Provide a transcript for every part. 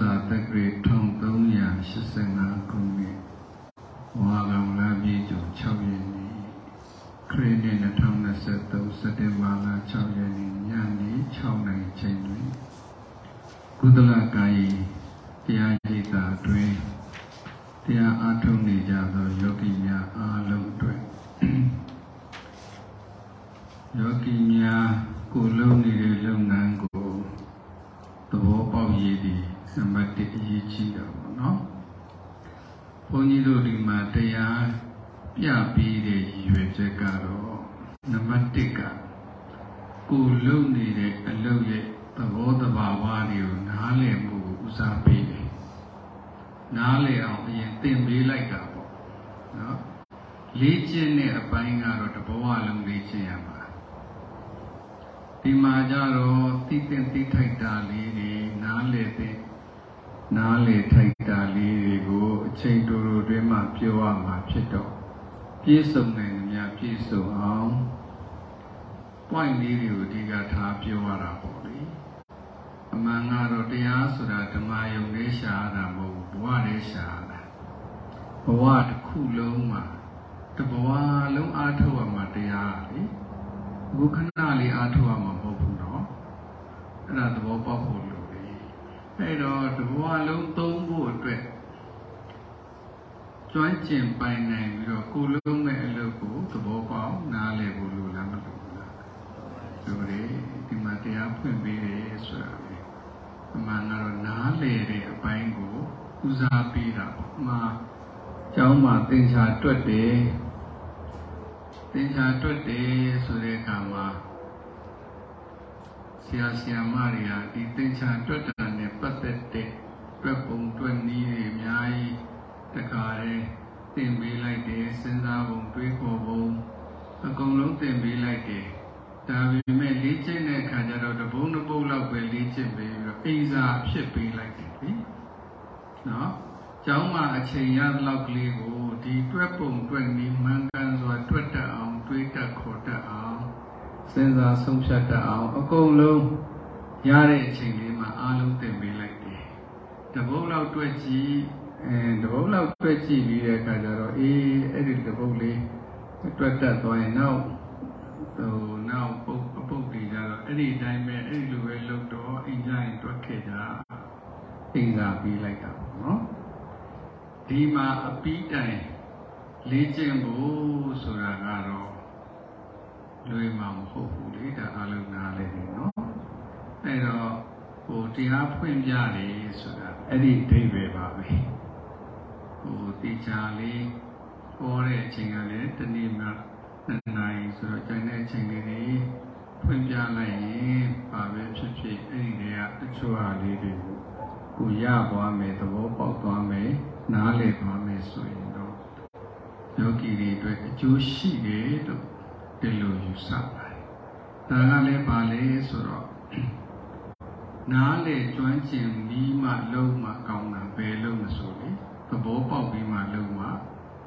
ဇာတက္ကရာ1385ခုနှစ်ဝါကောင်လပြည့်ကျော်6ရက်နေ့ခရစ်နှစ်2023စက်တင်ဘာလ6ရက်နေ့ညနေ6နာရီချိန်တွင်ကုသလကာယီတရားရိပ်သာတွင်တရားအားထုတ်နေကြသောယောဂီများအားလုံးအတွက်ယောဂီများကိုယ်လုံးနေတဲ့လုပ်ငန်းကိုသဘောပေါက်ရည်ဒီ နံပါတ်1အရေးကြီးတာပေါ့နော်ဘုန်းကြီးတို့ဒီမှာတရားပြပြီးတဲ့ရည်ရွယ်ချက်ကတော့နံပါတ်1ကကိုယ်လုံးနေတဲ့အလုပ်ရဲ့သဘောတဘာဝတွေကိုနားလည်မှုကိုဦးစားပေးတယ်နားလည်အောင်အရင်သင်ပေးလိုက်တာပေါ့နော်လေ့ကျင့်တဲ့အပိုင်းကတော့တဘဝလုံးလေ့ကျင့်ရမှာဒီမှာကြတော့တိသင်တိထိုက်တာလေးတွေနားလည်တဲ့ နားလည်ထိုက်တာလေးတွေကိုအချိန်တူတူတွင်းမှာပြောရမှာဖြစ်တော့ပြည့်စုံနိုင်ကြများပြည့်စုံအောင် point လေးတွေကိုအဓိကထားပြောရတာပေါ့လေအမှန်ကတော့တရားဆိုတာဓမ္မယုံလေးရှားတာမဟုတ်ဘူးဘဝလေးရှားတာဘဝတစ်ခုလုံးမှာတဘဝလုံးအားထုတ်ရမှာတရားလေအခုခဏလေးအားထုတ်ရမှာမဟုတ်ဘူးเนาะအဲ့ဒါသဘောပေါက်ဖို့လိုတယ် အဲ့တော့တဘဝလုံးသုံးဖို့အတွက်ကျွမ်းကျင်ပိုင်နိုင်ပြီးတော့ကိုယ်လုံးမဲ့အလုပ်ကိုသဘောပေါက်နားလည်ဖို့လိုလားမလိုဘူးလားဆိုရဲဒီမှာတရားဖွင့်ပေးတယ်ဆိုတာလေအမှန်ကတော့နားလည်တဲ့အပိုင်းကိုဦးစားပေးတာပေါ့အမှကျောင်းမှာသင်္ချာတွက်တယ်သင်္ချာတွက်တယ်ဆိုတဲ့အခါမှာဆရာဆရာမတွေကဒီသင်္ချာတွက်တာနဲ့ ပတ်သက်တဲ့တွက်ပုံတွက်နည်းတွေအများကြီးတခါတည်းသင်ပေးလိုက်တယ်စဉ်းစားပုံတွေးခေါ်ပုံအကုန်လုံးသင်ပေးလိုက်တယ်ဒါပေမဲ့လေ့ကျင့်တဲ့အခါကျတော့တပုံးတစ်ပုတ်လောက်ပဲလေ့ကျင့်ပေးပြီးတော့အိစာဖြစ်ပေးလိုက်တယ်လေနော်ကျောင်းမှာအချိန်ရလောက်ကလေးကိုဒီတွက်ပုံတွက်နည်းမှန်ကန်စွာတွက်တတ်အောင်တွေးတတ်ခေါ်တတ်အောင်စဉ်းစားဆုံးဖြတ်တတ်အောင်အကုန်လုံးရတဲ့အချိန်လေးမှာအားလုံးသင်ပေးလိုက် တယ်တပုတ်လောက်တွက်ကြည့်အဲတပုတ်လောက်တွက်ကြည့်ပြီးတဲ့အခါကျတော့အေးအဲ့ဒီတပုတ်လေးတွက်တတ်သွားရင်နောက်ဟိုနောက်ပုတ်အပုတ်တွေကြတော့အဲ့ဒီအတိုင်းပဲအဲ့ဒီလိုပဲလုပ်တော့အင်ကြရင်တွက်ခဲ့ကြအင်စာပြီးလိုက်တာပေါ့နော်ဒီမှာအပီးတိုင်လေ့ကျင့်ဖို့ဆိုတာကတော့လွယ်မှာမဟုတ်ဘူးလေဒါအလုံးနားလဲနေနော်အဲ့တော့ဟိုတရားဖွင့်ပြတယ်ဆိုတာ အဲ့ဒီအဓိပ္ပာယ်ပါပဲဟိုတေချာလေးဟောတဲ့အချိန်ကလည်းတနေ့မှနှစ်နာရီဆိုတော့ကျန်တဲ့အချိန်လေးတွေဖွင့်ပြလိုက်ရင်ပါပဲဖြစ်ဖြစ်အဲ့ဒီတွေကတချို့ဟာလေးတွေကိုကိုရသွားမယ်သဘောပေါက်သွားမယ်နားလည်သွားမယ်ဆိုရင်တော့ယောဂီတွေအတွက်အကျိုးရှိတယ်လို့ဒီလိုယူဆပါတယ်ဒါကလည်းပါလေဆိုတော့ နားလေကျွမ်းကျင်ပြီးမှလုံးမှကောင်းတာဘယ်လုံးမဆိုလေသဘောပေါက်ပြီးမှလုံးမှ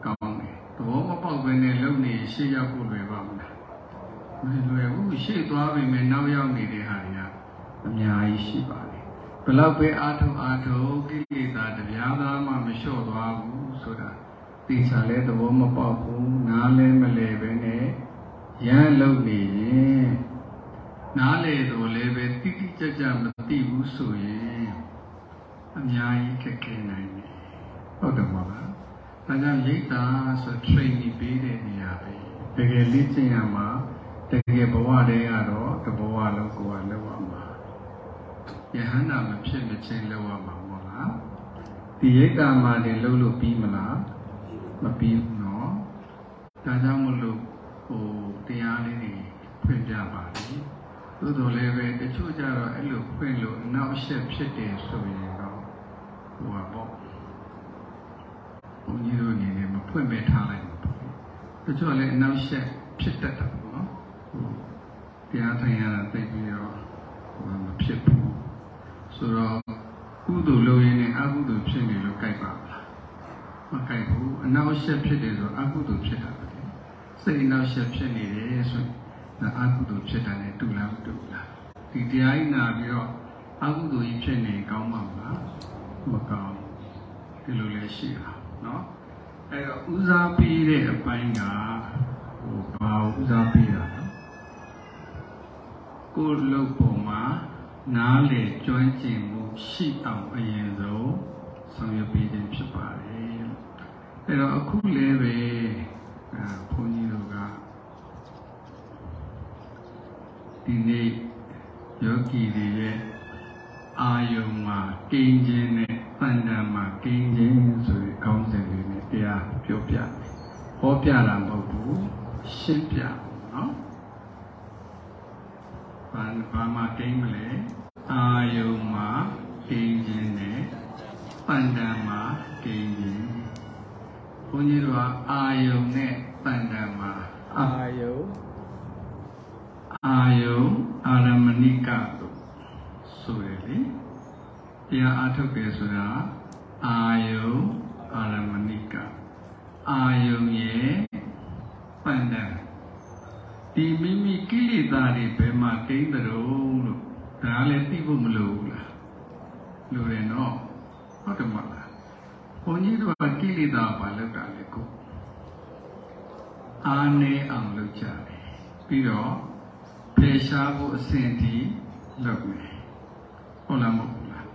ကောင်းတယ်သဘောမပေါက်ဘဲနဲ့လုံးနေရှေ့ရောက်ဖို့လွယ်ပါမလားမလွယ်ဘူးရှေ့သွားပြီမဲ့နောက်ရောက်နေတဲ့ဟာတွေကအများကြီးရှိပါတယ်ဘလောက်ပဲအာထုအာထုကိလေသာတရားသားမှမလျှော့သွားဘူးဆိုတာသိချာလဲသဘောမပေါက်ဘူးနားလဲမလဲပဲနဲ့ရမ်းလုံးနေရင်နားလေတော့လည်းပဲတိတိကျကျမ သိဘူးဆိုရင်အများကြီးခက်ခဲနိုင်တယ်ဟုတ်တယ်မဟုတ်လားဒါကြောင့်ရိတ်တာဆို training ပေးတဲ့နေရာပဲတကယ်လေ့ကျင့်ရမှာတကယ်ဘဝတည်းကတော့တဘဝလုံးကိုယ်ကလောက်ရမှာယဟန္တာမဖြစ်မချင်းလောက်ရမှာမဟုတ်လားဒီရိတ်တာမှာနေလှုပ်လို့ပြီးမလားမပြီးဘူးနော်ဒါကြောင့်မလို့ဟိုတရားလေးတွေဖွင့်ပြပါလိမ့် သို့တော်လည်းပဲတချို့ကြတော့အဲ့လိုဖွင့်လို့အနောက်အရှက်ဖြစ်တယ်ဆိုရင်တော့ဟိုပါပေါ့ဘုန်းကြီးတို့အနေနဲ့မဖွင့်ပဲထားလိုက်ဘူးတချို့လည်းအနောက်ရှက်ဖြစ်တတ်တာပေါ့နော်ဟိုတရားထိုင်ရတာသိပြီးတော့ဟိုမဖြစ်ဘူးဆိုတော့ကုသိုလ်လုပ်ရင်းနဲ့အကုသိုလ်ဖြစ်နေလို့ကြိုက်ပါမလားမကြိုက်ဘူးအနောက်ရှက်ဖြစ်တယ်ဆိုအကုသိုလ်ဖြစ်တာပဲစိတ်အနောက်ရှက်ဖြစ်နေတယ်ဆိုရင်ဒါ အကုသိုလ်ဖြစ်တာနဲ့တူလားမတူလားဒီတရားကြီးနာပြီးတော့အကုသိုလ်ကြီးဖြစ်နေကောင်းမှာမလားမ မကောင်းဒီလိုလည်းရှိတာเนาะအဲ့တော့ဦးစားပေးတဲ့အပိုင်းကဟိုဘာဦးစားပေးတာလဲကိုယ်လုပ်ပုံမှာနားလေကျွမ်းကျင်မှုရှိအောင်အရင်ဆုံးဆောင်ရွက်ပေးခြင်းဖြစ်ပါတယ်အဲ့တော့အခုလည်းပဲအာဘုန်းကြီးတို့က ဒီနေ့ယောဂီတွေရဲ့အာယုံမှာကင်းခြင်းနဲ့တန်တန်မှာကင်းခြင်းဆိုတဲ့ကောင်းစဉ်လေးနဲ့တရားပြောပြတယ်။ဟောပြတာမဟုတ်ဘူးရှင်းပြနော်။ဘာဘာမှကင်းမလဲအာယုံမှာကင်းခြင်းနဲ့တန်တန်မှာကင်းခြင်းဘုန်းကြီးတို့ကအာယုံနဲ့တန်တန်မှာအာအာယု အာယုံအာရမဏိကလို့ဆိုရလေတရားအထုတ်တယ်ဆိုတာအာယုံအာရမဏိကအာယုံရဲ့ပန္နဒီမိမိကိလေသာတွေဘယ်မှာကိန်းတယ်လို့ဒါလည်းသိဖို့မလိုဘူးလားလိုတယ်နော်ဟုတ်တယ်မလားဘုန်းကြီးတို့ကကိလေသာဘာလောက်တာလဲကိုအာနေအောင်လုပ်ကြတယ်ပြီးတော့ ဖေရှားဖို့အစဉ်ထိလုပ်မယ်ဟုတ်လားမဟုတ်ဘူးလား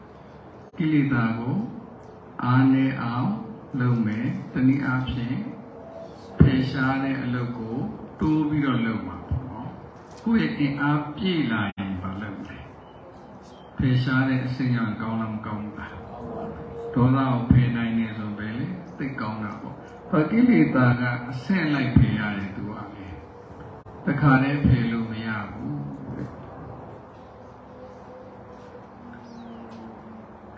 ကိလေသာကိုအာနေအောင်လုပ်မယ်တနည်းအားဖြင့်ဖေရှားတဲ့အလုပ်ကိုတိုးပြီးတော့လုပ်မှာပေါ့နော်ကိုယ့်ရဲ့အင်အားပြည့်လာရင်ဘာလုပ်လဲဖေရှားတဲ့အစဉ်ရကောင်းလားမကောင်းဘူးလားဒေါသကိုဖေနိုင်နေဆိုပဲလေသိကောင်းတာပေါ့ဘာကိလေသာကအဆင့်လိုက်ဖေရတယ်သူကလေတခါတည်းဖေလို့မရဘူး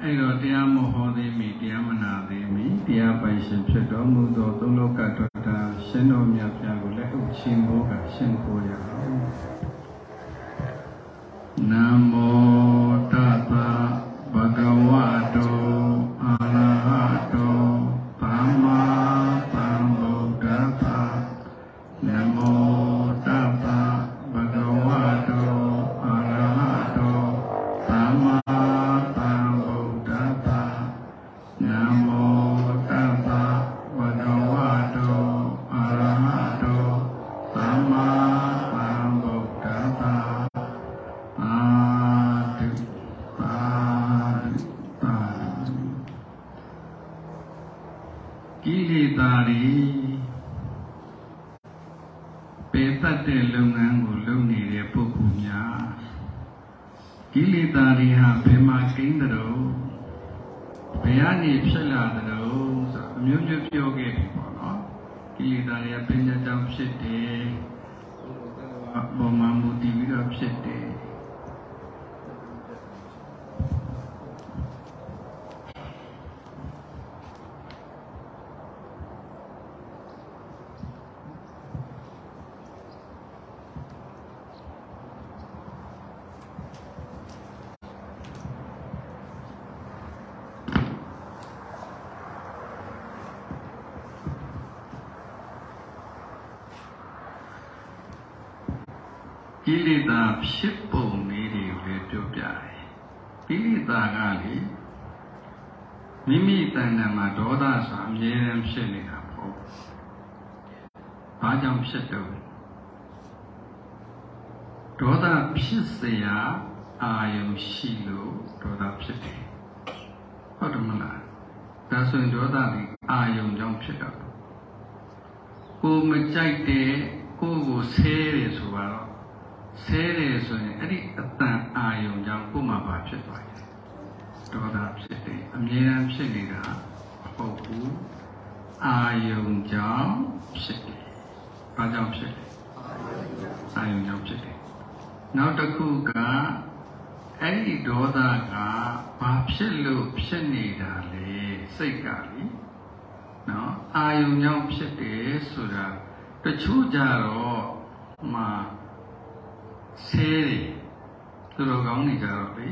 အဲ့တော့တရားမဟောသေးမီတရားမနာသေးမီတရားပိုင်ရှင်ဖြစ်တော်မူသောသုံးလောကတော်တာရှင်တော်မြတ်ပြာကိုလည်းဥချင်းဘောကရှင်ကိုရအောင်နမော ကိလေသာဖြစ်ပုံလေးတွေကိုလည်းပြောပြတယ်ကိလေသာကလေမိမိတဏ္ဍာမှာဒေါသဆိုအမြဲတမ်းဖြစ်နေတာပေါ့ဘာကြောင့်ဖြစ်တော့ဒေါသဖြစ်เสียအာယုံရှိလို့ဒေါသဖြစ်တယ်ဟုတ်တယ်မလားဒါဆိုရင်ဒေါသဒီအာယုံကြောင့်ဖြစ်တော့ကိုမကြိုက်တဲ့ကိုယ်ကိုဆဲတယ်ဆိုတော့ ဆဲတယ်ဆိုရင်အဲ့ဒီအတန်အာယုံကြောင့်ကိုယ်မှာပါဖြစ်သွားတယ်ဒေါသဖြစ်တယ်အမြဲတမ်းဖြစ်နေတာမဟုတ်ဘူးအာယုံကြောင့်ဖြစ်တယ်ဘာကြောင့်ဖြစ်လဲအာယုံကြောင့်ဖြစ်တယ်နောက်တစ်ခုကအဲ့ဒီဒေါသကဘာဖြစ်လို့ဖြစ်နေတာလဲစိတ်ကလေနော်အာယုံကြောင့်ဖြစ်တယ်ဆိုတာတချို့ကြတော့မှာ ဆဲတယ်သူတော်ကောင်းနေကြတော့လေ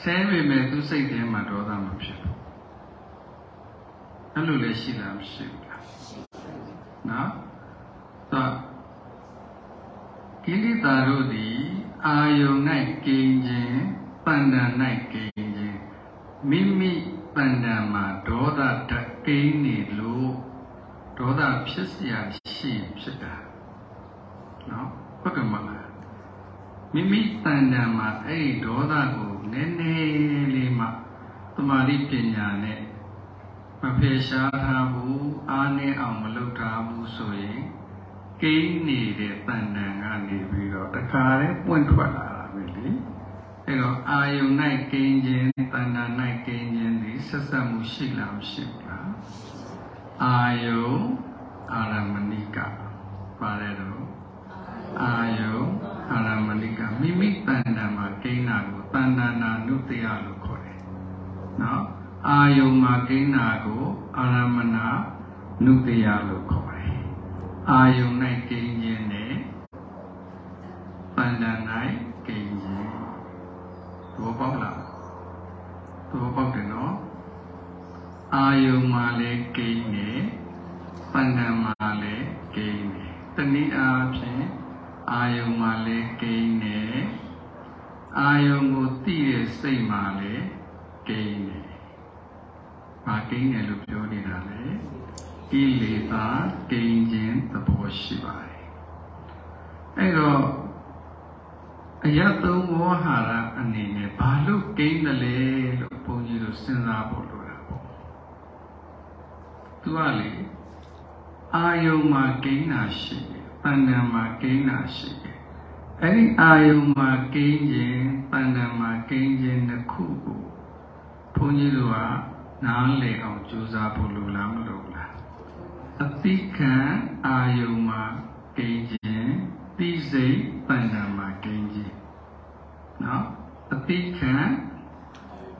ဆဲပေမဲ့သူစိတ်ထဲမှာဒေါသမဖြစ်ဘူးအဲ့လိုလည်းရှိလားမရှိဘူးလားနော်တော့ကိလေသာတို့သည်အာယုန်၌ကိန်းခြင်းပန္န၌ကိန်းခြင်း မိမိတန်တန်မှာဒေါသဓာတ်ကိန်းနေလို့ဒေါသဖြစ်เสียရှိဖြစ်တာနော်ဟုတ်ကဲ့မလား မိမိတန်တန်မှာအဲ့ဒီဒေါသကိုနည်းနည်းလေးမှသမာဓိပညာနဲ့မဖယ်ရှားထားဘူးအားနည်းအောင်မလုပ်ထားဘူးဆိုရင်ကိန်းနေတဲ့တန်တန်ကနေပြီးတော့တခါလဲပွင့်ထွက်လာတာပဲလေအဲ့တော့အာယုန်၌ကိန်းခြင်းတန်တန်၌ကိန်းခြင်းဒီဆက်ဆက်မှုရှိလားမရှိဘူးလားအာယုန်အာရမဏိကပါတယ်တော့အာယုန် အာရမဏိကမိမိတန်တန်မှာကိန်းတာကိုတန်တနာနုတ္တယလို့ခေါ်တယ်နော်အာယုံမှာကိန်းတာကိုအာရမဏနုတ္တယလို့ခေါ်တယ်။အာယုံ၌ကိန်းခြင်းနဲ့ပန္ဒ၌ကိန်းခြင်းဘောပေါက်လားဘောပေါက်တယ်နော်။အာယုံမှာလည်းကိန်းနေပန္ဒမှာလည်းကိန်းနေတနည်းအားဖြင့် အာယုံမှာလည်းကိန်းနေအာယုံကိုသိတဲ့စိတ်မှာလည်းကိန်းနေဘာကိန်းတယ်လို့ပြောနေတာလဲကိလေသာကိန်းခြင်းသဘောရှိပါတယ်အဲ့တော့အယသုံးဝဟာရအနေနဲ့ဘာလို့ကိန်းတယ်လဲလို့ဘုန်းကြီးတို့စဉ်းစားဖို့လိုတာပေါ့သူကလေအာယုံမှာကိန်းတာရှိတယ် တဏ္ဍာမှာကိန်းတာရှိတယ်အဲ့ဒီအာယုံမှာကိန်းခြင်းတဏ္ဍာမှာကိန်းခြင်းတစ်ခုကိုဘုန်းကြီးတို့ကနားလည်အောင်ကြိုးစားဖို့လိုလားမလိုလားအတိခံအာယုံမှာကိန်းခြင်းသိစိတ်တဏ္ဍာမှာကိန်းခြင်းနော်အတိခံ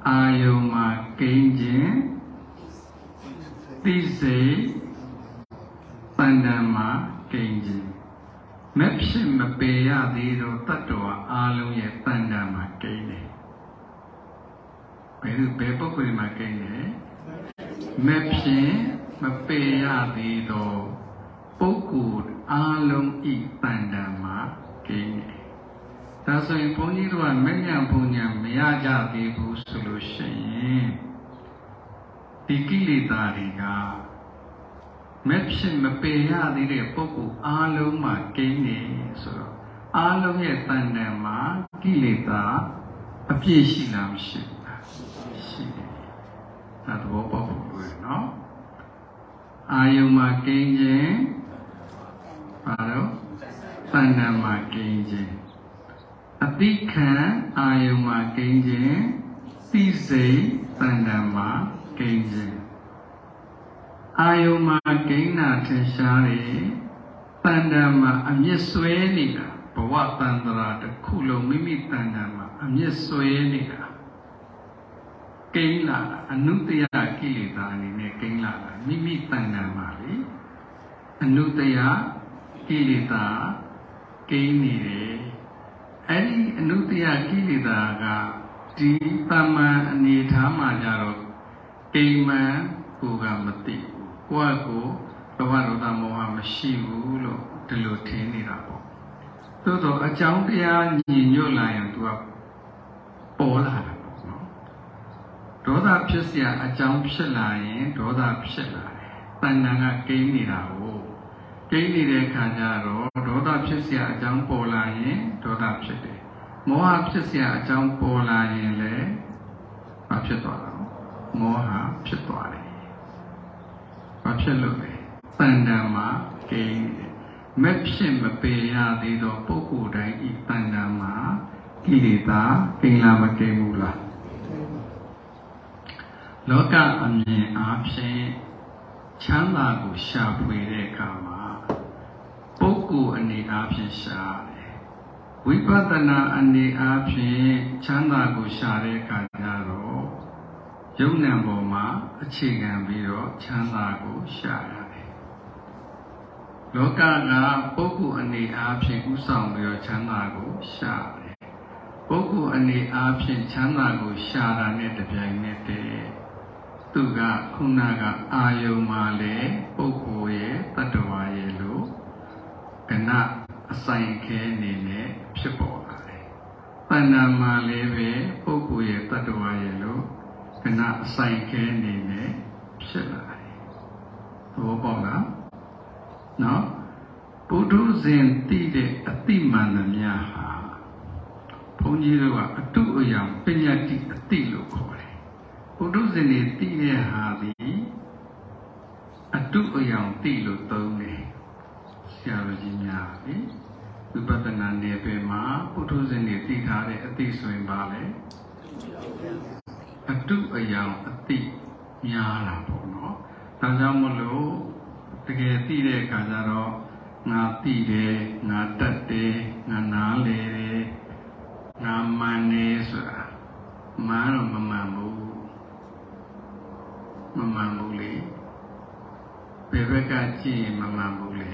အာယုံမှာကိန်းခြင်းသိစိတ်တဏ္ဍာမှာ ကိန်းခြင်းမဖြစ်မပေရသေးတော့တတ္တဝါအလုံးရဲ့တဏ္ဍာမှာကိန်းတယ်ဘယ်လိုဘယ်ပုဂ္ဂိုလ်မှာကိန်းလဲမဖြစ်မပေရသေးတော့ပုဂ္ဂိုလ်အလုံးဤတဏ္ဍာမှာကိန်းတယ်ဒါဆိုရင်ဘုန်းကြီးတို့ကမညံဘုံညာမရကြသေးဘူးဆိုလို့ရှိရင်ဒီကိလေသာတွေက မဖြစ်မပေရသေးတဲ့ပုဂ္ဂိုလ်အားလုံးမှာကိန်းနေဆိုတော့အားလုံးရဲ့တန်တန်မှာကိလေသာအပြည့်ရှိလားမရှိဘူးလားရှိတယ်ဒါသဘောပေါက်ဖို့လိုတယ်နော်အာယုံမှာကိန်းခြင်းဘာလို့တန်တန်မှာကိန်းခြင်းအတိခံအာယုံမှာကိန်းခြင်းသိစိတ်တန်တန်မှာကိန်းခြင်း အာယုံမှာဂိဏထင်ရှားတယ်တန်တန်မှာအမြင့်ဆွဲနေတာဘဝတန်တရာတစ်ခုလုံးမိမိတန်တန်မှာအမြင့်ဆွဲနေတာဂိဏအနုတ္တယကိလေသာအနေနဲ့ဂိဏတာမိမိတန်တန်မှာလေအနုတ္တယကိလေသာဂိဏနေတယ်အဲ့ဒီအနုတ္တယကိလေသာကဒီတမန်အနေထားမှာကြတော့အိမ်မန်ကိုကမသိဘူး ကိုယ့်ကိုဘဝရဒမောဟမရှိဘူးလို့ဒီလိုထင်နေတာပေါ့သို့တော့အကြောင်းတရားညီညွတ်လာရင်သူကပေါ်လာတာပေါ့နော်ဒေါသဖြစ်เสียအကြောင်းဖြစ်လာရင်ဒေါသဖြစ်လာတယ်တဏ္ဍာကကိန်းနေတာကိုကိန်းနေတဲ့ခါကျတော့ဒေါသဖြစ်เสียအကြောင်းပေါ်လာရင်ဒေါသဖြစ်တယ်မောဟဖြစ်เสียအကြောင်းပေါ်လာရင်လည်းဘာဖြစ်သွားတာမောဟဖြစ်သွားတယ် ဘာဖြစ်လို့လဲတန်တန်မှာကိန်းမဖြစ်မပေရသေးသောပုဂ္ဂိုလ်တိုင်းဤတန်တန်မှာကိလေသာကိန်းလာမကိန်းဘူးလားလောကအမြင်အားဖြင့်ချမ်းသာကိုရှာဖွေတဲ့အခါမှာပုဂ္ဂိုလ်အနေအားဖြင့်ရှာတယ်ဝိပဿနာအနေအားဖြင့်ချမ်းသာကိုရှာတဲ့အခါကျတော့ ယုံ nant ပေါ်မှာအခြေခံပြီးတော့ချမ်းသာကိုရှာရတယ်။လောကကပုဂ္ဂိုလ်အနေအားဖြင့်ဥဆောင်ပြီးတော့ချမ်းသာကိုရှာတယ်။ပုဂ္ဂိုလ်အနေအားဖြင့်ချမ်းသာကိုရှာတာနဲ့တပြိုင်နက်တည်းသူကခုနကအာယုံမှာလေပုဂ္ဂိုလ်ရဲ့တ attva ရဲ့လို့ကဏအဆိုင်ခဲနေနဲ့ဖြစ်ပေါ်လာတယ်။တဏ္ဍာမှာလည်းပဲပုဂ္ဂိုလ်ရဲ့တ attva ရဲ့လို့ ကဏအဆိုင်ခဲအနေနဲ့ဖြစ်လာတယ်သဘောပေါက်လားနော်ပုထုဇဉ်တိတဲ့အတိမှန်သမျှဟာဘုန်းကြီးတို့ကအတုအယံပညာတိအတိလို့ခေါ်တယ်ပုထုဇဉ်တွေတိတဲ့ဟာဒီအတုအယံတိလို့သုံးတယ်ဆရာတော်ကြီးများပြီဝိပဿနာနယ်ပယ်မှာပုထုဇဉ်တွေသိထားတဲ့အသိဆိုရင်ပါလေ အတုအယံအသိများလာပေါ့နော်ဒါကြောင့်မလို့တကယ်သိတဲ့အခါကျတော့ငါသိတယ်ငါတတ်တယ်ငါနားလေတယ်ငါမှန်တယ်ဆိုတာမှန်တော့မမှန်ဘူးမမှန်ဘူးလေဘယ်ဘက်ကကြည့်ရင်မမှန်ဘူးလေ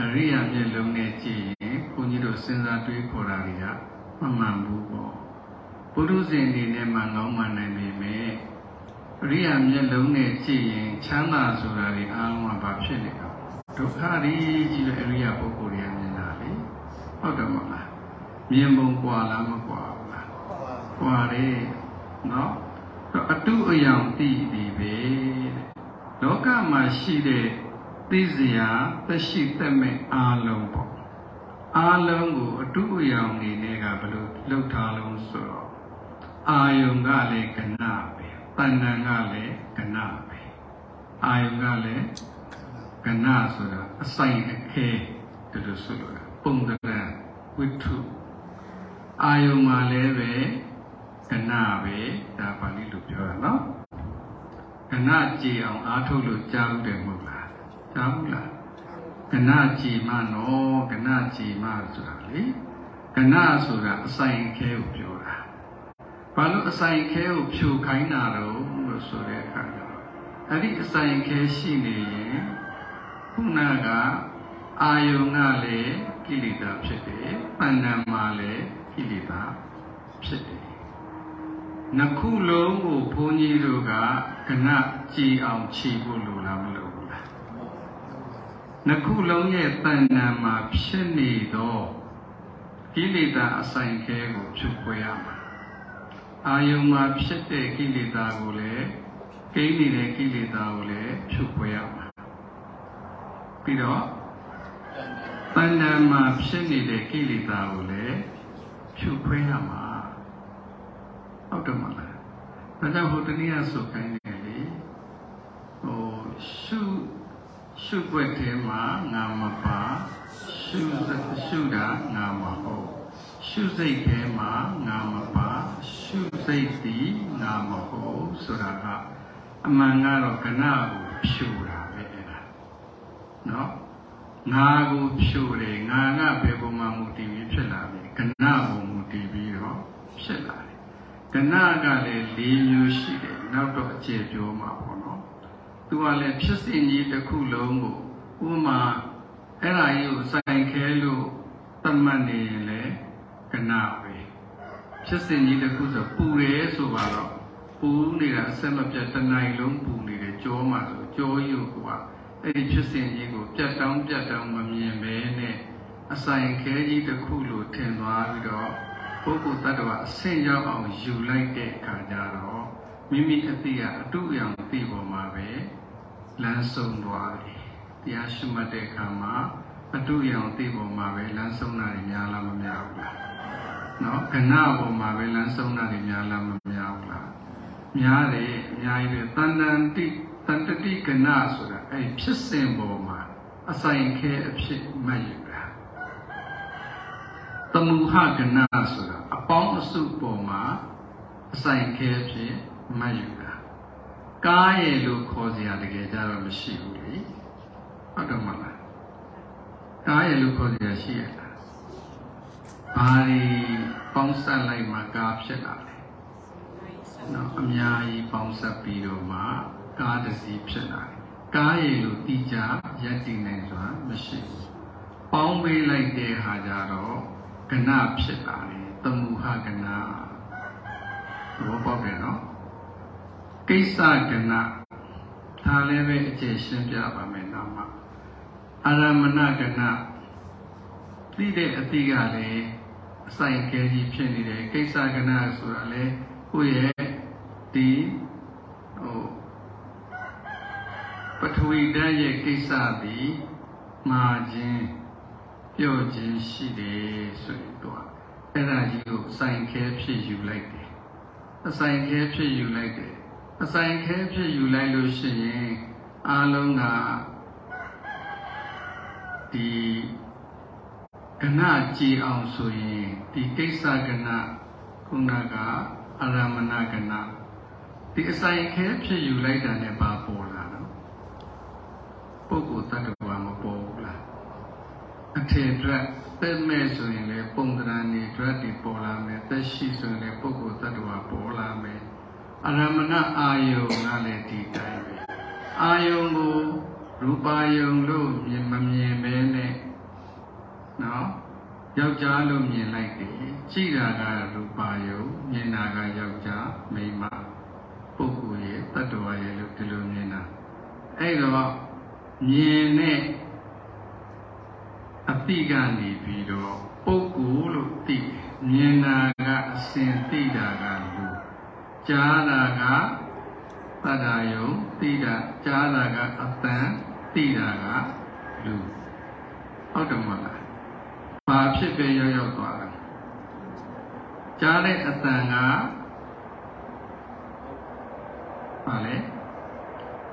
အရိယာမျက်လုံးနဲ့ကြည့်ရင်ဘုန်းကြီးတို့စဉ်းစားတွေးခေါ်တာတွေကမမှန်ဘူးပေါ့ ပုထုဇဉ်အနေနဲ့မှငောင်းမှန်နိုင်ပေမဲ့အရိယာမျက်လုံးနဲ့ကြည့်ရင်ချမ်းသာဆိုတာတွေအားလုံးကဘာဖြစ်နေလဲဒုက္ခတွေကြီးတဲ့အရိယာပုဂ္ဂိုလ်တွေကမြင်တာလေဟုတ်တယ်မဟုတ်လားမြင်ပုံကွာလားမကွာဘူးလားကွာတယ်နော်အတုအယောင်သိပြီပဲလောကမှာရှိတဲ့သိစရာသက်ရှိသက်မဲ့အားလုံးပေါ့အားလုံးကိုအတုအယောင်နေနဲ့ကဘယ်လိုလှုပ်ထားလုံးဆိုတော့ အာယုံကလည်းကဏပဲတဏ္ဍန်ကလည်းကဏပဲအာယုံကလည်းကဏဆိုတာအဆိုင်အခဲဒီလိုဆိုလို့ပုံကရဝိထုအာယုံမှာလည်းပဲကဏပဲဒါပါဠိလိုပြောတာနော်ကဏကြည်အောင်အားထုတ်လို့ကြားလို့တယ်မဟုတ်လားကြားဘူးလားကဏကြည်မနော်ကဏကြည်မဆိုတာလေကဏဆိုတာအဆိုင်အခဲကိုပြောတာ ဘာလို့အဆိုင်အခဲကိုဖြိုခိုင်းတာတော့လို့ဆိုတဲ့အခါကျတော့အဲ့ဒီအဆိုင်အခဲရှိနေရင်ခုနကအာယုံကလည်းကိလေသာဖြစ်တယ်။တဏ္ဍာမှာလည်းကိလေသာဖြစ်တယ်။နှစ်ခုလုံးကိုဘုန်းကြီးတို့ကကဏကြည်အောင်ခြီးဖို့လိုလားမလိုဘူးလား။နှစ်ခုလုံးရဲ့တဏ္ဍာမှာဖြစ်နေတော့ကိလေသာအဆိုင်ခဲကိုဖြုတ်ခွဲရမှာ။ အာယုံမှာဖြစ်တဲ့ကိလေသာကိုလည်းကိန်းနေတဲ့ကိလေသာကိုလည်းဖြုတ်ခွဲရမှာပြီးတော့တဏ္ဍာမှာဖြစ်နေတဲ့ကိလေသာကိုလည်းဖြုတ်ခွဲရမှာဟုတ်တယ်မလားဒါကြောင့်ဟိုတနည်းအားဆိုခိုင်းတယ်လေဟိုရှုရှုွက်ထဲမှာငါမပါရှုရှုတာငါမဟုတ် ရှုစိတ်ထဲမှာငါမပါရှုစိတ်ဒီငါမဟုတ်ဆိုတာကအမှန်ကတော့ကဏကိုဖြူတာပဲအဲ့ဒါနော်ငါကိုဖြူတယ်ငါကဘယ်ပုံမှမူတည်ပြီးဖြစ်လာပြီကဏကိုမူတည်ပြီးတော့ဖြစ်လာတယ်ကဏကလည်း၄မျိုးရှိတယ်နောက်တော့အကျေပြောမှာပေါ့နော်သူကလည်းဖြစ်စဉ်ကြီးတစ်ခုလုံးကိုဥမာအဲ့ဒါကြီးကိုစိုင်ခဲလို့သတ်မှတ်နေရင်လည်း ကဏပဲဖြစ်စဉ်ကြီးတစ်ခုဆိုပူတယ်ဆိုပါတော့ပူနေတာအဆက်မပြတ်တနိုင်လုံးပူနေတယ်ကြောမှဆိုကြောရုပ်ကအဲ့ဒီဖြစ်စဉ်ကြီးကိုပြတ်တောင်းပြတ်တောင်းမမြင်ပဲနဲ့အဆိုင်ခဲကြီးတစ်ခုလိုထင်သွားပြီးတော့ပုဂ္ဂိုလ်တ attva အဆင့်ရောက်အောင်ယူလိုက်တဲ့အခါကျတော့မိမိအသိကအတုအယောင်သိပေါ်မှာပဲလမ်းဆုံးသွားတယ်တရားရှိမှတ်တဲ့အခါမှာအတုအယောင်သိပေါ်မှာပဲလမ်းဆုံးတာများလားမများဘူးလား နော်ကဏပေါ်မှာပဲလမ်းဆုံးတာများလားမများဘူးလားများတယ်အများကြီးပဲတန်တန်တိတန်တတိကဏဆိုတာအဲ့ဖြစ်စဉ်ပေါ်မှာအဆိုင်ခဲအဖြစ်မှတ်ယူတာတမုဟကဏဆိုတာအပေါင်းအစုပေါ်မှာအဆိုင်ခဲအဖြစ်မှတ်ယူတာကားရဲ့လို့ခေါ်စရာတကယ်ကြတော့မရှိဘူးလေဟုတ်တယ်မလားကားရဲ့လို့ခေါ်စရာရှိရလား ဘာတွေပေါင်းစပ်လိုက်မှကားဖြစ်လာလဲနော်အများကြီးပေါင်းစပ်ပြီးတော့မှကားတစ်စီးဖြစ်လာတယ်ကားရည်လို့တိကျရက်တည်နိုင်စွာမရှိဘူးပေါင်းပေးလိုက်တဲ့ဟာကြတော့ကဏဖြစ်လာတယ်တမူဟကဏဘောပေါက်တယ်နော်ကိစ္စကဏဒါလည်းပဲအကျေရှင်းပြပါမယ်နောက်မှအာရမဏကဏသိတဲ့အတိကလည်း အဆိုင်ကဲကြီးဖြစ်နေတယ်ကိစ္စကဏဆိုတာလေကိုယ့်ရဲ့ဒီဟိုပထဝီဓာတ်ရဲ့ကိစ္စသည်မှာခြင်းပြော့ခြင်းရှိတယ်ဆိုရင်တော့အဲ့ဒါကြီးကိုစိုင်ခဲဖြစ်ယူလိုက်တယ်အစိုင်ခဲဖြစ်ယူလိုက်တယ်အစိုင်ခဲဖြစ်ယူလိုက်လို့ရှိရင်အလုံးကဒီ ကဏကြည်အောင်ဆိုရင်ဒီကိစ္စကဏခုနကအရမဏကဏဒီအစိုင်ခဲဖြစ်ယူလိုက်တာနဲ့ပါပေါ်လာတော့ပုဂ္ဂိုလ်တ attva မပေါ်ဘူးလားအထေအတွက်သက်မဲ့ဆိုရင်လည်းပုံသဏ္ဍာန်တွေအတွက်ဒီပေါ်လာမယ်သက်ရှိဆိုရင်လည်းပုဂ္ဂိုလ်တ attva ပေါ်လာမယ်အရမဏအာယုံကလည်းဒီတိုင်းပဲအာယုံကိုရူပါယုံလို့မြင်မမြင်ပဲ နဲ့နော်ယောက်ျားလို့မြင်လိုက်တယ်ကြည့်တာကရူပါယုံမြင်တာကယောက်ျားမိန်းမပုဂ္ဂိုလ်ရဲ့တ attva ရဲ့လို့ဒီလိုမြင်တာအဲ့တော့မြင်တဲ့အတိကနေပြီးတော့ပုဂ္ဂိုလ်လို့သိမြင်တာကအစဉ်သိတာကလူကြားတာကတတ္တယုံသိတာကြားတာကအတန်သိတာကလူဟုတ်တယ်မဟုတ်လား ဘာဖြစ်ပဲရောက်ရောက်သွားတာကြားတဲ့အတန်ကဘာလဲ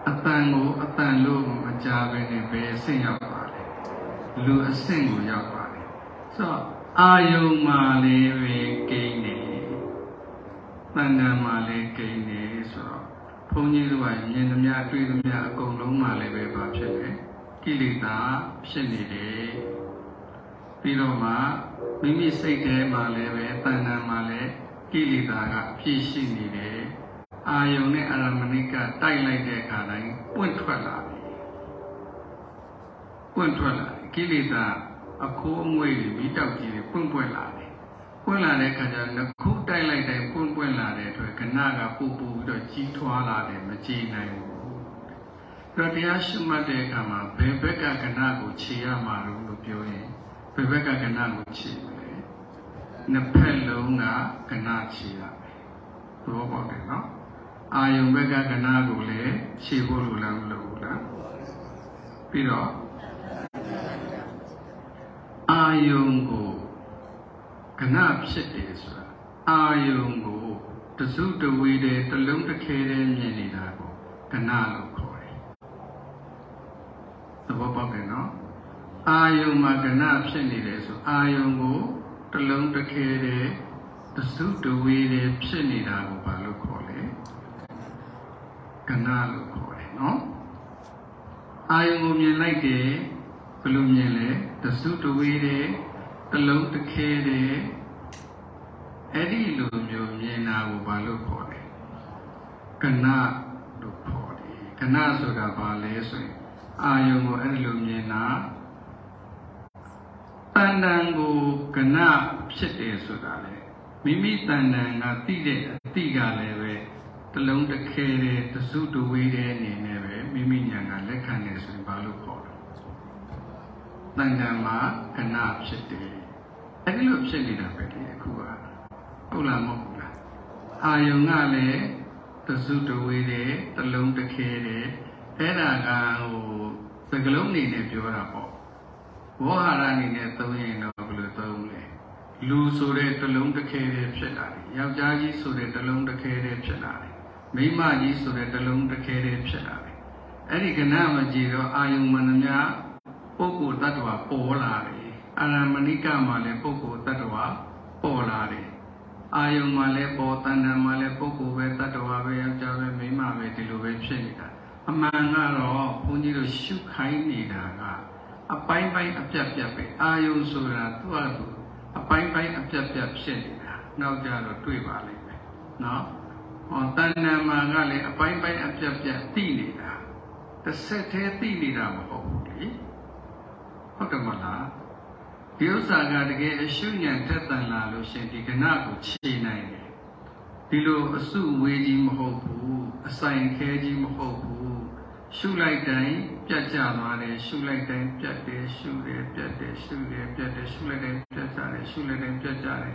အတန်ကိုအတန်လို့မကြားဘဲနဲ့ဘယ်အဆင့်ရောက်သွားလဲလူအဆင့်ကိုရောက်သွားတယ်ဆိုတော့အာယုံမှာလေးပဲကိန်းနေတဏ္ဍာမှာလည်းကိန်းနေဆိုတော့ဘုန်းကြီးတို့ကမြင်သမျှတွေ့သမျှအကုန်လုံးမှာလည်းပဲဘာဖြစ်လဲကိလေသာဖြစ်နေတယ် ပြီးတော့မှမိမိစိတ်ထဲမှာလည်းပဲတဏ္ဍာမှာလည်းကိလေသာကအပြည့်ရှိနေတယ်အာယုံနဲ့အာရမဏိကတိုက်လိုက်တဲ့အခါတိုင်းပွင့်ထွက်လာပြီပွင့်ထွက်လာတယ်ကိလေသာအခိုးအငွေ့တွေမိတောက်ကြီးတွေပွင့်ပွင့်လာတယ်ပွင့်လာတဲ့အခါကျတော့ခုတိုက်လိုက်တိုင်းပွင့်ပွင့်လာတဲ့အတွက်ကဏကပူပူပြီးတော့ကြီးထွားလာတယ်မကြည်နိုင်ဘူးဒါတရားရှိမှတ်တဲ့အခါမှာဘယ်ဘက်ကကဏကိုခြေရမှာလို့ပြောရင် ဘယ်ဘက်ကကဏကိုခြေမလဲနှစ်ဖက်လုံးကကဏခြေရမယ်သဘောပေါက်တယ်နော်အာယုံဘက်ကကဏကိုလည်းခြေဖို့လိုလားမလိုဘူးလားပြီးတော့အာယုံကိုကဏဖြစ်တယ်ဆိုတာအာယုံကိုတစုတဝေတဲ့တလုံးတစ်ခဲတည်းမြင်နေတာကိုကဏလို့ခေါ်တယ်သဘောပေါက်တယ်နော် အာယုံမှာကဏဖြစ်နေတယ်ဆိုအာယုံကိုတလုံးတစ်ခဲတည်းတစုတဝေတဲ့ဖြစ်နေတာကိုဘာလို့ခေါ်လဲကဏလို့ခေါ်တယ်နော်အာယုံကိုမြင်လိုက်တယ်ဘယ်လိုမြင်လဲတစုတဝေးတယ်တလုံးတစ်ခဲတယ်အဲ့ဒီလိုမျိုးမြင်တာကိုဘာလို့ခေါ်လဲကဏလို့ခေါ်တယ်ကဏဆိုတာဘာလဲဆိုရင်အာယုံကိုအဲ့ဒီလိုမြင်တာ တဏ္ဍံကိုကဏဖြစ်တယ်ဆိုတာလေမိမိတဏ္ဍံကသိတဲ့အတိကလည်းပဲတလုံးတစ်ခဲတယ်တစုတဝေးတဲ့အနေနဲ့ပဲမိမိညာကလက်ခံနေဆိုရင်ဘာလို့ခေါ်လဲတန်တန်မှာကဏဖြစ်တယ်အဲ့ဒီလိုဖြစ်နေတာပဲလေအခုကဟုတ်လားမဟုတ်လားအာယုံကလည်းတစုတဝေးတယ်တလုံးတစ်ခဲတယ်အဲ့ဒါကဟိုစကလုံးနေနဲ့ပြောတာပေါ့ ဘောဟာရအနေနဲ့သုံးရင်တော့ဘယ်လိုသုံးလဲလူဆိုတဲ့တလုံးတစ်ခဲတည်းဖြစ်လာတယ်ယောက်ျားကြီးဆိုတဲ့တလုံးတစ်ခဲတည်းဖြစ်လာတယ်မိန်းမကြီးဆိုတဲ့တလုံးတစ်ခဲတည်းဖြစ်လာတယ်အဲ့ဒီကဏမကြီးတော့အာယုံမနှများပုဂ္ဂိုလ်တ attva ပေါ်လာတယ်အာရမဏိကမှာလည်းပုဂ္ဂိုလ်တ attva ပေါ်လာတယ်အာယုံမှာလည်းပေါ်တဏ္ဍာမှာလည်းပုဂ္ဂိုလ်ပဲတ attva ပဲယောက်ျားပဲမိန်းမပဲဒီလိုပဲဖြစ်နေတာအမှန်ကတော့ဘုန်းကြီးတို့ရှုခိုင်းနေတာက အပိုင်းပိုင်းအပြတ်ပြတ်ပဲအာယုံဆိုတာသူ့အတူအပိုင်းပိုင်းအပြတ်ပြတ်ဖြစ်နေတာနောက်ကြတော့တွေ့ပါလိမ့်မယ်နော်ဟောတဏ္ဍာမှာကလည်းအပိုင်းပိုင်းအပြတ်ပြတ်သိနေတာတစ်ဆက်တည်းသိနေတာမဟုတ်ဘူးလေဟုတ်တယ်မလားဒီဥစ္စာကတကယ်အရှုဉဏ်တက်တန်လာလို့ရှင်ဒီကဏကိုခြေနိုင်တယ်ဒီလိုအစုဝေးကြီးမဟုတ်ဘူးအဆိုင်ခဲကြီးမဟုတ်ဘူး ရှုလိုက်တိုင်းပြတ်ကျသွားတယ်ရှုလိုက်တိုင်းပြတ်တယ်ရှုတယ်ပြတ်တယ်ရှုတယ်ပြတ်တယ်ရှုလိုက်တိုင်းပြတ်ကြတယ်ရှုလိုက်တိုင်းပြတ်ကြတယ်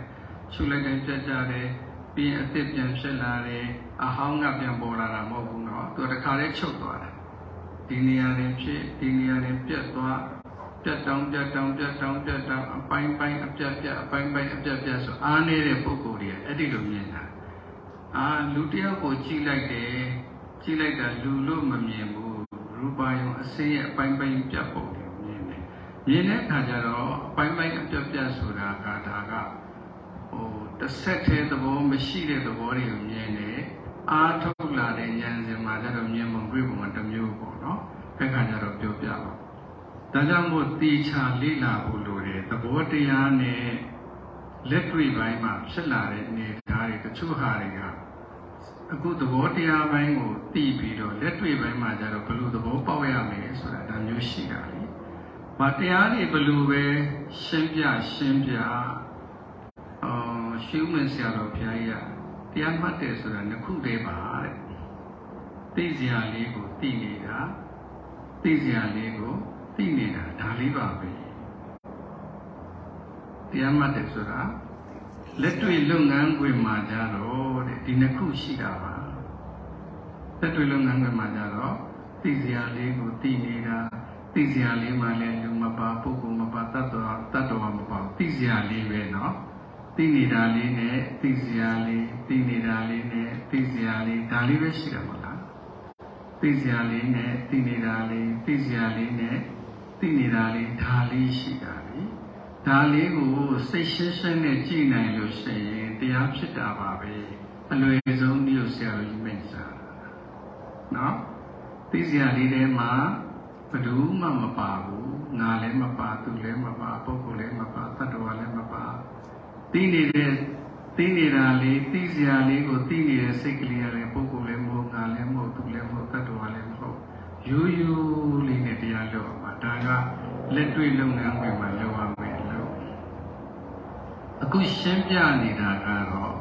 ရှုလိုက်တိုင်းပြတ်ကြတယ်ပြ ပြီးရင်အသစ်ပြန်ဖြစ်လာတယ်အဟောင်းကပြန်ပေါ်လာတာမဟုတ်ဘူးเนาะသူတခါလေးချုပ်သွားတယ်ဒီနေရာတွေဖြစ်ဒီနေရာတွေပြတ်သွားပြတ်တောင်းပြတ်တောင်းပြတ်တောင်းပြတ်တောင်းအပိုင်းပိုင်းအပြတ်ပြတ်အပိုင်းပိုင်းအပြတ်ပြတ်ဆိုအားနေတဲ့ပုံကိုယ်တွေအဲ့ဒီလိုမြင်တာအာလူတယောက်ကိုကြည့်လိုက်တယ်ကြည့်လိုက်တာလူလို့မမြင်ဘူး ရူပါယုံအစင်းရဲ့အပိုင်းပိုင်းပြတ်ပုံတွေမြင်တယ်မြင်တဲ့အခါကျတော့အပိုင်းပိုင်းအပြတ်ပြတ်ဆိုတာကဒါကဟိုတစ်ဆက်သေးသဘောမရှိတဲ့သဘောတွေကိုမြင်တယ်အားထုတ်လာတဲ့ဉာဏ်စဉ်မှာကျတော့မြင်ပုံတွေ့ပုံကတစ်မျိုးပေါ့နော်အဲ့ခါကျတော့ပြောပြပါဒါကြောင့်မို့တေချာလေ့လာဖို့လိုတယ်သဘောတရားနဲ့လက်တွေ့ပိုင်းမှာဖြစ်လာတဲ့အနေအထားတွေတချို့ဟာတွေက အခုသဘောတရားပိုင်းကိုသိပြီးတော့လက်တွေ့ပိုင်းမှာကျတော့ဘယ်လိုသဘောပေါက်ရမလဲဆိုတာဒါမျိုးရှိတာလေ။မတရားတွေဘယ်လိုပဲရှင်းပြရှင်းပြအော်ရှင်းမဆရာတော်ဘုရားကြီးကတရားမှတ်တယ်ဆိုတာနှစ်ခုတည်းပါတဲ့။သိစရာလေးကိုသိနေတာသိစရာလေးကိုသိနေတာဒါလေးပါပဲ။တရားမှတ်တယ်ဆိုတာ လက်တွေ့လုပ်ငန်းခွင်မှာကြတော့တဲ့ဒီနှစ်ခုရှိတာပါလက်တွေ့လုပ်ငန်းခွင်မှာကြတော့သိစရာလေးကိုသိနေတာသိစရာလေးမှလည်းလူမပါပုဂ္ဂိုလ်မပါတတ်တော်တတ်တော်မပါသိစရာလေးပဲเนาะသိနေတာလေးနဲ့သိစရာလေးသိနေတာလေးနဲ့သိစရာလေးဒါလေးပဲရှိတယ်မဟုတ်လားသိစရာလေးနဲ့သိနေတာလေးသိစရာလေးနဲ့သိနေတာလေးဒါလေးရှိတာလေ ဒါလေးကိုစိတ်ရှင်းရှင်းနဲ့ကြည့်နိုင်လို့ရှိရင်တရားဖြစ်တာပါပဲအလွယ်ဆုံးမျိုးဆရာကြီးမိတ်စားနော်သိစရာလေးထဲမှာဘယ်သူမှမပါဘူးငါလည်းမပါသူလည်းမပါပုဂ္ဂိုလ်လည်းမပါတတ္တဝါလည်းမပါသိနေတဲ့သိနေတာလေးသိစရာလေးကိုသိနေတဲ့စိတ်ကလေးရလည်းပုဂ္ဂိုလ်လည်းမဟုတ်ငါလည်းမဟုတ်သူလည်းမဟုတ်တတ္တဝါလည်းမဟုတ်ရိုးရိုးလေးနဲ့တရားလုပ်အောင်ပါဒါကလက်တွေ့လုပ်ငန်းတွေမှာလုပ်ရမယ်လို့ အခုရှင်းပြနေတာကတော့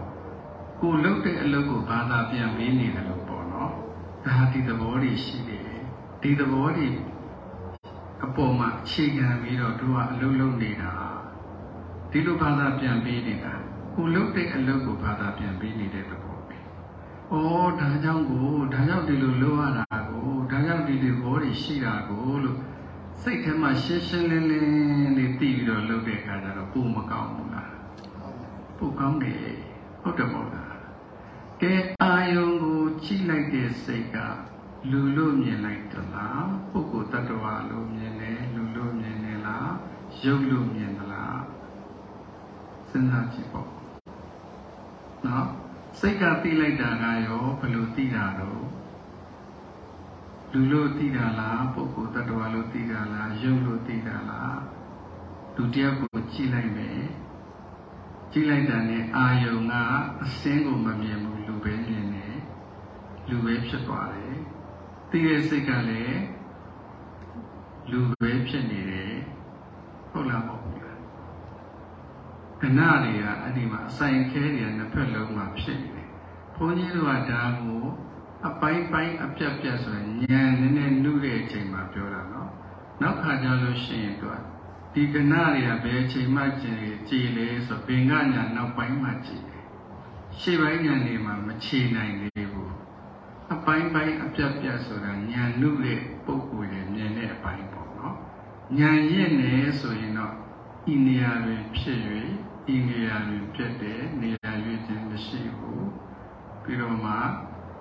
ကိုလုပ်တဲ့အလုပ်ကိုဘာသာပြန်ပေးနေတယ်လို့ပေါ့နော်ဒါဒီသဘောတွေရှိတယ်ဒီသဘောတွေအပေါ်မှာအခြေခံပြီးတော့တို့ကအလုပ်လုပ်နေတာဒီလိုဘာသာပြန်ပေးနေတာကိုလုပ်တဲ့အလုပ်ကိုဘာသာပြန်ပေးနေတဲ့သဘောပဲ။အော်ဒါကြောင့်ကိုဒါကြောင့်ဒီလိုလုပ်ရတာကိုဒါကြောင့်ဒီလိုဘောတွေရှိတာကိုလို့စိတ်ထဲမှာရှင်းရှင်းလင်းလင်းလေးသိပြီးတော့လုပ်တဲ့အခါကျတော့ပုံမကောင်းဘူးလား။ ပုံကောင်းတယ်ဟုတ်တယ်ပေါ့လား။ကဲအာယုံကိုကြည့်လိုက်တဲ့စိတ်ကလူလို့မြင်လိုက်သလားပုဂ္ဂိုလ်တ attva လို့မြင်တယ်လူလို့မြင်တယ်လားရုပ်လို့မြင်သလားစဉ်းစားကြည့်ပေါ့နော်စိတ်ကသိလိုက်တာကရောဘယ်လိုသိတာတော့လူလို့သိတာလားပုဂ္ဂိုလ်တ attva လို့သိတာလားရုပ်လို့သိတာလားလူတယောက်ကိုကြည့်လိုက်မယ် ကြည့်လိုက်တာနဲ့အာယုံကအစင်းကိုမမြင်ဘူးလူပဲမြင်တယ်လူပဲဖြစ်သွားတယ်သိတဲ့စိတ်ကလည်းလူပဲဖြစ်နေတယ်ဟုတ်လားမဟုတ်ဘူးလားကဏတွေကအဲ့ဒီမှာအဆိုင်ခဲတွေကနှစ်ဖက်လုံးမှာဖြစ်နေတယ်ဘုန်းကြီးတို့ကဒါကိုအပိုင်းပိုင်းအပြတ်ပြတ်ဆိုရင်ဉာဏ်နည်းနည်းနှုတဲ့အချိန်မှာပြောတာနော်နောက်ခါကျလို့ရှိရင်သူက ဒီကဏတွေကဘယ်အချိန်မှကြည်ကြည်လဲဆိုဘင်္ဂညာနောက်ပိုင်းမှာကြည်တယ်ရှေ့ပိုင်းညာနေမှာမခြေနိုင်သေးဘူးအပိုင်းပိုင်းအပြတ်ပြတ်ဆိုတာညာနုတဲ့ပုံကိုယ်ရဲ့မြင်တဲ့အပိုင်းပေါ့နော်ညာရဲ့နေဆိုရင်တော့ဤနေရာတွင်ဖြစ်၍ဤနေရာတွင်ပြတ်တဲ့နေရာရွေးခြင်းမရှိဘူးပြီးတော့မှ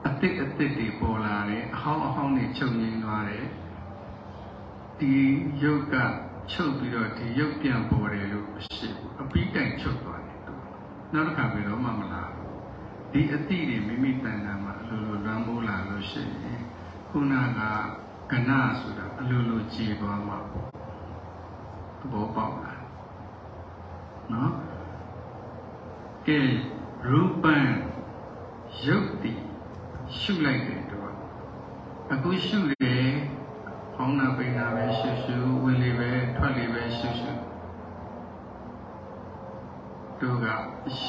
အတိတ်အတိတ်တွေပေါ်လာတယ်အဟောင်းအဟောင်းတွေချုပ်ငြိမ်းသွားတယ်ဒီယုတ်က ချုပ်ပြီးတော့ဒီယုတ်ပြန်ပေါ်တယ်လို့မရှိဘူးအပိတိုင်ချုပ်သွားတယ်နောက်တစ်ခါဘယ်တော့မှမလာဘူးဒီအတိတွေမိမိတန်တာမှာအလိုလိုလွမ်းမိုးလာလို့ရှိရင်ခုနကကဏဆိုတာအလိုလိုကြည်သွားမှာပေါ့သဘောပေါက်လားနော်ကဲရူပံရုပ်တည်ရှုလိုက်တယ်တော့အခုရှုတယ် ဟောင်းနာပိန်နာပဲရှုရှုဝင်လေပဲထွက်လေပဲရှုရှုတို့က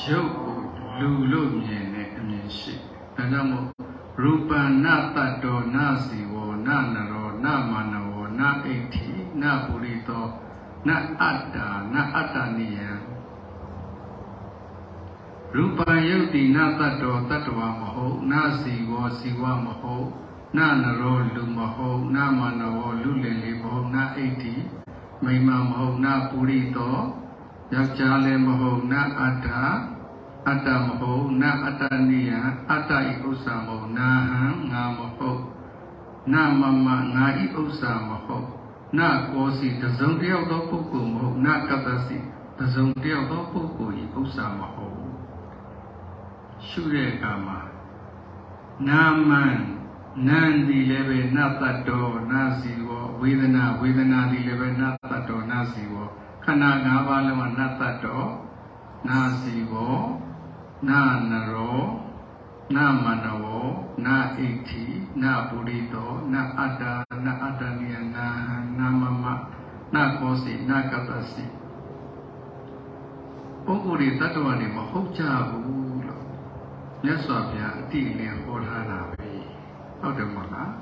ရုပ်ကိုလူလို့မြင်တဲ့အမြင်ရှိဒါကြောင့်မို့ရူပနတတ္တောနစီဝောနနရောနမနဝောနအိဋ္ဌိနပုရိသောနအတ္တာနအတ္တနိယံရရူပံယုတ်တိနတတ္တောတတ္တဝမဟုတ်နစီဝောစီဝမဟုတ် နနရောလူမဟုတ်နမနဝောလူလင်လေးမဟုတ်နအိဋ္ဌိမိမမဟုတ်နပုရိသောယောက်ျားလည်းမဟုတ်နအတ္တအတ္တမဟုတ်နအတ္တနိယအတ္တဤဥစ္စာမဟုတ်နာဟံငါမဟုတ်နမမငါဤဥစ္စာမဟုတ်နကောစီတစုံတယောက်သောပုဂ္ဂိုလ်မဟုတ်နကတ္တစီတစုံတယောက်သောပုဂ္ဂိုလ်ဤဥစ္စာမဟုတ်ရှုတဲ့အခါမှာနာမံန န္ဒီလည်းပဲနတ္တတောနာစီဝဝေဒနာဝေဒနာဒီလည်းပဲနတ္တတောနာစီဝခန္ဓာ၅ပါးလုံးကနတ္တတောနာစီဝနာနရောနာမနဝနာဣဋ္ဌိနာပုရိသောနာအတ္တနာအတ္တနိယနာနာမမနာကောစီနာကတ္တစီပုဂ္ဂိုလ်တွေတ attva တွေမဟုတ်ကြဘူးလို့မြတ်စွာဘုရားအတိအလင်းဟောထားတာပဲ ဟုတ်တယ်မဟုတ်လား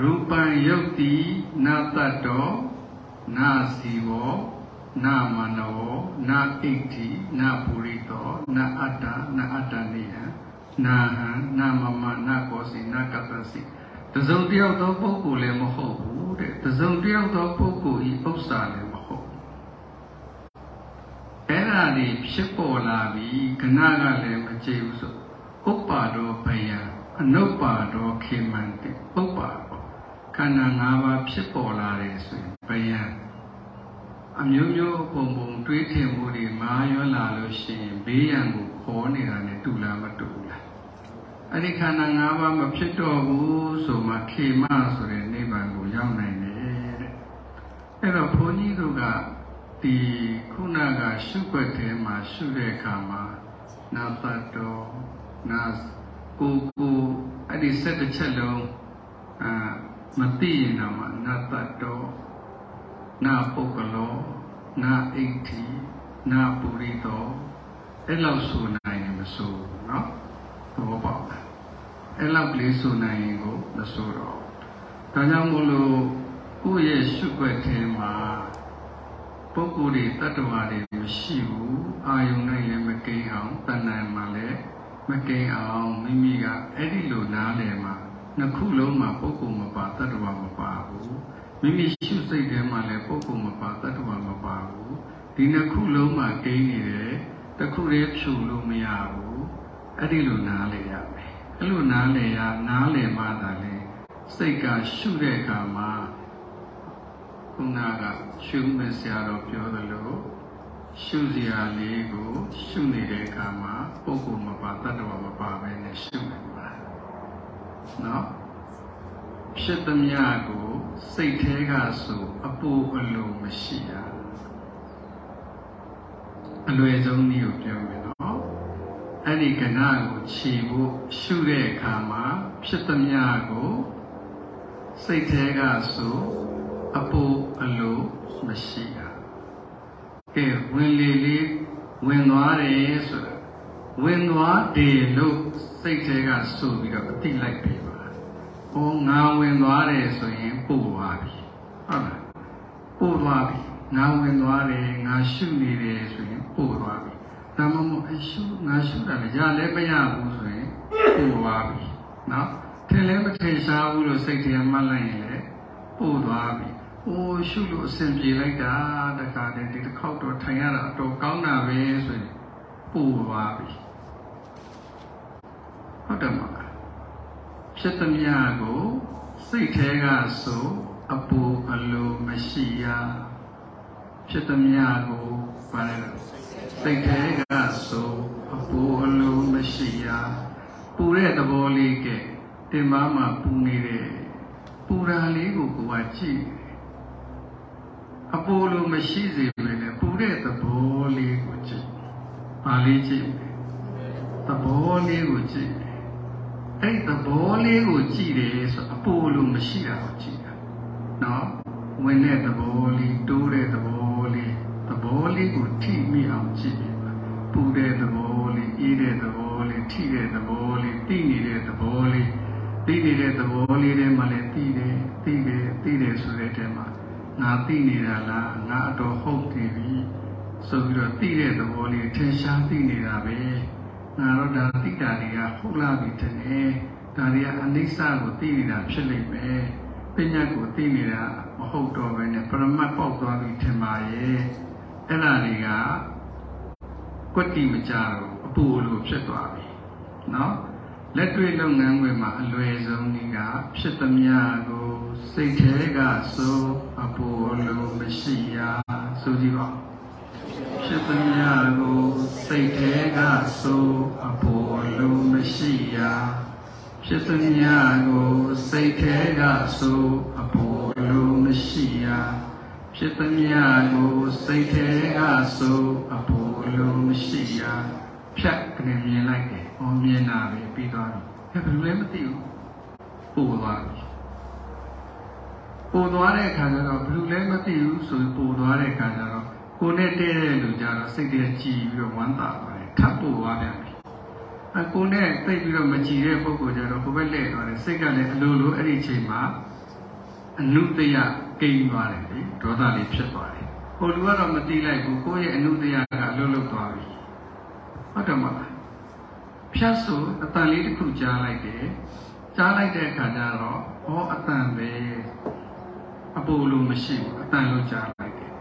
ရူပံယုတ်တိနာတတ္တောနာစီဝောနာမနောနာဣဋ္ဌိနာပုရိသောနာအတ္တနာအတ္တနိယနာဟံနာမမနာကောစီနာကတ္တစီတစုံတယောက်သောပုဂ္ဂိုလ်လည်းမဟုတ်ဘူးတဲ့တစုံတယောက်သောပုဂ္ဂိုလ်ဤဥစ္စာလည်းမဟုတ်အဲ့ဒါတွေဖြစ်ပေါ်လာပြီးခဏကလည်းမကြည့်ဘူးဆိုဥပ္ပါဒောဘယံ အနုပ္ပါဒောခေမန္တိဥပ္ပါခန္ဓာ၅ပါးဖြစ်ပေါ်လာတယ်ဆိုရင်ဘယံအမျိုးမျိုးပုံပုံတွေးထင်မှုတွေမာရွလာလို့ရှိရင်ဘေးရန်ကိုခေါ်နေတာနဲ့တူလားမတူဘူးလားအဲ့ဒီခန္ဓာ၅ပါးမဖြစ်တော့ဘူးဆိုမှခေမဆိုတဲ့နိဗ္ဗာန်ကိုရောက်နိုင်တယ်တဲ့အဲ့တော့ဘုန်းကြီးတို့ကဒီခုနကရှုွက်ထဲမှာရှုတဲ့အခါမှာနာတတ်တော်နာ ကိုကိုအဲ့ဒီစက်တစ်ချက်လုံးအာမသိရင်တော့မှနာတတ်တော်နာပုဂ္ဂလောနာဣဋ္ဌိနာပုရိသောအဲ့လောက်ဆိုနိုင်ရင်မဆိုဘူးเนาะသဘောပေါက်လားအဲ့လောက်ကလေးဆိုနိုင်ရင်ကိုမဆိုတော့ဒါကြောင့်မို့လို့ကိုယ့်ရဲ့ရှုွက်ထဲမှာပုဂ္ဂိုလ်တွေတ attva တွေမရှိဘူးအာယုန်နိုင်လည်းမကိန်းအောင်တဏ္ဍာမှာလည်း မကိန်းအောင်မိမိကအဲ့ဒီလိုနားလည်မှာနှစ်ခုလုံးမှာပုဂ္ဂိုလ်မပါတ attva မပါဘူးမိမိရှုစိတ်ထဲမှာလည်းပုဂ္ဂိုလ်မပါတ attva မပါဘူးဒီနှစ်ခုလုံးမှာကိန်းနေတယ်တစ်ခုတည်းဖြူလို့မရဘူးအဲ့ဒီလိုနားလည်ရမယ်အဲ့လိုနားလည်ရနားလည်မှသာလေစိတ်ကရှုတဲ့အခါမှာခုနကရှုမဲ့ဆရာတော်ပြောသလို ရှုစရာလေးကိုရှုနေတဲ့အခါမှာပုဂ္ဂိုလ်မပါတ attva မပါပဲနဲ့ရှုနိုင်ပါနော်ဖြစ်သမျှကိုစိတ်ထဲကဆိုအပူအလိုမရှိရအလွယ်ဆုံးနည်းကိုပြောမယ်နော်အဲ့ဒီကဏကိုခြေဖို့ရှုတဲ့အခါမှာဖြစ်သမျှကိုစိတ်ထဲကဆိုအပူအလိုမရှိရ ကဲဝင်လေလေးဝင်သွားတယ်ဆိုတာဝင်သွားတယ်လို့စိတ်ထဲကဆိုပြီးတော့အတိလိုက်ပြီပါ။ဟောငါဝင်သွားတယ်ဆိုရင်ပို့သွားပြီ။ဟုတ်လား။ပို့သွားပြီ။ငါဝင်သွားတယ်ငါရှုနေတယ်ဆိုရင်ပို့သွားပြီ။ဒါမှမဟုတ်အရှုငါရှုတာလည်းရလည်းမရဘူးဆိုရင်ပို့သွားပြီ။နော်။ထင်လည်းမထင်ရှားဘူးလို့စိတ်ထဲမှတ်လိုက်ရင်လည်းပို့သွားပြီ။ အိုးရှုလို့အဆင်ပြေလိုက်တာတခါတည်းဒီတစ်ခေါက်တော့ထိုင်ရတာအတော်ကောင်းတာပဲဆိုရင်ပို့သွားပြီ။ဟုတ်တယ်မလားဖြစ်သမျှကိုစိတ်ထဲကဆိုအပူအလိုမရှိရဖြစ်သမျှကိုဘာလဲစိတ်ထဲကဆိုအပူအလိုမရှိရပူတဲ့သဘောလေးကတင်မမှာပူနေတဲ့ပူရာလေးကိုကိုယ်ကကြည့် အပူလိုမရှိစေဘဲနဲ့ပူတဲ့သဘောလေးကိုကြည့်ပါလေးကြည့်သဘောလေးကိုကြည့်အဲ့သဘောလေးကိုကြည့်တယ်ဆိုအပိုလိုမရှိတာကိုကြည့်တာနော်ဝင်တဲ့သဘောလေးတိုးတဲ့သဘောလေးသဘောလေးကိုထိမိအောင်ကြည့်ပါပူတဲ့သဘောလေးအေးတဲ့သဘောလေးထိတဲ့သဘောလေးတိနေတဲ့သဘောလေးတိနေတဲ့သဘောလေးထဲမှာလည်းတိတယ်တိတယ်တိတယ်ဆိုတဲ့တဲမှာ ငါတိနေတာလားငါအတော်ဟုတ်တယ်ပြီဆိုပြီးတော့သိတဲ့သဘောလေးထင်ရှားသိနေတာပဲငါတို့ဒါသိတာတွေကဟုတ်လားပြီတဲ့ဒါတွေကအနိစ္စကိုသိနေတာဖြစ်လိမ့်မယ်ပညာကိုသိနေတာမဟုတ်တော့ဘဲနဲ့ပရမတ်ပေါက်သွားပြီထင်ပါရဲ့အဲ့ဒါတွေကကွက်တိမကြတော့အပူလိုဖြစ်သွားပြီနော်လက်တွေ့လုပ်ငန်းခွင်မှာအလွယ်ဆုံးကြီးကဖြစ်သမျှကို စိတ်ထဲကစိုးအပူလိုမရှိရာဆိုကြည့်ပါဖြစ်သမျှကိုစိတ်ထဲကစိုးအပူလိုမရှိရာဖြစ်သမျှကိုစိတ်ထဲကစိုးအပူလိုမရှိရာဖြစ်သမျှကိုစိတ်ထဲကစိုးအပူလိုမရှိရာဖြတ်ကနေမြင်လိုက်တယ်။ဟောမြင်တာပဲပြီးသွားပြီ။ဘယ်လိုလဲမသိဘူး။ပို့သွားပြီ။ ပို့သွားတဲ့အခါကျတော့ဘယ်လိုလဲမသိဘူးဆိုပို့သွားတဲ့အခါကျတော့ကိုနဲ့တည့်တဲ့လူကြတော့စိတ်တည်းကြည်ပြီးတော့ဝမ်းသာပါတယ်။ထပ်ပို့သွားပြန်ပြီ။အကိုနဲ့သိပြီးတော့မကြည်တဲ့ပုဂ္ဂိုလ်ကြတော့ကိုပဲလှည့်သွားတယ်။စိတ်ကလည်းအလိုလိုအဲ့ဒီအချိန်မှာအနုတ္တယကိန်းသွားတယ်လေ။ဒေါသလေးဖြစ်သွားတယ်။ဟိုလူကတော့မသိလိုက်ဘူး။ကိုယ့်ရဲ့အနုတ္တယကအလွတ်လွတ်သွားပြီ။ဟုတ်တယ်မလားဖြတ်ဆိုအတန်လေးတစ်ခုကြားလိုက်တယ်ကြားလိုက်တဲ့အခါကျတော့ဟောအတန်ပဲ အပူလို့မရှိဘူးအတန်လို့ကြားလိုက်တယ်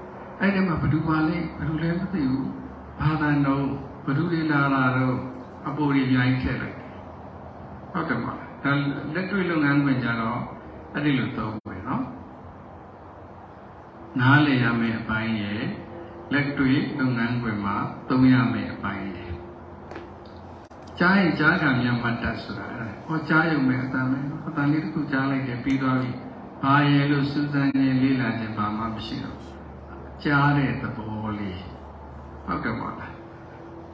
အဲ့ဒီမှာဘ누구ပါလဲဘ누구လဲမသိဘူးဘာသာတော့ဘ누구တွေလာလာတော့အပူတွေအများကြီးထည့်လိုက်ဟုတ်တယ်မလားဒါလက်တွေ့လုပ်ငန်းခွင်ကြတော့အဲ့ဒီလိုသုံးပဲเนาะနားလည်ရမယ့်အပိုင်းရဲ့လက်တွေ့လုပ်ငန်းခွင်မှာသုံးရမယ့်အပိုင်းရဲ့ကြားရင်ကြားကံမြတ်မှတ်တတ်ဆိုတာဟောကြားရုံပဲအတန်ပဲအတန်လေးတစ်ခုကြားလိုက်တယ်ပြီးသွားပြီ ဘာရဲ့လို့စူးစမ်းခြင်းလေးလာခြင်းဘာမှမရှိတော့ကြားတဲ့သဘောလေးဟုတ်ကဲ့ပါလား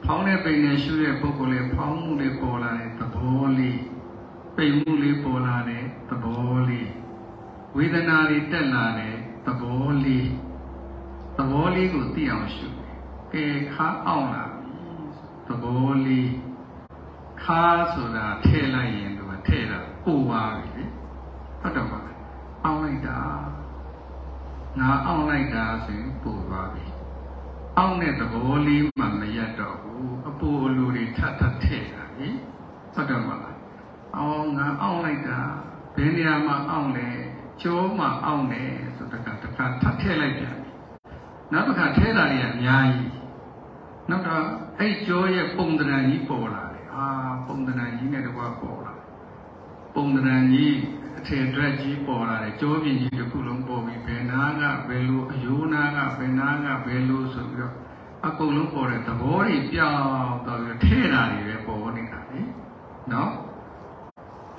ဖောင်းတဲ့ပိန်နဲ့ရှုတဲ့ပုဂ္ဂိုလ်လေးဖောင်းမှုလေးပေါ်လာတဲ့သဘောလေးပိန်မှုလေးပေါ်လာတဲ့သဘောလေးဝေဒနာတွေတက်လာတဲ့သဘောလေးသဘောလေးကိုသိအောင်ရှုကဲခါအောင်လာသဘောလေးခါဆိုတာထည့်လိုက်ရင်သူကထည့်တာပူပါပြီဟုတ်တော့ပါ အောင်လိုက်တာငါအောင်လိုက်တာဆိုရင်ပူသွားပြီအောင်တဲ့သဘောလေးမှမရတော့ဘူးအပူအလိုတွေထပ်ထပ်ထည့်တာလေဟုတ်တော့ပါလားအောင်ငါအောင်လိုက်တာဘယ်နေရာမှာအောင်လဲကျောမှာအောင်တယ်ဆိုတခါတခါထပ်ထည့်လိုက်ပြန်နောက်တစ်ခါထဲတာတွေအများကြီးနောက်တော့အဲ့ကျောရဲ့ပုံတရံကြီးပေါ်လာတယ်အာပုံတရံကြီးနဲ့တကွာပေါ်လာပုံတရံကြီး အထည်အတွက်ကြီးပေါ်လာတယ်ကျောပြင်ကြီးတစ်ခုလုံးပေါ်ပြီးဘယ်နာကဘယ်လိုအယိုးနာကဘယ်နာကဘယ်လိုဆိုပြီးတော့အကုန်လုံးပေါ်တဲ့သဘောတွေပြောင်းတော့ပြီးထဲတာတွေပဲပေါ်နေတာလေနော်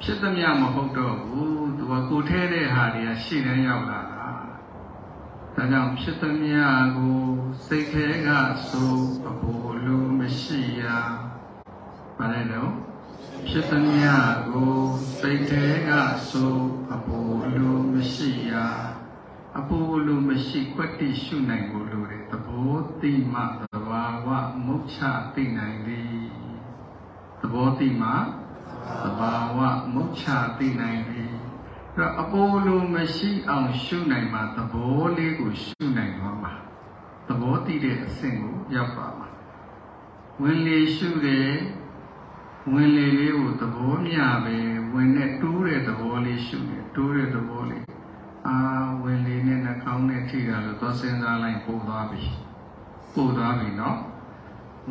ဖြစ်သမျှမဟုတ်တော့ဘူးသူကကိုထဲတဲ့ဟာတွေကရှေ့တန်းရောက်လာတာဒါကြောင့်ဖြစ်သမျှကိုစိတ်ထဲကဆိုအဖို့လိုမရှိရာဘာလဲတော့ ဖြစ်သမျှကိုစိတ်ထဲကဆိုအဖို့လိုမရှိရာအဖို့လိုမရှိကွက်တိရှုနိုင်ကိုလိုတယ်သဘောတိမသဘာဝမုတ်ချသိနိုင်သည်သဘောတိမသဘာဝမုတ်ချသိနိုင်သည်တော့အပိုလိုမရှိအောင်ရှုနိုင်မှာသဘောလေးကိုရှုနိုင်သွားမှာသဘောတည်တဲ့အဆင့်ကိုရောက်ပါမှာဝင်လေရှုတယ် ဝင်လေလေးကိုသဘောမျှပဲဝင်နဲ့တိုးတဲ့သဘောလေးရှုတယ်တိုးတဲ့သဘောလေးအာဝင်လေနဲ့နှာခေါင်းနဲ့ထိတာလို့သွားစဉ်းစားလိုက်ပို့သွားပြီပို့သွားပြီနော်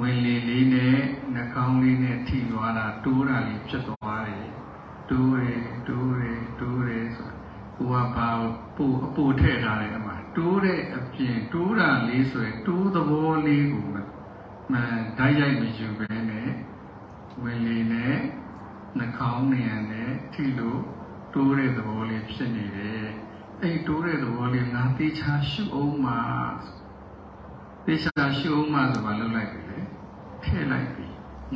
ဝင်လေလေးနဲ့နှာခေါင်းလေးနဲ့ထိသွားတာတိုးတာလေးဖြစ်သွားတယ်တိုးတယ်တိုးတယ်တိုးတယ်ဆိုကိုကဘာပူအပူထည့်ထားတယ်အမှတိုးတဲ့အပြင်တိုးတာလေးဆိုရင်တိုးသဘောလေးကိုမဓာတ်ရိုက်မယူပဲနဲ့ ဝင်လေနဲ့နှာခေါင်းနေရနဲ့ထိလို့တိုးတဲ့သဘောလေးဖြစ်နေတယ်အဲ့တိုးတဲ့သဘောလေးငါတေချာရှုအောင်မှာတေချာရှုအောင်မှာဆိုတာလုပ်လိုက်ပြီလေထည့်လိုက်ပြီ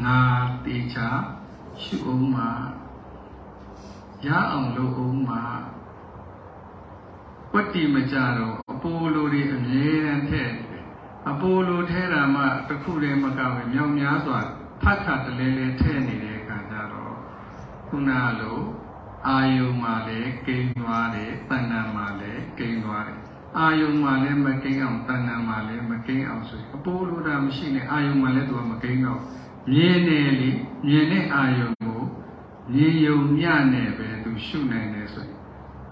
ငါတေချာရှုအောင်မှာရအောင်လုပ်အောင်မှာဝတ္တိမကြတော့အပိုလိုတွေအမြဲတမ်းထည့်နေတယ်အပိုလိုထဲတာမှတစ်ခုတည်းမကပဲမြောင်များစွာ ဖတ်ခါတလဲလဲထည့်နေတဲ့အခါကျတော့ခုနလိုအာယုံမှာလည်းကိန်းသွားတယ်တဏ္ဍာမှာလည်းကိန်းသွားတယ်အာယုံမှလည်းမကိန်းအောင်တဏ္ဍာမှလည်းမကိန်းအောင်ဆိုရင်အပိုးလိုတာမရှိနဲ့အာယုံမှလည်းသူကမကိန်းတော့မြင်နေလေမြင်တဲ့အာယုံကိုမြင်ယုံမြနဲ့ပဲသူရှုနိုင်တယ်ဆိုရင်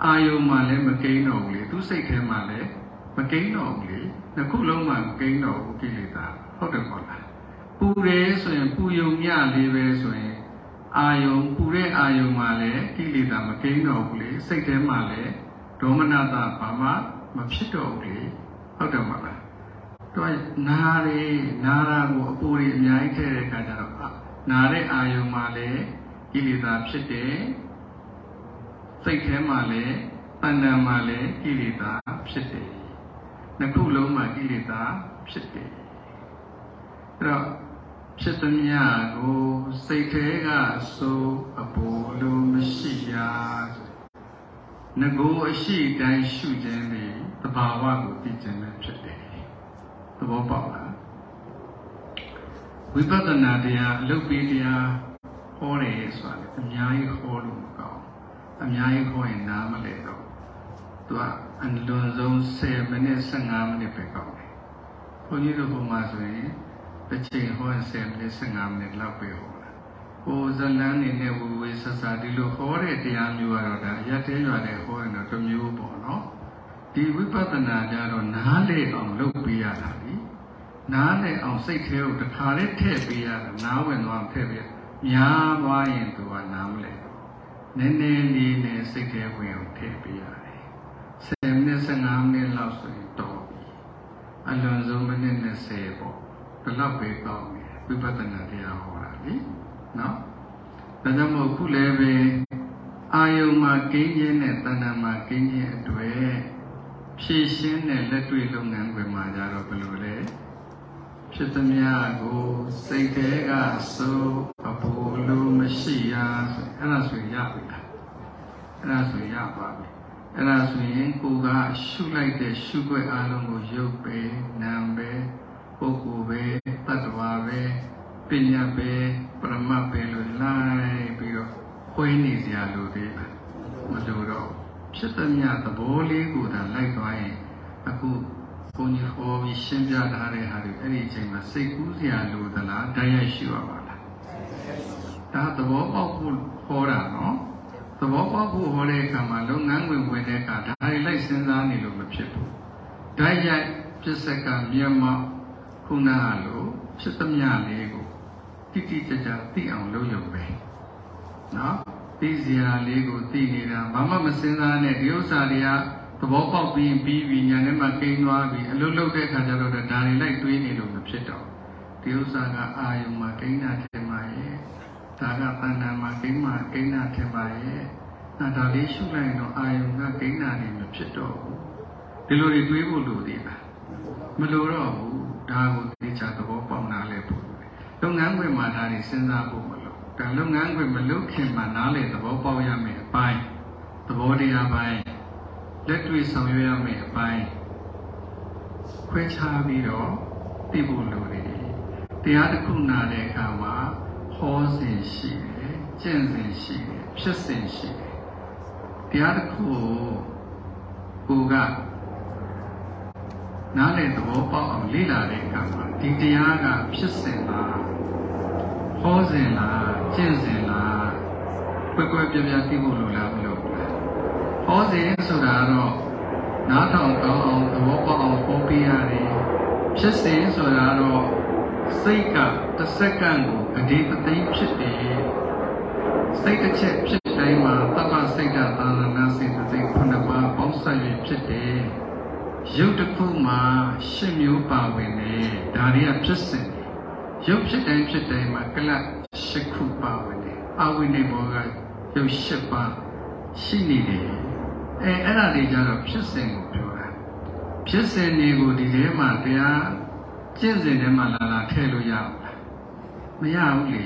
အာယုံမှလည်းမကိန်းတော့ဘူးလေသူစိတ်ထဲမှာလည်းမကိန်းတော့ဘူးလေနှစ်ခုလုံးမှမကိန်းတော့ဘူးကိလေသာဟုတ်တယ်ပေါ့လား ပူတယ်ဆိုရင်ပူယုံမြလေးပဲဆိုရင်အာယုံပူတဲ့အာယုံမှလည်းကိလေသာမကိန်းတော့ဘူးလေစိတ်ထဲမှာလည်းဒေါမနတာဘာမှမဖြစ်တော့ဘူးလေဟုတ်တယ်မလားတော့နာရီနာရာကိုအပူတွေအများကြီးထည့်တဲ့အခါကျတော့နာတဲ့အာယုံမှာလည်းကိလေသာဖြစ်တယ်စိတ်ထဲမှာလည်းတဏ္ဍာမှာလည်းကိလေသာဖြစ်တယ်နှစ်ခုလုံးမှာကိလေသာဖြစ်တယ်အဲ့တော့ ဖြစ်သမျှကိုစိတ်ထဲကစိုးအပူလိုမရှိရာငကိုအရှိတိုင်းရှုခြင်းတွေတဘာဝကိုသိခြင်းပဲဖြစ်တယ်သဘောပေါက်လားဝိပဿနာတရားအလုပ်ပေးတရားဟောတယ်ဆိုတာလေအများကြီးဟောလို့မကောင်းအများကြီးဟောရင်နားမလဲတော့သူကအလွန်ဆုံး10မိနစ်15မိနစ်ပဲကောင်းတယ်ဘုန်းကြီးတို့ဘုံမှာဆိုရင် တစ်ချိန်ဟောရင်10မိနစ်15မိနစ်လောက်ပဲဟောဟိုဇလန်းနေနဲ့ဝေဝေဆဆဒီလိုဟောတဲ့တရားမျိုးကတော့ဒါရက်သေးရွာတဲ့ဟောရင်တော့တစ်မျိုးပေါ့နော်ဒီဝိပဿနာကြတော့နားလေအောင်လုပ်ပေးရတာလीနားလေအောင်စိတ်ထဲကိုတခါလေးထည့်ပေးရတာနားဝင်သွားထည့်ပေးများသွားရင်သူကနားမလဲနည်းနည်းလေးနဲ့စိတ်ထဲဝင်အောင်ထည့်ပေးရတယ်10မိနစ်15မိနစ်လောက်ဆိုရင်တော်ပြီအလွန်ဆုံးမိနစ်20ပေါ့ ဘယ်လောက်ပဲကောင်းတယ်ဝိပဿနာတရားဟောတာလीနော်ဒါကြောင့်မို့ခုလည်းပဲအာယုံမှာကင်းခြင်းနဲ့တဏ္ဍာမှာကင်းခြင်းအတွေ့ဖြည့်ရှင်းတဲ့လက်တွေ့လုပ်ငန်းခွင်မှာကြတော့ဘယ်လိုလဲဖြစ်သမျှကိုစိတ်ထဲကစိုးအပူလိုမရှိရဆိုအဲ့ဒါဆိုရပြီလားအဲ့ဒါဆိုရပါပြီအဲ့ဒါဆိုရင်ကိုကရှုလိုက်တဲ့ရှုွက်အားလုံးကိုရုပ်ပဲနာမ်ပဲ ပုဂ္ဂိုလ်ပဲတ attva ပဲပညာပဲပရမတ်ပဲလို့လိုက်ပြီးတော့ခွဲနေစရာလိုသေးလားမလိုတော့ဖြစ်သမျှသဘောလေးကိုသာလိုက်သွားရင်အခုဘုန်းကြီးဟောပြီးရှင်းပြထားတဲ့ဟာတွေအဲ့ဒီအချိန်မှာစိတ်ကူးစရာလိုသလားတရားရှိရပါလားဒါသဘောပေါက်ဖို့ဟောတာနော်သဘောပေါက်ဖို့ဟောတဲ့အခါမှာလုပ်ငန်းဝင်ဝင်တဲ့အခါဒါတွေလိုက်စဉ်းစားနေလို့မဖြစ်ဘူးဓာတ်ရိုက်ပြစ္ဆကမြန်မာ ခုနကလိုဖြစ်သမျှလေးကိုတိတိကျကျသိအောင်လုပ်ရုံပဲနော်သိစရာလေးကိုသိနေတာဘာမှမစင်စားနဲ့ဒီဥစ္စာတွေကသဘောပေါက်ပြီးပြီးပြီးညာထဲမှာကိန်းသွားပြီးအလုပ်လုပ်တဲ့ခါကျတော့ဒါတွေလိုက်တွေးနေလို့မဖြစ်တော့ဒီဥစ္စာကအာယုံမှာကိန်းတာထဲမှာရဲ့ဒါကတဏ္ဍာမှာကိန်းမှာကိန်းတာထဲမှာရဲ့အဲဒါလေးရှုလိုက်ရင်တော့အာယုံကကိန်းတာနေမဖြစ်တော့ဘူးဒီလိုတွေတွေးဖို့လိုသေးလားမလိုတော့ဘူး ဒါကိုသိချသဘောပေါက်နားလဲဖို့လုပ်ငန်းခွင်မှာဒါတွေစဉ်းစားဖို့မလိုဒါလုပ်ငန်းခွင်မလုပ်ခင်မှာနားလေသဘောပေါက်ရမယ်အပိုင်းသဘောတရားပိုင်းလက်တွေ့ဆောင်ရွက်ရမယ်အပိုင်းခွဲခြားပြီးတော့သိဖို့လိုတယ်တရားတစ်ခုနာတဲ့အခါမှာဟောစဉ်ရှိတယ်ကျင့်စဉ်ရှိတယ်ဖြစ်စဉ်ရှိတယ်တရားတစ်ခုကိုကိုက နားလေသဘောပေါက်အောင်လေ့လာတဲ့အခါမှာဒီတရားကဖြစ်စဉ်လားဟောစဉ်လားကျင့်စဉ်လားကွယ်ကွယ်ပြပြသိဖို့လိုလားမလို့ဟောစဉ်ဆိုတာတော့နားထောင်ကောင်းအောင်သဘောပေါက်အောင်ဟောပြရတယ်ဖြစ်စဉ်ဆိုတာတော့စိတ်ကတစ်စက္ကန့်ကိုအဒီတသိန်းဖြစ်တယ်စိတ်တစ်ချက်ဖြစ်တိုင်းမှာတပ္ပစိတ်ကသာသနာစိတ်တစ်သိန်းခုနှစ်ပါးပေါင်းစပ်ရဖြစ်တယ် ရုပ်တစ်ခုမှာရှစ်မျိုးပါဝင်တယ်ဒါတွေကဖြစ်စဉ်ရုပ်ဖြစ်တိုင်းဖြစ်တိုင်းမှာကလပ်ရှစ်ခုပါဝင်တယ်အဝိနေဘောကရုပ်ရှစ်ပါရှိနေတယ်အဲအဲ့ဒါတွေကြတော့ဖြစ်စဉ်ကိုပြောတာဖြစ်စဉ်တွေကိုဒီထဲမှာတရားကျင့်စဉ်ထဲမှာလာလာထည့်လို့ရအောင်လားမရဘူးလေ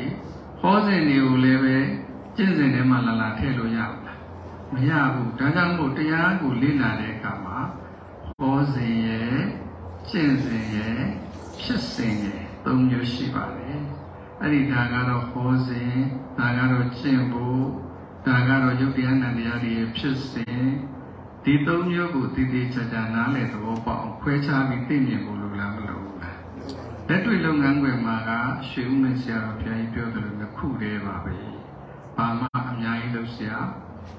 ဟောစဉ်တွေကိုလည်းပဲကျင့်စဉ်ထဲမှာလာလာထည့်လို့ရအောင်လားမရဘူးဒါကြောင့်မို့တရားကိုလေ့လာတဲ့အခါမှာ ဘောဇင်ရဲ့ကျင့်စဉ်ရဲ့ဖြစ်စဉ်ရဲ့သုံးမျိုးရှိပါတယ်အဲ့ဒီဒါကတော့ဟောစဉ်ဒါကတော့ကျင့်ဖို့ဒါကတော့ယုတ်တရားနံတရားတွေဖြစ်စဉ်ဒီသုံးမျိုးကိုတည်တည်ချာချာနားလည်သဘောပေါက်အောင်ခွဲခြားပြီးသိမြင်ဖို့လိုလားမလိုဘူးလားလက်တွေ့လုပ်ငန်းခွင်မှာကရွှေဦးမင်းဆရာတော်ဘုရားကြီးပြောတယ်လို့နှစ်ခုတည်းပါပဲဘာမှအများကြီးလုပ်စရာ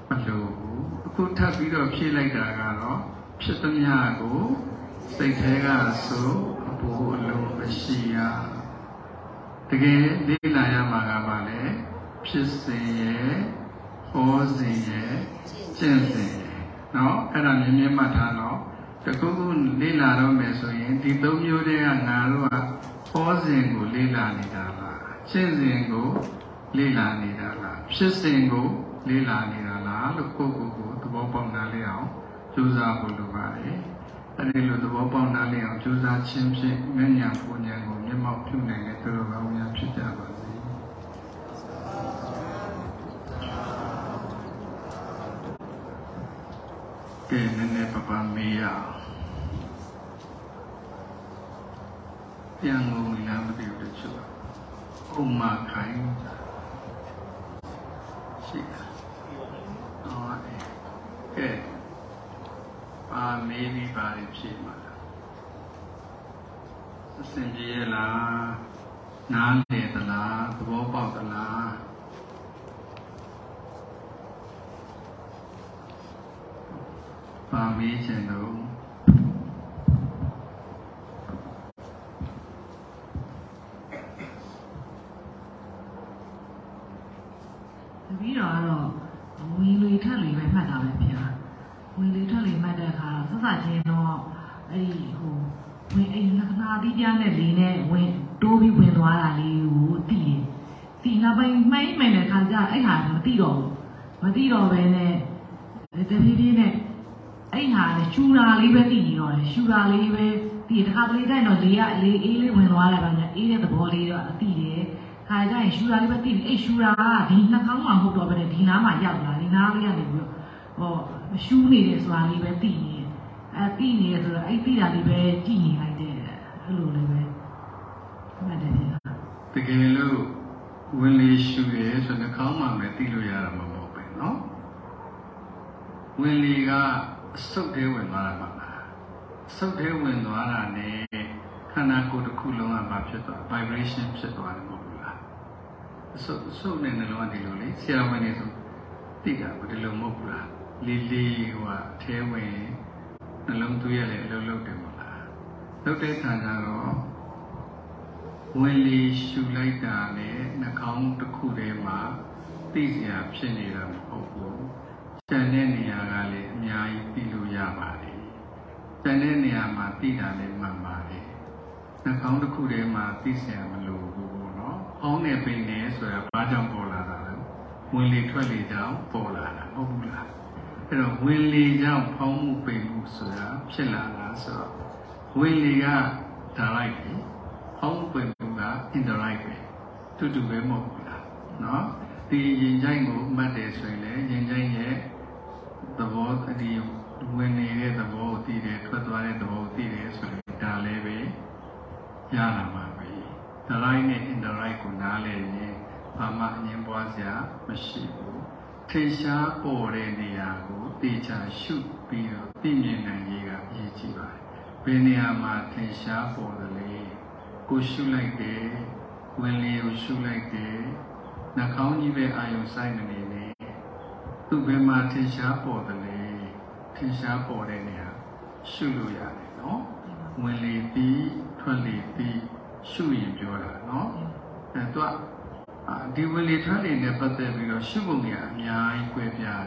မလိုဘူးအခုထပ်ပြီးတော့ဖြည့်လိုက်တာကတော့ ဖြစ်သမျှကိုစိတ်ထဲကဆိုအပူအလုံးမရှိရတကယ်လေ့လာရမှာကပါလေဖြစ်စဉ်ရဲ့ဟောစဉ်ရဲ့ကျင့်စဉ်ရဲ့เนาะအဲ့ဒါမြင်မြင်မှတ်ထားတော့တခုခုလေ့လာတော့မယ်ဆိုရင်ဒီသုံးမျိုးတည်းကငါတို့ကဟောစဉ်ကိုလေ့လာနေတာလားကျင့်စဉ်ကိုလေ့လာနေတာလားဖြစ်စဉ်ကိုလေ့လာနေတာလားလို့ကိုယ့်ကိုယ်ကိုသဘောပေါက်နားလည်အောင် ု ကြိုးစားဖို့လိုပါတယ်အဲဒီလိုသဘောပေါက်နားလည်အောင်ကြိုးစားခြင်းဖြင့်ဉာဏ်ဉာဏ်ပူဉာဏ်ကိုမျက်မှောက်ပြုနိုင်တဲ့သူတော်ကောင်းများဖြစ်ကြပါစေကဲနည်းနည်းပပမေးရအောင်ပြန်လို့လမ်းမသိဘူးတချို့ဥမခိုင်းရှိတယ်ဟောတယ်ကဲ ပါမေးပြီးပါဖြစ်မှာလားအစင်ကြီးရလားနားလေသလားသဘောပေါက်သလားပါမေးခြင်းတော့တပီတော့ကတော့ဝင်လေထက်လေပဲမှတ်တာပဲဗျာ ဝင်လေထက်လေမှတ်တဲ့အခါဆက်စချင်းတော့အဲ့ဒီဟိုဝင်အဲ့လက္ခဏာတိပြနဲ့လေနဲ့ဝင်တိုးပြီးဝင်သွားတာလေးကိုသိတယ်ဒီနောက်ပိုင်းမှိုင်းမှန်တဲ့ခါကျအဲ့ဟာမသိတော့ဘူးမသိတော့ဘဲနဲ့တဖြည်းဖြည်းနဲ့အဲ့ဟာလေရှူတာလေးပဲသိနေတော့တယ်ရှူတာလေးပဲဒီတစ်ခါတလေတိုင်းတော့လေကလေအေးလေးဝင်သွားတယ်ဗျာအေးတဲ့သဘောလေးတော့အသိတယ်ခါကြရင်ရှူတာလေးပဲတိတယ်အဲ့ရှူတာကဒီနှာခေါင်းမှာဟုတ်တော့ပဲနဲ့ဒီနားမှာရောက်လာဒီနားလေးကနေပြီးတော့ဟော ရှူနေတယ်ဆိုတာလေးပဲတိနေတယ်အဲတိနေတယ်ဆိုတော့အဲ့တိတာလေးပဲကြည့်နေလိုက်တယ်အဲ့လိုလေးပဲမှတ်တယ်ဗျာ တကယ်လို့ဝင်လေရှူရဲဆိုနှာခေါင်းမှာပဲသိလို့ရတာမဟုတ်ပဲเนาะဝင်လေကအစုပ်သေးဝင်သွားတာပါလားအစုပ်သေးဝင်သွားတာ ਨੇ ခန္ဓာကိုယ်တစ်ခုလုံးကဘာဖြစ်သွား vibration ဖြစ်သွားတယ်မဟုတ်ဘူးလားအစုပ်အစုပ်နဲ့နှလုံးကဒီလိုလေဆရာဝန်တွေဆိုသိတာဘယ်လိုမဟုတ်ဘူးလား လေးလေးဟိုအထဲဝင်နှလုံးသွေးရလေအလုံးလုံးတယ်မဟုတ်လားလုပ်တဲ့ခါကျတော့ဝင်လေရှူလိုက်တာနဲ့နှာခေါင်းတစ်ခုထဲမှာသိစရာဖြစ်နေတာမဟုတ်ဘူး။ကျန်တဲ့နေရာကလည်းအများကြီးသိလို့ရပါတယ်။ကျန်တဲ့နေရာမှာသိတာလည်းမှန်ပါတယ်။နှာခေါင်းတစ်ခုထဲမှာသိစရာမလိုဘူးပေါ့နော်။အောင်းနေပိနေဆိုတာဘာကြောင့်ပေါ်လာတာလဲ။ဝင်လေထွက်လေကြောင့်ပေါ်လာတာဟုတ်ဘူးလား။ အဲ့တော့ဝင်လေကြောင့်ဖောင်းမှုပင်မှုဆိုတာဖြစ်လာတာဆိုတော့ဝင်လေကဒါလိုက်ပဲဖောင်းမှုပင်မှုက indirect ပဲတူတူပဲမဟုတ်ဘူးလားနော်ဒီရင်ကြိုင်ကိုမှတ်တယ်ဆိုရင်လည်းရင်ကြိုင်ရဲ့သဘောတတိယဝင်နေတဲ့သဘောကိုသိတယ်ထွက်သွားတဲ့သဘောကိုသိတယ်ဆိုရင်ဒါလည်းပဲရလာမှာပဲ direct နဲ့ indirect ကိုနားလည်ရင်ဘာမှအငြင်းပွားစရာမရှိဘူး ထေရှားပေါ်တဲ့နေရာကိုတေချာရှုပြီးတော့သိမြင်နိုင်ရေးကအရေးကြီးပါတယ်ဘယ်နေရာမှာထင်ရှားပေါ်တယ်လဲကိုရှုလိုက်တယ်ဝင်လေကိုရှုလိုက်တယ်နှာခေါင်းကြီးပဲအာယုံဆိုင်နေနေနဲ့သူ့ဘယ်မှာထင်ရှားပေါ်တယ်လဲထင်ရှားပေါ်တဲ့နေရာရှုလို့ရတယ်နော်ဝင်လေပြီးထွက်လေပြီးရှုရင်ပြောတာနော်အဲတော့ ဒီဝင်လေထွက်လေနဲ့ပတ်သက်ပြီးတော့ရှုပုံတွေအများကြီး꿰ပြတယ်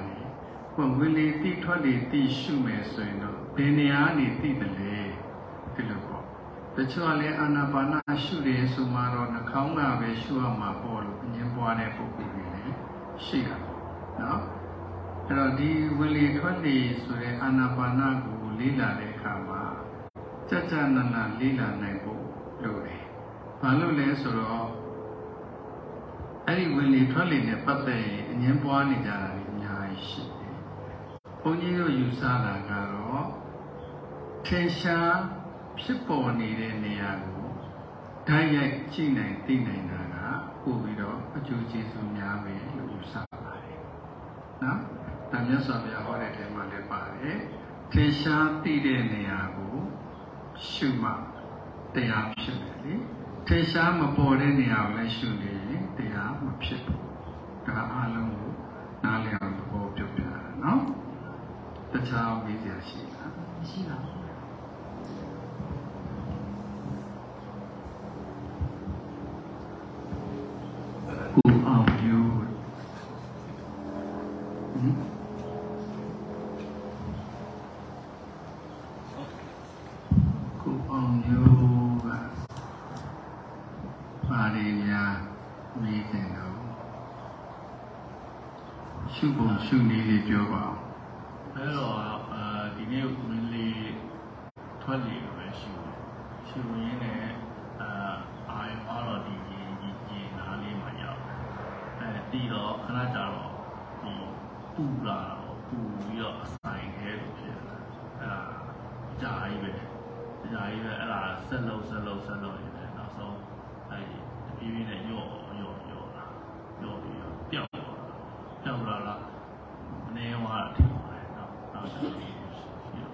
ဟိုဝင်လေပြီးထွက်လေပြီးရှုမယ်ဆိုရင်တော့ဘယ်နေရာကနေသိတယ်လဲဒီလိုပေါ့တချို့ကလည်းအာနာပါနရှုတယ်ဆိုမှတော့နှာခေါင်းကပဲရှုရမှာပေါ့လို့အငင်းပွားတဲ့ပုဂ္ဂိုလ်တွေလည်းရှိတာပေါ့နော်အဲ့တော့ဒီဝင်လေထွက်လေဆိုတဲ့အာနာပါနကိုလေ့လာတဲ့အခါမှာကြကြနနလေ့လာနိုင်ဖို့လိုတယ်ဘာလို့လဲဆိုတော့ အဲ့ဒီဝင်လေထွက်လေနဲ့ပတ်သက်ရင်အငင်းပွားနေကြတာတွေအများကြီးရှိတယ်ဘုန်းကြီးတို့ယူဆတာကတော့ထင်ရှားဖြစ်ပေါ်နေတဲ့နေရာကိုဓာတ်ရိုက်ကြည့်နိုင်သိနိုင်တာကပို့ပြီးတော့အကျိုးကျေးဇူးများပဲလို့ယူဆပါတယ်။နော်။ဒါမမြတ်စွာဘုရားဟောတဲ့ထဲမှာလည်းပါတယ်ထင်ရှားသိတဲ့နေရာကိုရှုမှတရားဖြစ်တယ်လေ ထင်ရှားမပေါ်တဲ့နေရာကိုလည်းရှုနေရင်တရားမဖြစ်ဘူးဒါအလုံးကိုနားလည်အောင်သဘောပြုပြတာနော်တခြားမေးစရာရှိလားမရှိပါဘူးကိုအောင်ယူဟမ်ကိုအောင်ယူကပါရီများ မိတဲ့တော့ရှုပုံရှုနည်းလေးပြောပါအောင်အဲ့တော့အဲဒီနေ့ကိုမင်းလေးထွက်လေလို့ပဲရှိတယ်ရှိရင်းနဲ့အာအာယအားတော့ဒီဒီဒီဒီနားလေးမှာရောက်အဲတီတော့ခဏကြာတော့ဒီပူလာတော့ပူပြီးတော့အဆိုင်ခဲလို့ဖြစ်လာအဲ့ဒါကြာကြီးပဲကြာကြီးပဲအဲ့ဒါဆက်လုံးဆက်လုံးဆက်လုံးရတယ်နောက်ဆုံးအဲဒီတပြေးပြေးနဲ့ညော့ ညော့ညော့လာညော့ပြီးတော့ပျောက်သွားပျောက်လာတော့အနေဝါထင်ပါတယ်နော်နောက်တစ်ခုရှိတော့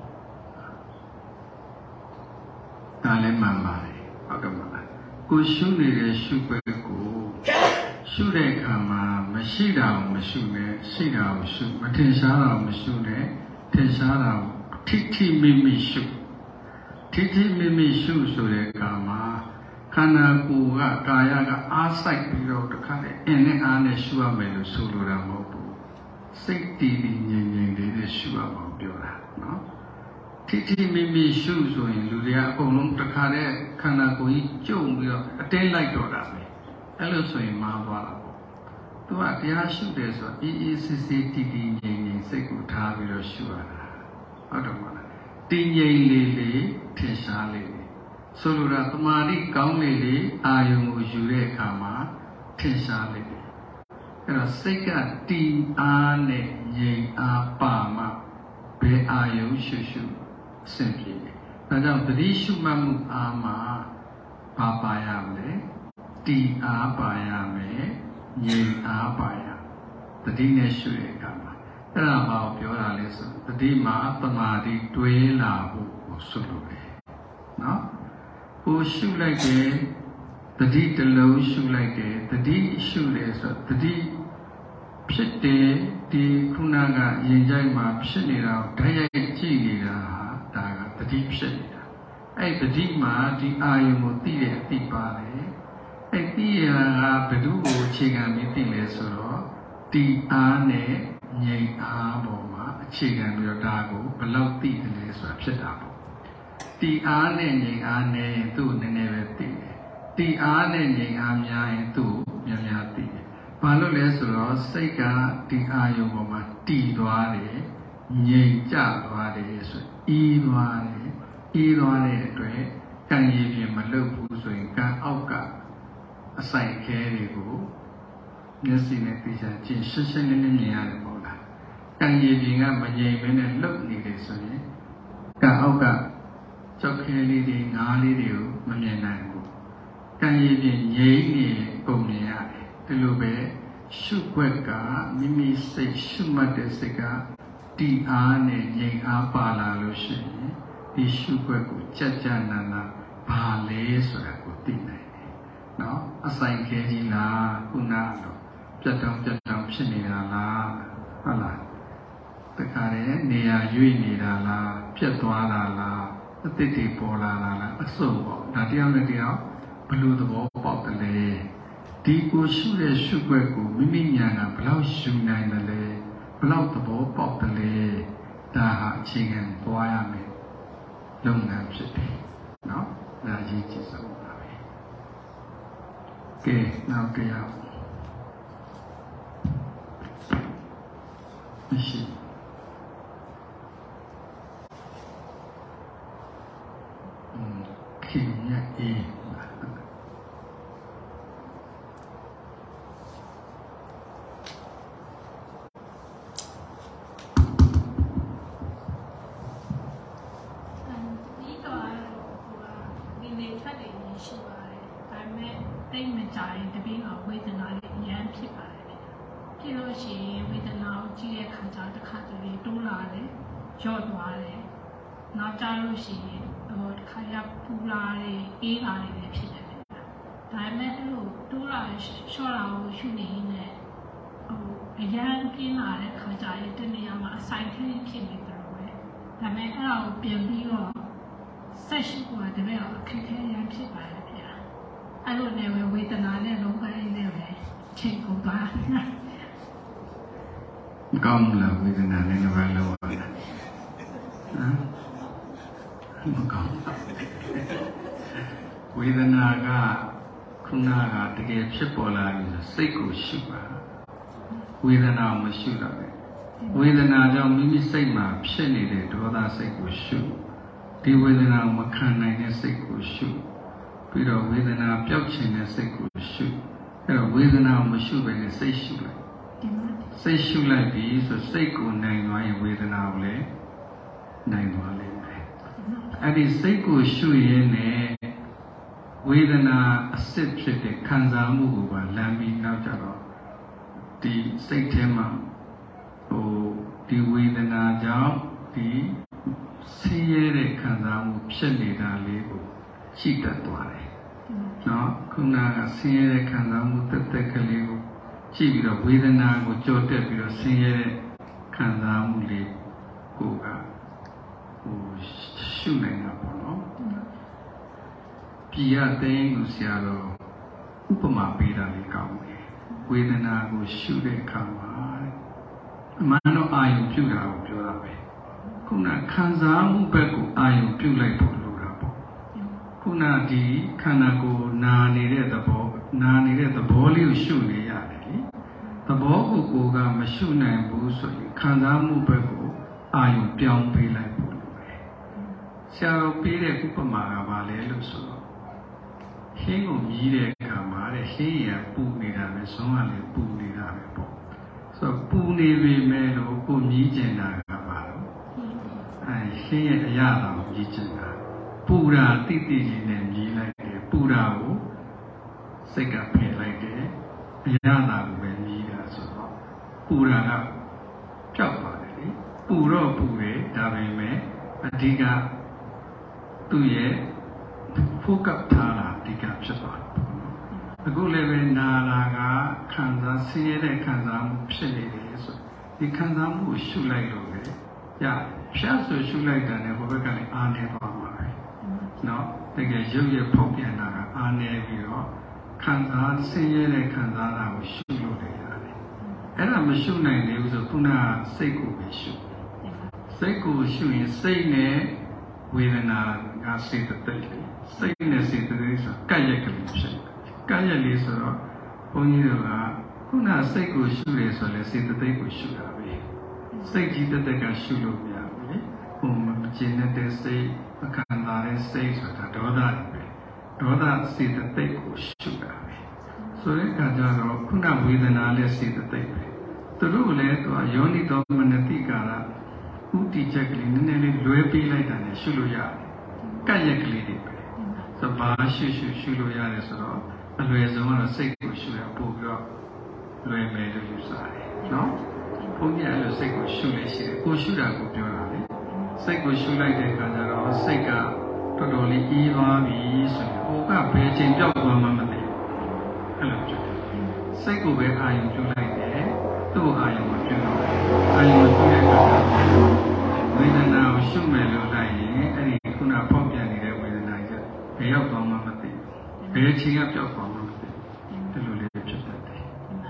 ဒါလည်းမှန်ပါတယ်ဟုတ်ကဲ့ပါကိုရှုနေတဲ့ရှုွက်ကိုရှုတဲ့အခါမှာမရှိတာကိုမရှုနဲ့ရှိတာကိုရှုမထင်ရှားတာကိုမရှုနဲ့ထင်ရှားတာကိုထိထိမိမိရှုထိထိမိမိရှုဆိုတဲ့အခါမှာ ခန္ဓာကိုယ်ကကာယကအားဆိုင်ပြီးတော့တစ်ခါလေအင်းနဲ့အားနဲ့ရှုရမယ်လို့ဆိုလိုတာမဟုတ်ဘူးစိတ်တည်တည်ငြိမ်ငြိမ်လေးနဲ့ရှုရမှာပြောတာနော်ထိထိမိမိရှုဆိုရင်လူတွေကအကုန်လုံးတစ်ခါတည်းခန္ဓာကိုယ်ကြီးကျုံပြီးတော့အတင်းလိုက်တော့တာပဲအဲ့လိုဆိုရင်မာသွားတာပေါ့သူကတရားရှုတယ်ဆိုတော့အေးအေးဆေးဆေးတည်တည်ငြိမ်ငြိမ်စိတ်ကိုထားပြီးတော့ရှုရတာဟုတ်တယ်မလားတည်ငြိမ်လေးလေးထင်ရှားလေးလေး ဆိုလိုတာတမာတိကောင်းလေးလေးအာယုံကိုယူတဲ့အခါမှာထင်ရှားလေးလေးအဲ့တော့စိတ်ကတည်အားနဲ့ငြိမ်အားပါမှဘယ်အာယုံရှုရှုအဆင်ပြေတယ်။ဒါကြောင့်သတိရှုမှတ်မှုအားမှာဘာပါရမလဲ။တီအားပါရမယ်။ငြိမ်အားပါရ။သတိနဲ့ရှုတဲ့အခါမှာအဲ့ဒါဘာကိုပြောတာလဲဆိုသတိမှာတမာတိတွေးလာဖို့ကိုဆိုလိုတယ်။နော်။ ကိုရှုလိုက်တယ်သတိတစ်လုံးရှုလိုက်တယ်သတိရှုတယ်ဆိုသတိဖြစ်တယ်ဒီခုနကရင်ကြိုက်မှာဖြစ်နေတာကိုဓာတ်ရိုက်ကြည့်နေတာဟာဒါကတတိဖြစ်နေတာအဲ့တတိမှာဒီအာယုံကိုသိတဲ့အသိပါတယ်အဲ့သိရတာကဘယ်သူ့ကိုအခြေခံပြီးသိလဲဆိုတော့ဒီအားနဲ့ငြိမ်အားပေါ်မှာအခြေခံပြီးတော့ဒါကိုဘယ်လောက်သိတယ်လဲဆိုတာဖြစ်တာပေါ့ ဒီအားနဲ့ငြိမ်အားနဲ့သူ့ကိုနည်းနည်းပဲသိတယ်ဒီအားနဲ့ငြိမ်အားများရင်သူ့ကိုများများသိတယ်ဘာလို့လဲဆိုတော့စိတ်ကဒီအာယုံပေါ်မှာတည်သွားတယ်ငြိမ်ကြသွားတယ်ဆိုဤသွားတယ်ဤသွားတဲ့အတွက်ကံရည်ပြင်မလုပ်ဘူးဆိုရင်ကံအောက်ကအဆိုင်ခဲတွေကိုမျက်စိနဲ့သိချာကြည့်ရှင်းရှင်းလင်းလင်းမြင်ရတယ်ပေါ့လားကံရည်ပြင်ကမငြိမ်ဘဲနဲ့လှုပ်နေတယ်ဆိုရင်ကံအောက်က ကြောက်ခဲလေးတွေငါးလေးတွေကိုမမြင်နိုင်ဘူးကံရည်ပြင်ငြိမ်နေပုံမြင်ရတယ်ဒီလိုပဲရှုွက်ကမိမိစိတ်ရှုမှတ်တဲ့စိတ်ကတီအားနဲ့ငြိမ်အားပါလာလို့ရှိရင်ဒီရှုွက်ကိုကြက်ကြနာနာဘာလဲဆိုတာကိုသိနိုင်တယ်။နော်အဆိုင်ခဲကြီးလားခုနကတော့ပြတ်တောင်ပြတ်တောင်ဖြစ်နေတာလားဟုတ်လားတခါတည်းနေရာရွေ့နေတာလားပြတ်သွားတာလား အသစ်တွေပေါ်လာတာလားအစုံပေါ့ဒါတရားနဲ့တရားဘယ်လိုသဘောပေါက်တယ်လဲဒီကိုရှုတဲ့ရှုွက်ကိုမိမိညာကဘယ်လောက်ရှုနိုင်တယ်လဲဘယ်လောက်သဘောပေါက်တယ်လဲဒါဟာအခြေခံသွားရမယ်လုပ်ငန်းဖြစ်တယ်နော်ဒါကြီးကြည့်စုံပါပဲကဲနောက်တရားမရှိอื มခင်ရအေး ဒီတော့ဟိုဒီနေထွက်နေနေရှိပါတယ်ဒါပေမဲ့တိတ်မကြရင်တပင်းကဝေဒနာလေးအများဖြစ်ပါတယ်ဖြစ်လို့ရှိရင်ဝေဒနာကို ကြည့်တဲ့ခါကျတစ်ခါတလေတိုးလာတယ်ရော့သွားတယ်နောက်ကြလို့ရှိရင်ဟိုတစ်ခါရပူလာတယ်အေးလာတယ်လည်းဖြစ်တယ်ဒါပေမဲ့အဲ့လိုတိုးလာ ရှော့လာကိုရှုနေရင်လည်းဟိုအရန်ပြင်းလာတဲ့ခါကျရင်တနေရာမှာအဆိုင်ခင်းဖြစ်နေတယ်လို့ပဲဒါပေမဲ့အဲ့ဒါကိုပြန်ပြီးတော့ဆက်ရှိကတကယ်အခက်ခဲရဖြစ်ပါရဲ့ဗျာအဲ့လိုနဲ့ဝေဒနာနဲ့လုံးပိုင်းနဲ့ပဲချိန်ကုန်သွားတယ်မကောင်းဘူးလားဝေဒနာနဲ့တစ်ပတ်လောက်ရတာဟမ်မကောင်းဘူးဝေဒနာက ခုနကတကယ်ဖြစ်ပေါ်လာပြီဆိုစိတ်ကိုရှုပါဝေဒနာကိုမရှုတော့ဘူးဝေဒနာကြောင့်မိမိစိတ်မှာဖြစ်နေတဲ့ဒေါသစိတ်ကိုရှုဒီဝေဒနာကိုမခံနိုင်တဲ့စိတ်ကိုရှုပြီးတော့ဝေဒနာပျောက်ခြင်းတဲ့စိတ်ကိုရှုအဲ့တော့ဝေဒနာကိုမရှုဘဲနဲ့စိတ်ရှုလိုက်စိတ်ရှုလိုက်ပြီဆိုစိတ်ကိုနိုင်သွားရင်ဝေဒနာကိုလည်းနိုင်သွားလိမ့်မယ်အဲ့ဒီစိတ်ကိုရှုရင်းနဲ့ ဝေဒနာအစစ်ဖြစ်တဲ့ခံစားမှုကိုပါလမ်းပြီးနောက်ကြတော့ဒီစိတ်ထဲမှာဟိုဒီဝေဒနာကြောင့်ဒီဆင်းရဲတဲ့ခံစားမှုဖြစ်နေတာလေးကိုရှိတတ်သွားတယ်နော်ခုနကဆင်းရဲတဲ့ခံစားမှုတက်တက်ကလေးကိုကြည့်ပြီးတော့ဝေဒနာကိုကြော်တက်ပြီးတော့ဆင်းရဲတဲ့ခံစားမှုလေးကိုကဟိုရှုနေတာပေါ့နော် ပြည်ရသိန်းကိုဆရာတော်ဥပမာပေးတာလေးကောင်းတယ်ဝေဒနာကိုရှုတဲ့အခါမှာတဲ့အမှန်တော့အာယုံပြုတာကိုပြောတာပဲခုနခံစားမှုဘက်ကိုအာယုံပြုလိုက်ဖို့လိုတာပေါ့ခုနဒီခန္ဓာကိုယ်နာနေတဲ့သဘောနာနေတဲ့သဘောလေးကိုရှုနေရတယ်လေသဘောကိုကိုယ်ကမရှုနိုင်ဘူးဆိုရင်ခံစားမှုဘက်ကိုအာယုံပြောင်းပေးလိုက်ဖို့လိုတယ်။ဆရာတော်ပေးတဲ့ဥပမာကဘာလဲလို့ဆိုတော့ ဟင်းကိုမြည်တဲ့အခါမှာတဲ့ဟင်းရပူနေတာပဲဇွန်ကလည်းပူနေတာပဲပေါ့။ဆိုတော့ပူနေပေမဲ့လို့ကိုမြည်ကျင်တာကဘာလို့အဲဟင်းရဲ့အရာတော်မြည်ကျင်တာပူတာတိတိကြီးနဲ့မြည်လိုက်တယ်ပူတာကိုစိတ်ကဖယ်လိုက်တယ်အရသာကိုပဲမြည်တာဆိုတော့ပူတာကပျောက်ပါတယ်လေပူတော့ပူတယ်ဒါပေမဲ့အဓိကသူ့ရဲ့ focus ထားတာအ ဓိကဖြစ်သွားတယ်ပေါ့နော်အခုလည်းပဲနာလာကခံစားဆင်းရဲတဲ့ခံစားမှုဖြစ်နေတယ်ဆိုဒီခံစားမှုကိုရှုလိုက်လို့ပဲရဖြတ်ဆိုရှုလိုက်တာနဲ့ဘုဘက်ကလည်းအားနေသွားမှာပဲနော်တကယ်ရုပ်ရဖောက်ပြန်တာကအားနေပြီးတော့ခံစားဆင်းရဲတဲ့ခံစားတာကိုရှုလို့ရတယ်။အဲ့ဒါမရှုနိုင်သေးဘူးဆိုခုနကစိတ်ကိုပဲရှု။စိတ်ကိုရှုရင်စိတ်နဲ့ဝေဒနာကစေတသိက်လေး စိတ်နဲ့စေတသိက်ဆိုကပ်ရက်ကလေးဖြစ်တယ်။ကပ်ရက်လေးဆိုတော့ဘုန်းကြီးတို့ကခုနစိတ်ကိုရှုရဲဆိုလဲစေတသိက်ကိုရှုတာပဲ။စိတ်ကြီးတက်တက်ကရှုလို့မရဘူးလေ။ဘုံမကျင်တဲ့စိတ်အခန္ဓာရဲ့စိတ်ဆိုတာဒေါသတွေပဲ။ဒေါသစေတသိက်ကိုရှုတာပဲဆိုတဲ့အခါကျတော့ခုနဝေဒနာနဲ့စေတသိက်ပဲသူတို့လည်းသူကယောနိတော်မနတိကာရဥတီချက်ကလေးနည်းနည်းလေးလွဲပေးလိုက်တာနဲ့ရှုလို့ရတယ်ကတ်ရက်ကလေးတွေပဲ ဆိုဘာရှုရှုရှုလို့ရတယ်ဆိုတော့အလွယ်ဆုံးကတော့စိတ်ကိုရှုရပို့ပြီးတော့လွယ်မယ်လို့ယူဆတယ်နော်ဘုန်းကြီးအဲ့လိုစိတ်ကိုရှုလို့ရှိတယ်ကိုရှုတာကိုပြောတာလေစိတ်ကိုရှုလိုက်တဲ့အခါကျတော့စိတ်ကတော်တော်လေးအေးသွားပြီဆိုရင်ဟိုကဘယ်ချိန်ပြောက်သွားမှမသိဘူးအဲ့လိုဖြစ်တယ်စိတ်ကိုပဲအာရုံပြုလိုက်တယ်သူ့အာရုံမပြုတော့ဘူးအာရုံမပြုတဲ့အခါကျတော့ဝေဒနာကိုရှုမယ်လို့လိုက်ရင်အဲ့ဒီခုနပေါက်ပြန်နေတဲ့ဝေဒနာကဘယ် ရောက်သွားမှမသိဘူးဘယ်ချိန်ကပြောက်သွားမှမသိဘူးဒီလိုလေးဖြစ်တတ်တယ်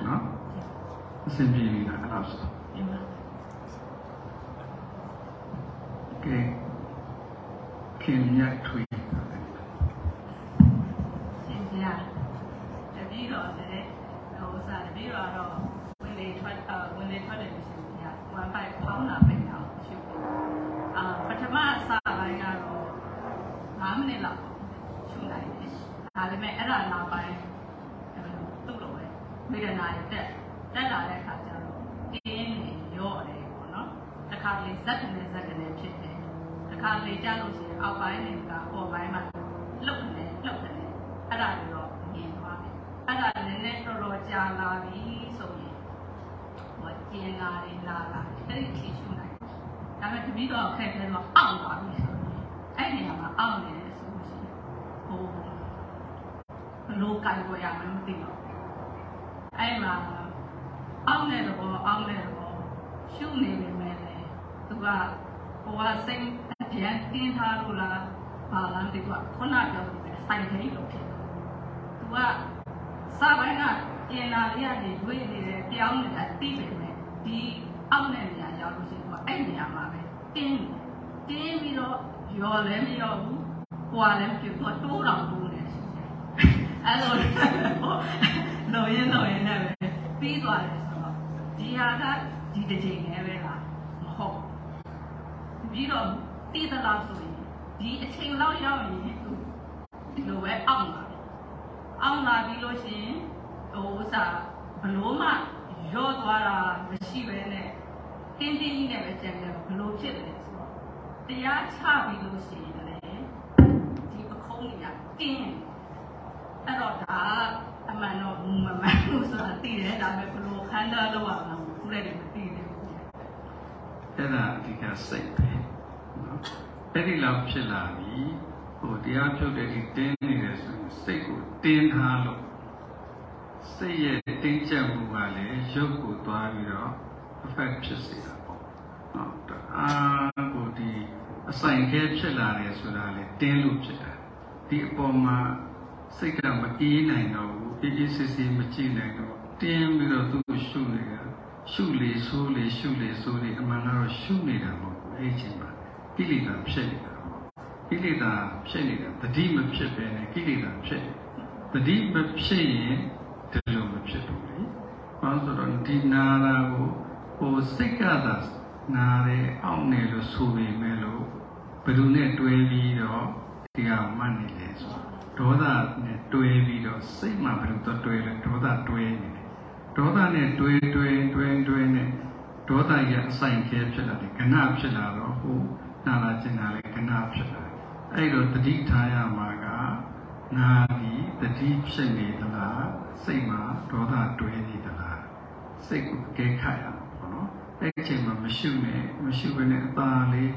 နော်အစဉ်ပြေနေတာအဲ့ဒါဆိုကဲခင်မြတ်ထွေးရှင်ပြတပည့်တော်လည်းဟိုစားတပည့်တော်တော့ဝင်လေထွက်အဝင်လေထွက်တယ်ရှင်ပြဝမ်ပိုက်ဖောင်းလာပဲအောင်ရှုပ်အာပထမအစပိုင်းကတော့9မိနစ်လောက်ရှုလိုက်တယ် ဒါပေမဲ့အဲ့ဒါနောက်ပိုင်းသူ့လိုပဲဝေဒနာတွေတက်တက်လာတဲ့အခါကျတော့တင်းနေရော့တယ်ပေါ့နော်တစ်ခါလေဇက်ကနေဇက်ကနေဖြစ်တယ်တစ်ခါလေကြလို့ရှိရင်အောက်ပိုင်းတွေကပေါ်ပိုင်းမှာလှုပ်နေလှုပ်တယ်အဲ့ဒါတွေတော့မြင်သွားပြီအဲ့ဒါလည်းလည်းတော်တော်ကြာလာပြီဆိုရင်ဟိုကြကျင်လာတယ်လာလာအဲ့ဒီဖြေရှုနိုင်ဒါပေမဲ့တပည့်တော်ခက်ခဲတော့အောက်သွားပြီဆိုရင်အဲ့ဒီနေရာမှာအောက်နေတယ်ဆိုလို့ရှိရင်ဟို ဘလို့ကြိုက်ပေါ်ရမှမသိတော့အဲ့မှာအောက်နေတော့အောက်နေတော့ရှုနေနေမယ်လေသူကဟိုကစိတ်အကျဉ်းတင်းထားလို့လားဘာလားဒီကခုနပြောတယ်စိုက်ခဲလို့ဖြစ်တယ်သူကစာပိုင်းကကျင်လာလေးကနေရွေးနေတယ်ပြောင်းနေတာသိပေမဲ့ဒီအောက်တဲ့နေရာရောက်လို့ရှိရင်အဲ့နေရာမှာပဲတင်းတင်းပြီးတော့ရော်လည်းမရော်ဘူးပွာလည်းပြတော့တိုးတော်တိုးနေရှိတယ် အဲ့လိုတော့ရင်တော့ရင်လည်းပြီးသွားတယ်ဆိုတော့ဒီဟာကဒီတစ်ချိန်နဲ့ပဲလားမဟုတ်ပြီးတော့တည်သလားဆိုရင်ဒီအချိန်လောက်ရောက်ရင်သူဒီလိုပဲအောက်လာအောက်လာပြီးလို့ရှိရင်ဟိုဥစားဘလို့မှရော့သွားတာမရှိပဲနဲ့တင်းတင်းကြီးနဲ့ပဲကျန်တယ်ဘလို့ဖြစ်လဲဆိုတော့တရားချပြီးလို့ရှိရင်လေဒီပခုံးကြီးကတင်း အဲ့တော့ဒါအမှန်တော့မမှန်ဘူးဆိုတာသိတယ်ဒါပေမဲ့ဘလို့ခန္ဓာတော့ရမှာခုလည်းမသိသေးဘူးအဲ့ဒါအဓိကစိတ်ပဲနော်အဲ့ဒီလောက်ဖြစ်လာပြီဟိုတရားဖြုတ်တဲ့ဒီတင်းနေတယ်ဆိုရင်စိတ်ကိုတင်းထားလို့စိတ်ရဲ့တင်းကျပ်မှုကလည်းရုပ်ကိုသွားပြီးတော့ effect ဖြစ်စေတာပေါ့နော်အာကိုဒီအဆိုင်ခဲဖြစ်လာတယ်ဆိုတာလေတင်းလို့ဖြစ်တာဒီအပေါ်မှာ စိတ်ကမအေးနိုင်တော့ဘူးအေးအေးဆေးဆေးမကြည့်နိုင်တော့တင်းပြီးတော့သူ့ကိုရှုနေတာရှုလေဆိုးလေရှုလေဆိုးလေအမှန်ကတော့ရှုနေတာမဟုတ်ဘူးအဲ့ဒီအချိန်မှာကိလေသာဖြစ်နေတာပေါ့ကိလေသာဖြစ်နေတာတတိမဖြစ်ပဲနဲ့ကိလေသာဖြစ်တတိမဖြစ်ရင်ဒီလိုမဖြစ်ဘူးလေဘာလို့ဆိုတော့ဒီနာတာကိုဟိုစိတ်ကသာနာတယ်အောင့်နေလို့ဆိုပေမဲ့လို့ဘယ်သူနဲ့တွဲပြီးတော့ဒီဟာမှတ်နေလဲဆို ဒေါသနဲ့တွဲပြီးတော့စိတ်မှဘယ်လိုတော့တွဲလဲဒေါသတွဲနေတယ်ဒေါသနဲ့တွဲတွဲတွဲတွဲနဲ့ဒေါသရဲ့အဆိုင်ခဲဖြစ်လာတယ်ခဏဖြစ်လာတော့ဟိုနာလာကျင်လာလေခဏဖြစ်လာအဲ့တော့တတိထားရမှာကနာဒီတတိဖြစ်နေသလားစိတ်မှာဒေါသတွဲနေသလားစိတ်ကိုကဲခတ်ရအောင်ပေါ့နော်အဲ့ဒီအချိန်မှာမရှုနဲ့မရှုဘဲနဲ့အသာလေး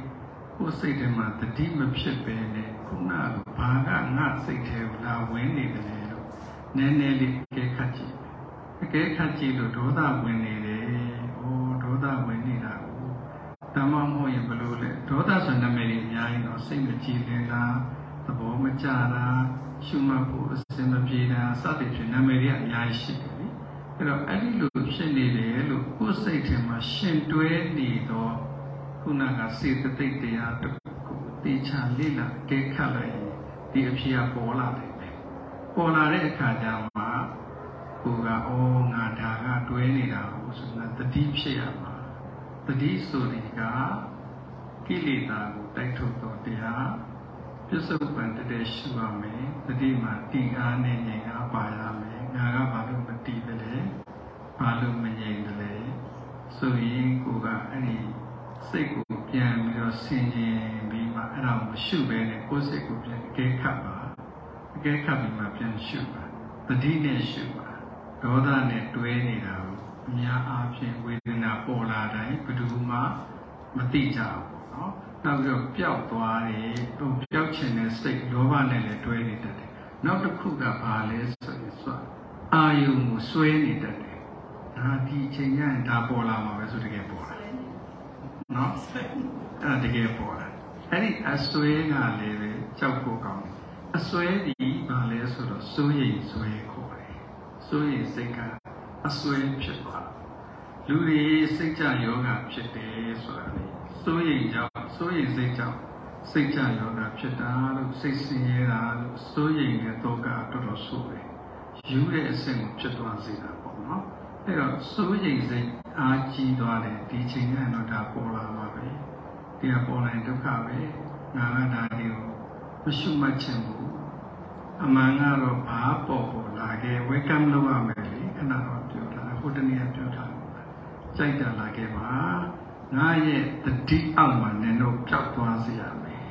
ကိုယ်စိတ်ထဲမှာတတိမဖြစ်ပဲနဲ့ ခုနကဘာကငါစိတ်ထဲကိုလာဝင်နေတယ်လို့နည်းနည်းလေးကဲခတ်ကြည့်အကဲခတ်ကြည့်လို့ဒေါသဝင်နေတယ်။အိုးဒေါသဝင်နေတာကိုတမမဟုတ်ရင်ဘယ်လိုလဲဒေါသဆိုနာမည်ကြီးအများကြီးတော့စိတ်မကြည်လင်တာသဘောမကျတာရှုမှတ်ဖို့အစင်မပြေတာစသဖြင့်နာမည်ကြီးအများကြီးရှိတယ်လေ။အဲ့တော့အဲ့ဒီလိုဖြစ်နေတယ်လို့ကိုယ်စိတ်ထဲမှာရှင်တွဲနေတော့ခုနကစေတသိက်တရားတစ်ခု တေချာလေ့လာကဲခတ်လိုက်ရင်ဒီအဖြစ်ကပေါ်လာတယ်ပဲ။ပေါ်လာတဲ့အခါကျမှကိုကအော်ငါဒါကတွဲနေတာဟုတ်ဆိုတာတတိဖြစ်ရမှာတတိဆိုရင်ကကိလေသာကိုတိုက်ထုတ်တော့တရားပြစ္ဆုတ်ပန်တည်းရှုရမယ်တတိမှာတင်အားနဲ့ငြိမ်အားပါရမယ်ငါကဘာလို့မတည်တယ်လဲဘာလို့မငြိမ်တယ်လဲဆိုရင်ကိုကအဲ့ဒီ စိတ်ကိုပြန်ပြီးတော့ဆင်ခြင်ပြီးမှအဲ့ဒါကိုရှုပဲနဲ့ကိုယ်စိတ်ကိုပြန်အကဲခတ်ပါအကဲခတ်ပြီးမှပြန်ရှုပါတတိနဲ့ရှုပါဒေါသနဲ့တွဲနေတာကိုအများအားဖြင့်ဝေဒနာပေါ်လာတိုင်းဘယ်သူမှမသိကြဘူးเนาะနောက်ပြီးတော့ပျောက်သွားတယ်ဟိုပျောက်ခြင်းနဲ့စိတ်လောဘနဲ့လည်းတွဲနေတတ်တယ်နောက်တစ်ခုကဘာလဲဆိုရင်ဆိုအာယုံကိုစွဲနေတတ်တယ်ဒါဒီအချိန်ကျရင်ဒါပေါ်လာမှာပဲဆိုတကယ်ပေါ်လာ နော်အဲ့ဒါတကယ်ပေါ်လာအဲ့ဒီအစွဲကလည်းပဲကြောက်ဖို့ကောင်းတယ်အစွဲဒီဘာလဲဆိုတော့စိုးရိမ်စွဲခေါ်တယ်စိုးရိမ်စိတ်ကအစွဲဖြစ်သွားလူတွေစိတ်ကြယောဂဖြစ်တယ်ဆိုတာလေစိုးရိမ်ကြောင့်စိုးရိမ်စိတ်ကြောင့်စိတ်ကြယောဂဖြစ်တာလို့စိတ်ဆင်းရဲတာလို့စိုးရိမ်တဲ့ဒုက္ခတော်တော်ဆိုးတယ်ယူတဲ့အဆင့်ကိုဖြစ်သွားစေတာပေါ့နော်အဲ့တော့စိုးရိမ်စိတ် အားကြီးသွားတယ်ဒီချိန်ကတော့ဒါပေါ်လာပါပဲဒီကပေါ်လာရင်ဒုက္ခပဲငါကဒါတွေကိုမရှုမှတ်ခြင်းဘူးအမှန်ကတော့ဘာပေါ်ပေါ်လာခဲ့ welcome လုပ်ရမယ်လေခဏတော့ပြောတာဟိုတနေ့ကပြောတာကြိုက်တာလာခဲ့ပါငါရဲ့တတိအောက်မှာနင်တို့ပျောက်သွားစေရမယ်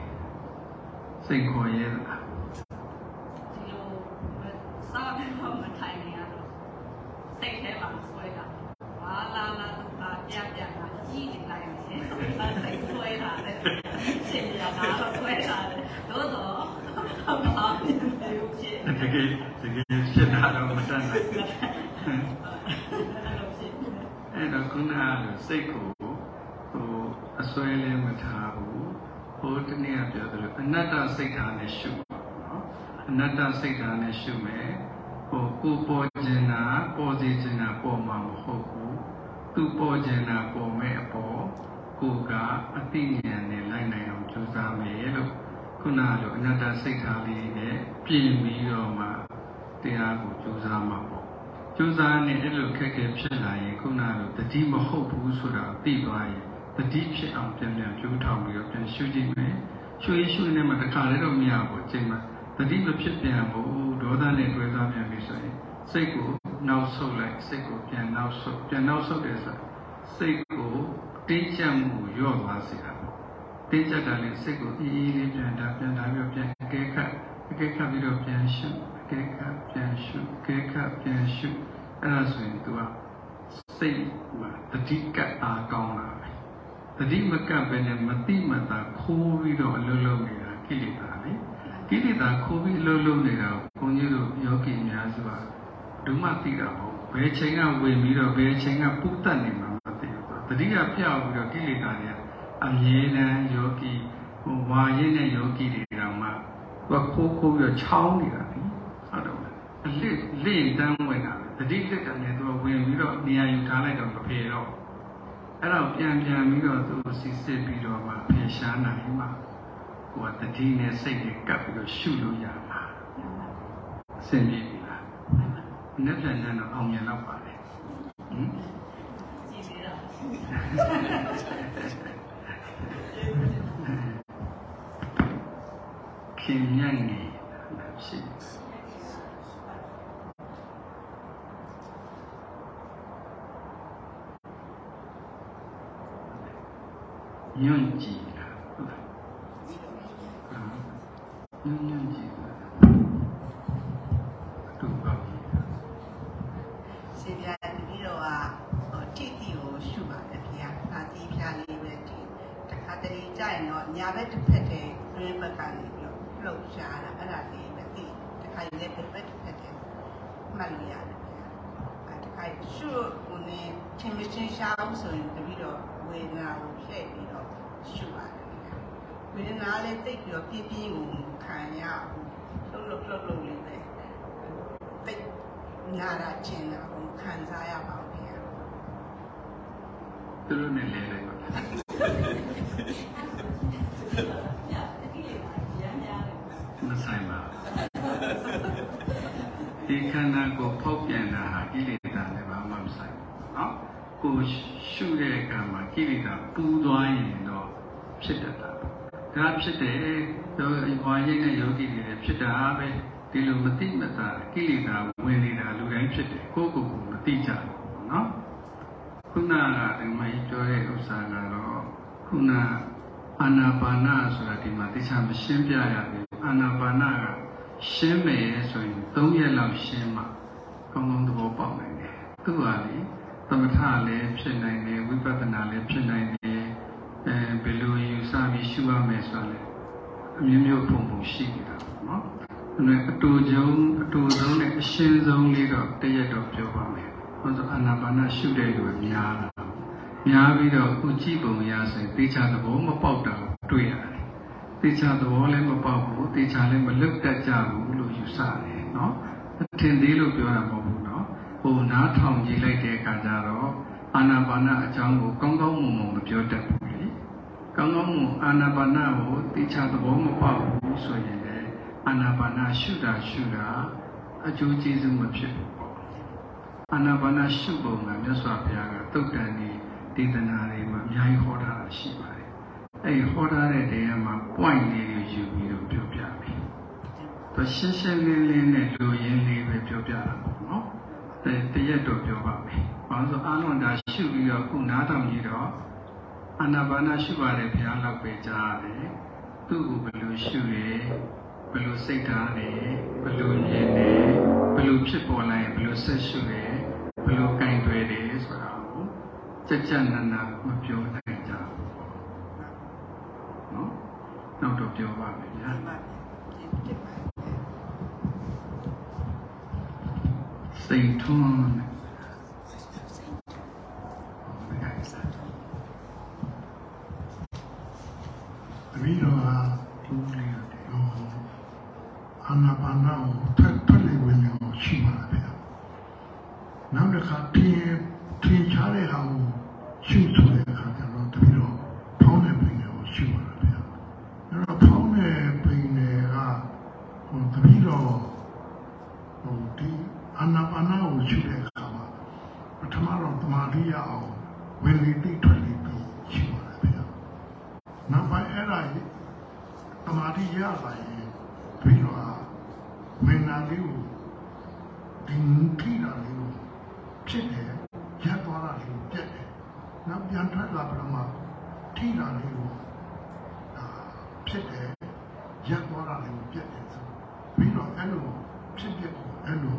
စိတ်ခေါ်ရဲလားဒီလိုစားပြီးတော့မထိုင်နေရတော့စိတ်ထဲမှာဆွဲတာ ဘာလာလာဒုက္ခပြန်ပြန်လာကြီးနေလိုက်ရင်စိတ်ဆွဲတာလေရှင်ရတာတော့ဆွဲတာလေတော့တော့ဟုတ်ပါဘူးဖြစ်တကယ်တကယ်ဖြစ်တာတော့မတတ်နိုင်ဘူးအဲ့တော့ခုနကလိုစိတ်ကိုဟိုအစွဲလည်းမထားဘူးဟိုတနေ့ကပြောသလိုအနတ္တစိတ်ဓာတ်နဲ့ရှုပါနော်အနတ္တစိတ်ဓာတ်နဲ့ရှုမယ်ဟိုကိုပေါ်ခြင်းတာပေါ်စေခြင်းတာပေါ်မှာမဟုတ်ဘူး သူပေါ်ခြင်းတာပေါ်မဲ့အပေါ်ကိုကအတိညာဉ်နဲ့လိုက်နိုင်အောင်ကြိုးစားမယ်လို့ခုနကလိုအနတ္တစိတ်ဓာတ်လေးနဲ့ပြင်ပြီးတော့မှတရားကိုကြိုးစားမှာပေါ့ကြိုးစားနေအဲ့လိုခက်ခဲဖြစ်လာရင်ခုနကလိုတတိမဟုတ်ဘူးဆိုတာသိသွားရင်တတိဖြစ်အောင်ပြန်ပြန်ကြိုးထောင်ပြီးတော့ပြန်ရှုကြည့်မယ်ရှုရရှုနေမှာတစ်ခါလည်းတော့မရဘူးအချိန်မှာတတိမဖြစ်ပြန်ဘူးဒေါသနဲ့တွဲသွားပြန်ပြီဆိုရင်စိတ်ကို နောက်ဆုတ်လိုက်စိတ်ကိုပြန်နောက်ဆုတ်ပြန်နောက်ဆုတ်တယ်ဆိုစိတ်ကိုတင်းကျပ်မှုလျော့သွားစေတာပေါ့တင်းကျပ်တာလည်းစိတ်ကိုအေးအေးလေးပြန်တာပြန်တာပြီးတော့ပြန်အကဲခတ်အကဲခတ်ပြီးတော့ပြန်ရှုအကဲခတ်ပြန်ရှုအကဲခတ်ပြန်ရှုအဲ့ဒါဆိုရင် तू ကစိတ်မှာတတိကအားကောင်းလာတယ်တတိမကပ်ပဲနဲ့မတိမတာခိုးပြီးတော့အလုံးလုံးနေတာကိလေသာလေကိလေသာခိုးပြီးအလုံးလုံးနေတာကိုဘုန်းကြီးတို့ယောဂီအများစု ကဒုမသိတာမဟုတ်ဘယ်ချိန်ကဝင်ပြီးတော့ဘယ်ချိန်ကပုတ်တက်နေမှာမသိဘူးတတိကပြောက်ပြီးတော့ကိလေသာတွေကအမြဲတမ်းယောဂီဟိုဝါရင်းတဲ့ယောဂီတွေတောင်မှသူကခိုးခိုးပြီးတော့ချောင်းနေတာလေဟုတ်တော့အလစ်လင့်တန်းဝင်တာတတိလစ်တယ်နဲ့သူကဝင်ပြီးတော့နေရာယူထားလိုက်တော့မဖေတော့အဲ့တော့ပြန်ပြန်ပြီးတော့သူစီစစ်ပြီးတော့မှဖေရှားနိုင်မှကိုယ်ကတတိနဲ့စိတ်နဲ့ကပ်ပြီးတော့ရှုလို့ရမှာအဆင်ပြေပြီလား နှစ်ပြန်ညတော့အောင်မြင်တော့ပါတယ်ဟင်ကြည့်ပြီးတော့ခင်မြတ်နေရှိညွန့်ကြည့်တာဟုတ်လားညွန့်ညွန့်ကြည့်တာတူပါပြီ ရှင်ပြတတိတော်ကဟို တိတိကိုရှုပါတယ်ဗျာ။အာတိဖြာလေးပဲတိတခါတလေကြရင်တော့ညာဘက်တစ်ဖက်တည်းတွင်းဘက်ကနေပြီးတော့လှုပ်ရှားတာအဲ့ဒါလေးပဲတိတခါလည်းဘက်ဘက်တစ်ဖက်တည်းမှတ်လို့ရတယ်ဗျာ။အဲတခါရှုဟိုနေချင်းမချင်းရှားအောင်ဆိုရင်တတိတော်ဝေဒနာကိုဖြည့်ပြီးတော့ရှုပါတယ်ဗျာ။ဝေဒနာလည်းသိပြီးတော့ပြင်းပြင်းကိုခံရအောင်လှုပ်လှုပ်လှုပ်လှုပ်လေးပဲသိနာတာကျင်တာကိုခံစားရပါဘူးဗျာ သူတို့နဲ့လဲလိုက်ပါမဆိုင်ပါဒီခန္ဓာကိုဖောက်ပြန်တာဟာကိလေသာနဲ့ဘာမှမဆိုင်ဘူးเนาะကိုရှုတဲ့အခါမှာကိလေသာပူသွားရင်တော့ဖြစ်တတ်တာဒါဖြစ်တယ်တော့ဝါရိတ်တဲ့ယောဂီတွေလည်းဖြစ်တာပဲဒီလိုမသိမသာကိလေသာဝင်နေတာလူတိုင်းဖြစ်တယ်ကိုယ့်ကိုယ်ကိုမသိကြဘူးเนาะ ခုနကဒီမှာပြောတဲ့ဥစ္စာကတော့ခုနအာနာပါနဆိုတာဒီမှာသိချာမရှင်းပြရဘူးအာနာပါနကရှင်းမယ်ဆိုရင်၃ရက်လောက်ရှင်းမှကောင်းကောင်းသဘောပေါက်နိုင်တယ်သူကလေသမထလည်းဖြစ်နိုင်တယ်ဝိပဿနာလည်းဖြစ်နိုင်တယ်အဲဘယ်လိုယူဆပြီးရှုရမယ်ဆိုလဲအမျိုးမျိုးပုံပုံရှိနေတာပေါ့နော်အဲအတူဆုံးအတူဆုံးနဲ့အရှင်းဆုံးလေးတော့တရက်တော့ပြောပါမယ် ဟောဆိုအာနာပါနရှုတဲ့လူကများတာများပြီးတော့ကိုကြည့်ပုံရဆိုရင်သေချာသဘောမပေါက်တာတွေ့ရတယ်သေချာသဘောလည်းမပေါက်ဘူးသေချာလည်းမလွတ်တတ်ကြဘူးလို့ယူဆတယ်နော်အထင်သေးလို့ပြောတာမဟုတ်ဘူးနော်ဟိုနားထောင်ကြည့်လိုက်တဲ့အခါကျတော့အာနာပါနအကြောင်းကိုကောင်းကောင်းမွန်မွန်မပြောတတ်ဘူးလေကောင်းကောင်းမွန်အာနာပါနကိုသေချာသဘောမပေါက်ဘူးဆိုရင်လည်းအာနာပါနရှုတာရှုတာအကျိုးကျေးဇူးမဖြစ်ဘူးပေါ့ အာနာပါနရှုပုံကမြတ်စွာဘုရားကတုတ်တန်ဒီဒေသနာတွေမှာအများကြီးဟောထားတာရှိပါတယ်။အဲဒီဟောထားတဲ့တရားမှာ point လေးတွေယူပြီးတော့ပြောပြပြီ။သူရှင်းရှင်းလင်းလင်းနဲ့လူရင်းလေးပဲပြောပြတာပေါ့နော်။အဲတရက်တော့ပြောပါမယ်။ဘာလို့ဆိုအာနန္ဒာရှုပြီးတော့ခုနားထောင်ကြည့်တော့အာနာပါနရှုပါတယ်ဘုရားလောက်ပဲကြားရတယ်။သူ့ကိုဘယ်လိုရှုရဲဘယ်လိုစိတ်ထားလဲဘယ်လိုမြင်လဲဘယ်လိုဖြစ်ပေါ်လာရင်ဘယ်လိုဆက်ရှုလဲ ဘယ်လိုကင်တွယ်တယ်ဆိုတာကိုကြက်ကြက်နာနာမပြောနိုင်ကြဘူးနော်နောက်တော့ပြောပါမယ်ဗျာမှန်ပါဗျာကျေးဇူးတင်ပါတယ်စိတ်ထွန်းတဲ့ဘယ်ကစားတပည့်တော်ဟာဒီလေးရတယ်ဟိုအာနာပါနာကိုထပ်ထပ်လေးဝင်လို့ရှိပါလားဗျာ နောက်တစ်ခါပြင်းပြင်းချတဲ့ဟာကိုရှုဆိုတဲ့အခါကျတော့တပည့်တော်ဖောင်းတဲ့ပင်ကိုရှုပါလားဗျာအဲ့တော့ဖောင်းတဲ့ပင်တွေကဟိုတပည့်တော်ဟိုဒီအာနာပါနာကိုရှုတဲ့အခါမှာပထမတော့တမာတိရအောင်ဝင်လေတိထွက်လေပြီးရှုပါလားဗျာနောက်ပိုင်းအဲ့ဒါကြီးတမာတိရလာရင်ပြီးတော့မင်းနာလေးကိုဒီခိတာလေးကို ဖြစ်တယ်ရက်သွားတာလေးကိုပြက်တယ်နောက်ပြန်ထွက်လာပြီးတော့မှထိတာလေးကိုအာဖြစ်တယ်ရက်သွားတာလေးကိုပြက်တယ်ဆိုပြီးတော့အဲ့လိုဖြစ်ဖြစ်ကိုအဲ့လို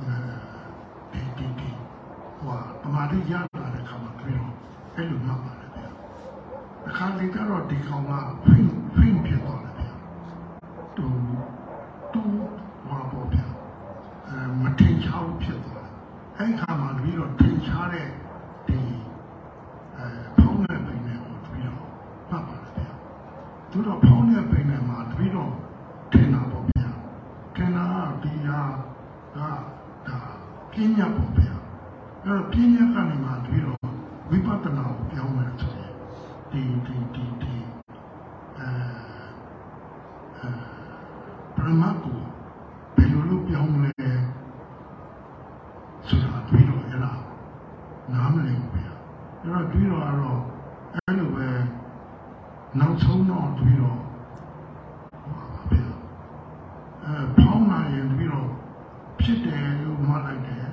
အဲဒီဒီဒီဟိုတမာတိရလာတဲ့ခါမှာပြီးတော့အဲ့လိုမှတ်ပါတယ်ဗျာအခါလေးကတော့ဒီကောင်ကဖိဖိဖြစ်သွားတယ်ဗျာသူသူဘာပေါ်ဗျာအဲမထင်ရှားဘူးဖြစ်သွားတယ် အဲ့ခါမှာတပြီးတော့ထင်ရှားတဲ့ဒီအဲဖုံးတဲ့ပင်တွေကိုတပြီးတော့မှတ်ပါတယ်ဗျာသူတော့ဖုံးတဲ့ပင်တွေမှာတပြီးတော့ထင်တာပေါ့ဗျာထင်တာကဒီဟာကဒါပြင်းညတ်ပေါ့ဗျာအဲ့တော့ပြင်းညတ်ကနေမှတပြီးတော့ဝိပဿနာကိုပြောင်းမယ်ဆိုရင်ဒီဒီဒီဒီအဲအဲပရမတ်ကိုဘယ်လိုလုပ်ပြောင်းလဲဆိုတာတွေ့တော့အဲ့ဒါနားမလည်ဘူးဗျာအဲ့တော့တွေ့တော့ကတော့အဲ့လိုပဲနောက်ဆုံးတော့တွေ့တော့ဟောပါဗျာအဲဖောင်းလာရင်တွေ့တော့ဖြစ်တယ်လို့မှတ်လိုက်တယ်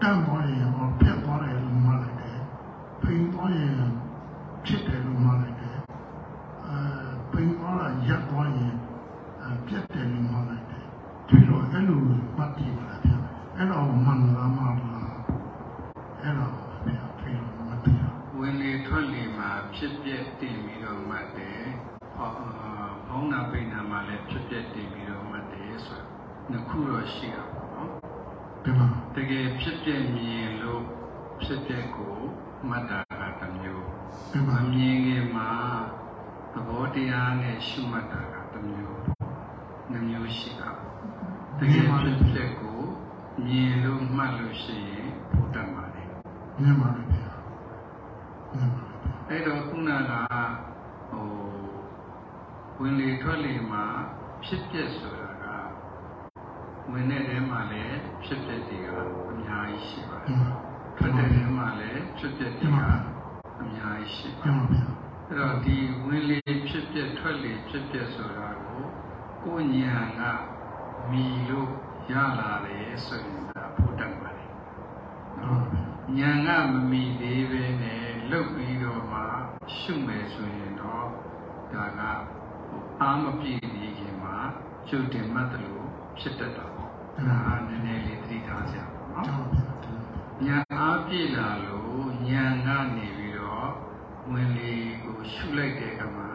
တန့်သွားရင်ဟောပြတ်သွားတယ်လို့မှတ်လိုက်တယ် ပိန်သွားရင်ဖြစ်တယ်လို့မှလိုက်တယ်အဲပိန်သွားတာရက်သွားရင်အဲပြတ်တယ်လို့မှလိုက်တယ်ဒီတော့အဲ့လိုမှတ်ပြီးပါလားဗျာအဲ့တော့မှန်လားမှလားအဲ့တော့ဗျာဒီလိုမသိဘူး ဝင်လေထွက်လေမှာဖြစ်ပျက်တည်ပြီးတော့မှတ်တယ်ဟောအာဘောင်းနာပိဏာမှာလည်းဖြစ်ပျက်တည်ပြီးတော့မှတ်တယ်ဆိုတော့နှစ်ခုတော့ရှိတာပေါ့နော် ဒီမှာ တကယ်ဖြစ်ပျက်မြင်လို့ဖြစ်ပျက်ကိုမှတ်တာကတစ်မျိုး ဒီ မ မှာ မြင်ခင်မှာသဘောတရားနဲ့ရှုမှတ်တာကတစ်မျိုးနှစ်မျိုးရှိ တာတကယ်ဖြစ်ပျက်ကိုမြင်လို့မှတ်လို့ရှိရင်ဘုဒ္ဓမှာတယ်မြင်ပါလေဗျာမြင်ပါလေဗျာအဲ့တော့ခုနကဟိုဝင်လေထွက်လေမှာဖြစ်ပျက်ဆိုတာကဝင်တဲ့ထဲမှာလည်းဖြစ်ပျက်တွေကအများကြီးရှိပါတဒီယ်မှာထွက်တဲ့ထဲမှာလည်းဖြစ်ပျက်တွေကအများကြီးရှိပါဒီမှာဗျာအဲ့တော့ဒီဝင်လေဖြစ်ပျက်ထွက်လေဖြစ်ပျက်ဆိုတာကိုကိုယ်ဉာဏ်က မီလို့ရလာတယ်ဆိုရင်ဒါဘုဒ္ဓမှာတယ်ဒီမှာဗျာဉာဏ်ကမမီသေးပဲနဲ့လုတ်ပြီးတော့မှရှုမယ်ဆိုရင်တော့ဒါကဟိုအာမပြည့်နေခင်မှာကျုပ်တင်မှတ်တယ်လို့ဖြစ်တတ်တာပေါ့ဒါကနည်းနည်းလေးသတိထားကြပါနော်ဒီမှာဗျာဒီမှာဉာဏ်အားပြည့်လာလို့ဉာဏ်ကနေပြီးတော့ဝင်လေကိုရှုလိုက်တဲ့အခါမှာ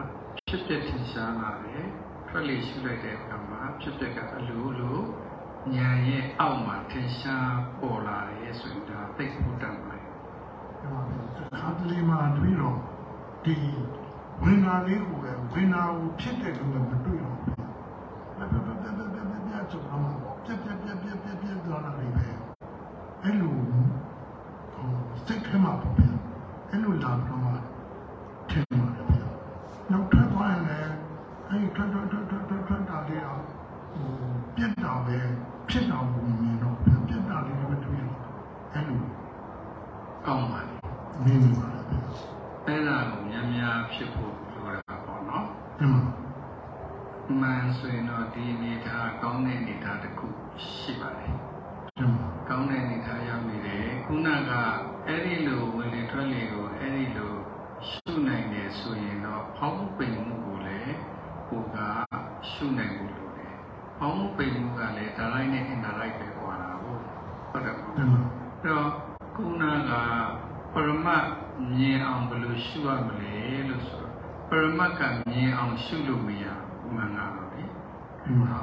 ဖြစ်တဲ့ထင်ရှားလာတယ်ထွက်လေရှုလိုက်တဲ့အခါမှာ ဖြစ်တဲ့ကအလိုလိုဉာဏ်ရဲ့အောက်မှာထင်ရှားပေါ်လာတယ်ဆိုရင်ဒါသိဖို့တတ်ပါတယ်ဒီမှာဗျာခါတလီမှာတွေ့တော့ဒီဝင်နာလေးကိုပဲဝင်နာကိုဖြစ်တယ်လို့လည်းမတွေ့တော့ဘူးဗျာပြပြပြပြပြပြပြဆိုတော့ပြပြပြပြပြပြသွားတာလေးပဲအဲ့လိုဟိုစိတ်ထဲမှာပေါ့ဗျာအဲ့လိုလာတော့ ပြက်တာပဲဖြစ်တာကိုမြင်တော့ဗျာပြက်တာလေးပဲတွေ့တော့အဲ့လိုကောင်းပါလေမြင်နေပါတယ်ဗျာအဲ့ဒါကိုများများဖြစ်ဖို့လိုတာပေါ့နော်ဒီမှာမှန်ဆိုရင်တော့ဒီအနေထားကောင်းတဲ့အနေထားတစ်ခုရှိပါတယ်ဒီမှာကောင်းတဲ့အနေထားရောက်နေတယ်ခုနကအဲ့ဒီလိုဝင်လေထွက်လေကိုအဲ့ဒီလိုရှုနိုင်တယ်ဆိုရင်တော့ဖောင်းပိန်မှုကိုလည်းကိုကရှုနိုင် ဖို့လိုတယ်ဖောင်းပိန်မှုကလည်း direct နဲ့ indirect ပဲကွာတာဟုတ်ဟုတ်တယ်ပေါ့ဒီမှာအဲ့တော့မြင်အောင်ဘယ်လိုရှုရမလဲလို့ဆိုတော့ပရမတ်ကမြင်အောင်ရှုလို့မရဘူးမှန်ကတော့လေအင်းပါ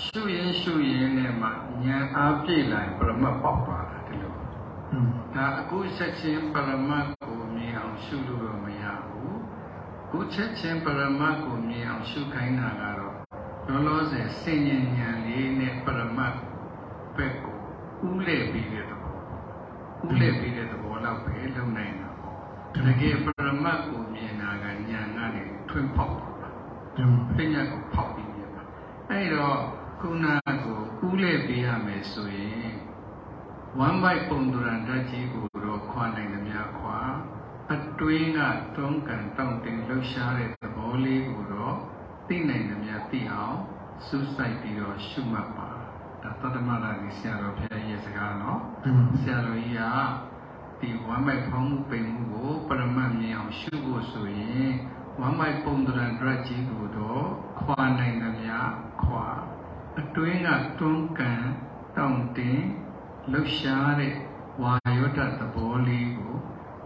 ရှုရင်ရှုရင်နဲ့မှဉာဏ်အားပြည့်လာရင်ပရမတ်ပေါက်သွားတာဒီလိုအင်းဒါအခုချက်ချင်းပရမတ်ကိုမြင်အောင်ရှုလို့တော့မရဘူးခုချက်ချင်းပရမတ်ကိုမြင်အောင်ရှုခိုင်းတာကတော့ လောလောဆယ်စင်ញဉာဏ်လေးနဲ့ပရမတ်ဘက်ကိုဥလဲပြီးတဲ့သဘောဥလဲပြီးတဲ့သဘောတော့ပဲလုံနိုင်တာပေါ့တကယ်ပရမတ်ကိုမြင်တာကဉာဏ်ကနေထွန်းပေါက်သွားတာအင်းပညာကိုဖောက်ပြီးပြပါအဲ့တော့ခုနကိုကူးလဲပေးရမယ်ဆိုရင်ဝမ်ဘိုက်ပုံဒရန်ဓာတ်ကြီးကိုတော့ခွာနိုင်သမျှခွာအတွင်းကတွန်းကန်တောင့်တင်လှုပ်ရှားတဲ့သဘောလေးကိုတော့ သိနိုင်သမျှသိအောင်စူးစိုက်ပြီးတော့ရှုမှတ်ပါဒါသတ္တမလာကြီးဆရာတော်ဘုရားရဲ့စကားနော်အင်းဆရာတော်ကြီးကဒီဝမ်းမိုက်ဖောင်းမှုပိန်မှုကိုပရမတ်မြင်အောင်ရှုဖို့ဆိုရင်ဝမ်းမိုက်ပုံတရံဒရတ်ကြီးကိုတော့ခွာနိုင်သမျှခွာအတွင်းကတွန်းကန်တောင့်တင်လှုပ်ရှားတဲ့ဝါယောတသဘောလေးကို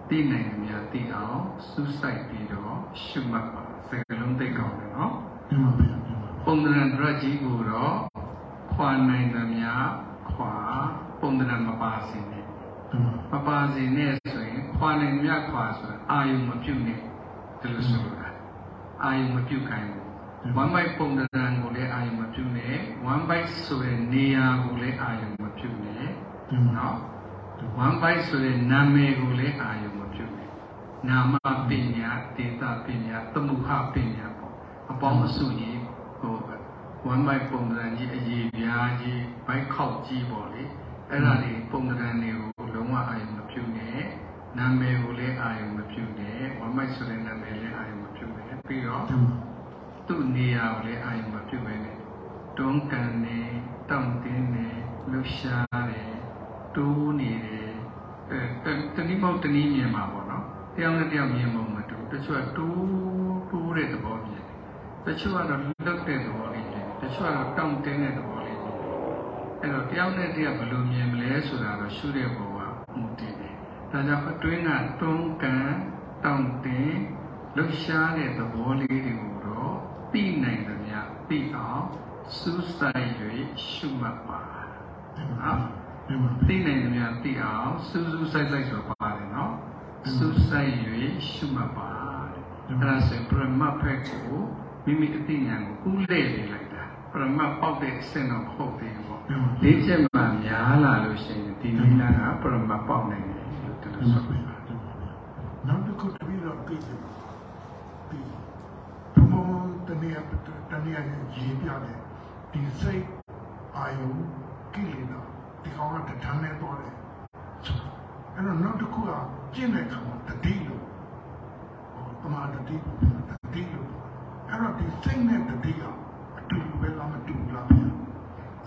သိနိုင်သမျှသိအောင်စူးစိုက်ပြီးတော့ရှုမှတ်ပါစကလုံးသိကောင်းတယ်နော် အင်းပါဗျာအင်းပါပုံသဏ္ဍာန်ဒရတ်ကြီးကိုတော့ခွာနိုင်သမျှခွာပုံသဏ္ဍာန်မပါစေနဲ့အင်းမပါစေနဲ့ဆိုရင်ခွာနိုင်မြတ်ခွာဆိုရင်အာယုံမပြုတ်နဲ့ဒီလိုဆိုလိုတာအာယုံမပြုတ်ခိုင်းဘူးဝမ်ဘိုက်ပုံသဏ္ဍာန်ကိုလည်းအာယုံမပြုတ်နဲ့ဝမ်ဘိုက်ဆိုတဲ့နေရာကိုလည်းအာယုံမပြုတ်နဲ့အင်းပါနော်ဝမ်ဘိုက်ဆိုတဲ့နာမည်ကိုလည်းအာယုံမပြုတ်နဲ့နာမပညာဒေတာပညာသမုဟပညာ ပေါ့အပေါင်းအစုကြီးဟိုဝမ်ဘိုက်ပုံသဏ္ဍာန်ကြီးအရေးပြားကြီးဘိုက်ခောက်ကြီးပေါ့လေအဲ့ဒါတွေပုံသဏ္ဍာန်တွေကိုလုံးဝအာယုံမပြုတ်နဲ့နာမည်ကိုလည်းအာယုံမပြုတ်နဲ့ဝမ်ဘိုက်ဆိုတဲ့နာမည်လည်းအာယုံမပြုတ်နဲ့ပြီးတော့အင်းပါသူ့နေရာကိုလည်းအာရုံမပြုတ်ပဲနဲ့တွန်းကန်နေတောင့်တင်းနေလှူရှားတယ်တိုးနေတယ်အဲတနည်းပေါက်တနည်းမြင်မှာပေါ့နော်တယောက်နဲ့တယောက်မြင်ပုံမတူတချို့ကတိုးတိုးတဲ့သဘောမြင် တချို့ကတော့လွတ်တဲ့သဘောလေးမြင်တချို့ကတော့တောင့်တင်းတဲ့သဘောလေးမြင်အဲ့တော့တယောက်နဲ့တယောက်ဘယ်လိုမြင်မလဲဆိုတာတော့ရှုတဲ့ပုံကမူတည်တယ်ဒါကြောင့်အတွင်းကတွန်းကန်တောင့်တင်းလှူရှားတဲ့သဘောလေးတွေကိုတော့သိနိုင်သမျှသိအောင်စူးစိုက်၍ရှုမှတ်ပါနော်အင်းပါသိနိုင်သမျှသိအောင်စူးစူးစိုက်စိုက်ဆိုပါတယ်နော်စူးစိုက်၍ရှုမှတ်ပါတဲ့အဲ့ဒါဆိုပရမတ်ဖက်ကို မိမိအသိဉာဏ်ကိုဥလဲနေလိုက်တာပရမတ်ပေါက်တဲ့အဆင့်တော့မဟုတ်သေးဘူးပေါ့အင်းပါလေးချက်မှများလာလို့ရှိရင်ဒီနိလကပရမတ်ပေါက်နိုင်တယ်လို့တအလို့င်းပါဆိုဗျာပါနောက်တစ်ခုတပည့်တော်သိတယ်ဒီဘုံဘုံတနည်းတနည်းရေးပြတယ်ဒီစိတ်အာယုကိလေသာဒီကောင်ကတဏှာနဲ့တော့တယ်အဲ့တော့နောက်တစ်ခုကကျင့်တဲ့ခါမှာတတိလို့ဟောတမာတတိကိုပြောတာတတိလို့ အဲ့တော့ဒီစိတ်နဲ့တတိကအတူတူပဲလားမတူဘူးလားဗျာ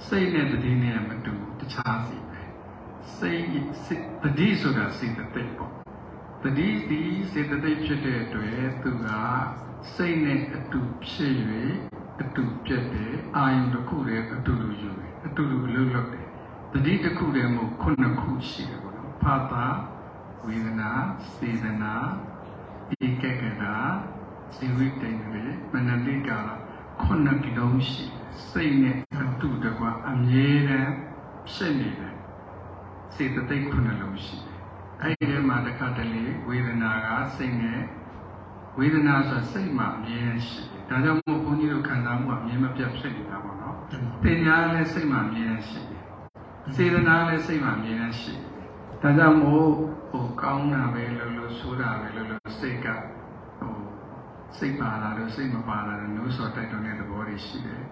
စိတ်နဲ့တတိနဲ့မတူတခြားစီပဲစိတ်စိတ်တတိဆိုတာစိတ်တသိက်ပေါ့တတိဒီစိတ်တသိက်ဖြစ်တဲ့အတွက်သူကစိတ်နဲ့အတူဖြစ်၍အတူပြတ်တယ်အာယုန်တစ်ခုတည်းအတူတူယူတယ်အတူတူအလုပ်လုပ်တယ်တတိတစ်ခုတည်းမဟုတ်ခုနှစ်ခုရှိတယ်ပေါ့နော်ဖာတာဝေဒနာစေဒနာဧကကတာ ဇီဝိတ္တိတွေမနတိကာခုနှစ်ကလုံးရှိတယ်စိတ်နဲ့အတူတကွအမြဲတမ်းဖြစ်နေတယ်စေတသိက်ခုနှစ်လုံးရှိတယ်အဲ့ဒီထဲမှာတစ်ခါတလေဝေဒနာကစိတ်နဲ့ဝေဒနာဆိုစိတ်မှာအမြဲတမ်းရှိတယ်ဒါကြောင့်မို့ဘုန်းကြီးတို့ခံစားမှုကအမြဲမပြတ်ဖြစ်နေတာပေါ့နော်တင်ညာလည်းစိတ်မှာအမြဲတမ်းရှိတယ်စေတနာလည်းစိတ်မှာအမြဲတမ်းရှိတယ်ဒါကြောင့်မို့ဟိုကောင်းတာပဲလို့လို့ဆိုးတာပဲလို့လို့စိတ်ကဟို စိတ်ပါလာလို့စိတ်မပါလာလို့နှိုးဆော်တိုက်တွန်းတဲ့သဘောတွေရှိတယ်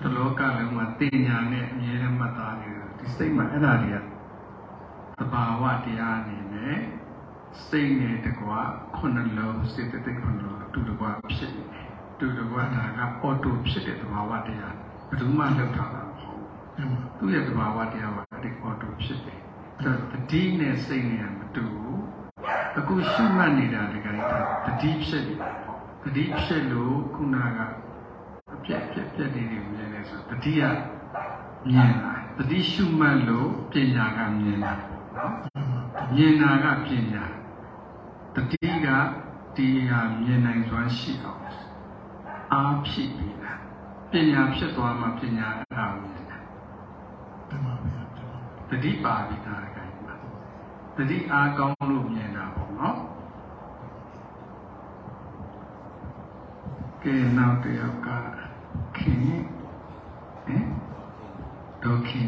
ဒီလောကလုံးမှာတင်ညာနဲ့အမြဲတမ်းမှတ်သားနေတာဒီစိတ်မှာအဲ့ဒါတွေကသဘာဝတရားအနေနဲ့စိတ်နဲ့တကွာခုနှလုံးစိတ်တစ်သိက်ခုနှလုံးအတူတကွာဖြစ်နေတယ်အတူတကွာဒါကအော်တိုဖြစ်တဲ့သဘာဝတရားဘယ်သူမှလောက်ထားတာမဟုတ်ဘူးအင်းပါသူ့ရဲ့သဘာဝတရားကအဲ့ဒီအော်တိုဖြစ်တယ်အဲ့တော့တတိနဲ့စိတ်နဲ့မတူဘူးအခုရှုမှတ်နေတာတကယ်ဒါတတိဖြစ်နေတာပေါ့ တတိဖြစ်လို့ခုနကအပြက်ပြက်ပြက်တွေမြင်နေဆိုတတိကမြင်လာတတိရှုမှတ်လို့ပညာကမြင်လာပေါ့နော်အင်းပါမြင်တာကပညာတတိကဒီဟာမြင်နိုင်စွမ်းရှိအောင်အားဖြစ်ပြီလားပညာဖြစ်သွားမှပညာအဲ့ဒါကိုမြင်တာတမန်ဗျာတမန်တတိပါပြီသားခိုင်းမှာတတိအားကောင်းလို့မြင်တာပေါ့နော် ကဲနောက်တစ်ယောက်ကခင်ဟင်ဒုက္ခိ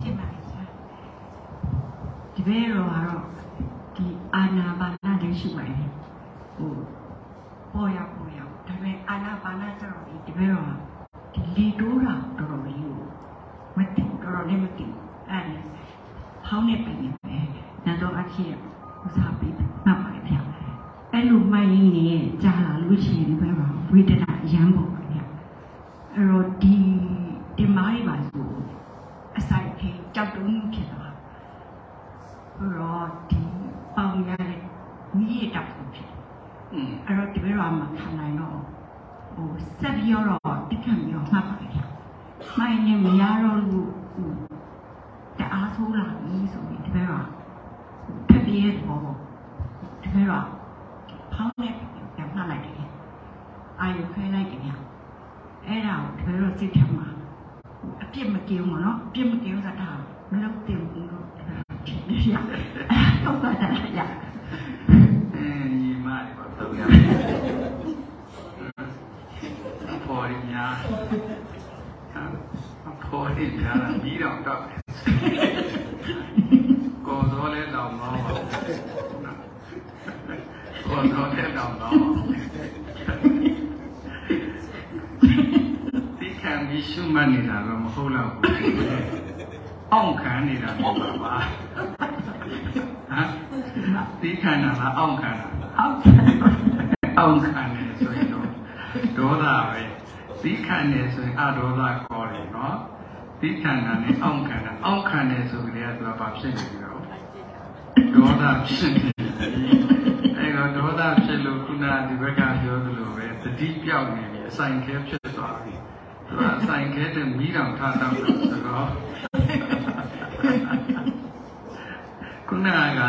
ဖြစ်ပါလေဆရာဒီဘဲတော့ကတော့ဒီအာနာပါနာတည်းရှိပါတယ်ဟိုပေါ်ရပေါ်ရဒါပေမဲ့အာနာပါနာကျတော့ဒီဘဲတော့ဒီလေတိုးတာတော်တော်လေးကိုမသိဘူးတော်တော်လေးမသိဘူးအဲ့ဒါဟောင်းနေပြီ ပဲနတ်တော်အဖြစ်ဥစားပြီးမှတ်ပါတယ်ဗျအဲ့လိုမှတ်ရင်းနဲ့ကြားလာလို့ရှိရင်ဒီဘဲမှာဝေဒနာရမ်းပေါ်ပါတယ်အဲ့တော့ဒီဒီမိုင်းပါဆိုအဆိုင်ခေကြောက်တုံးဖြစ်တာဘရောဒီပေါင်ရတဲ့မိရတပ်ဖို့ဖြစ်อืมအဲ့တော့ဒီဘက်တော့မခံနိုင်တော့ဟိုဆက်ပြီးတော့တိခံပြီးတော့မှတ်ပါလေမိုင်းနေမရတော့လို့ဟိုတအားဆိုးလာပြီဆိုပြီးဒီဘက်တော့ ထပ်ပြီးရဲ့ဘောပေါ့ဒီဘက်တော့ဖောင်းနေပြန်မှတ်လိုက်တယ်အာယုခဲလိုက်တယ်အဲ့ဒါကိုဒီဘက်တော့စိတ်ထမှာအပြစ်မကင်းဘူးနော်အပြစ်မကင်းဆိုတာဒါမလုပ်တင်ဘူးလို့ထင်ရတော့ပါတာရအဲညီမတွေပါတော့ရပေါ်ရညာပေါ်ရညာပြီးတော့တော့ ကိုယ်တော်လည်းတော့မောပါကိုယ်တော်လည်းတော့မောဒီခံပြီးရှုမှတ်နေတာတော့မဟုတ်တော့ဘူးအောင့်ခံနေတာမဟုတ်ပါပါဟမ်ဒီခံတာလားအောင့်ခံတာလားဟုတ်အောင့်ခံနေဆိုရင်တော့ဒေါသပဲသီးခံနေဆိုရင်အဒေါသခေါ်တယ်နော်သီးခံတာနဲ့အောင့်ခံတာအောင့်ခံနေဆိုကြတဲ့ကသူကဘာဖြစ်နေပြီတော့ ဒေါသဖြစ်နေပြီအဲတော့ဒေါသဖြစ်လို့ခုနဒီဘက်ကပြောသလိုပဲတတိပြောက်နေပြီအဆိုင်ခဲဖြစ်သွားပြီသူကအဆိုင်ခဲတဲ့မိတော်ထားတော့ဆိုတော့ခုနက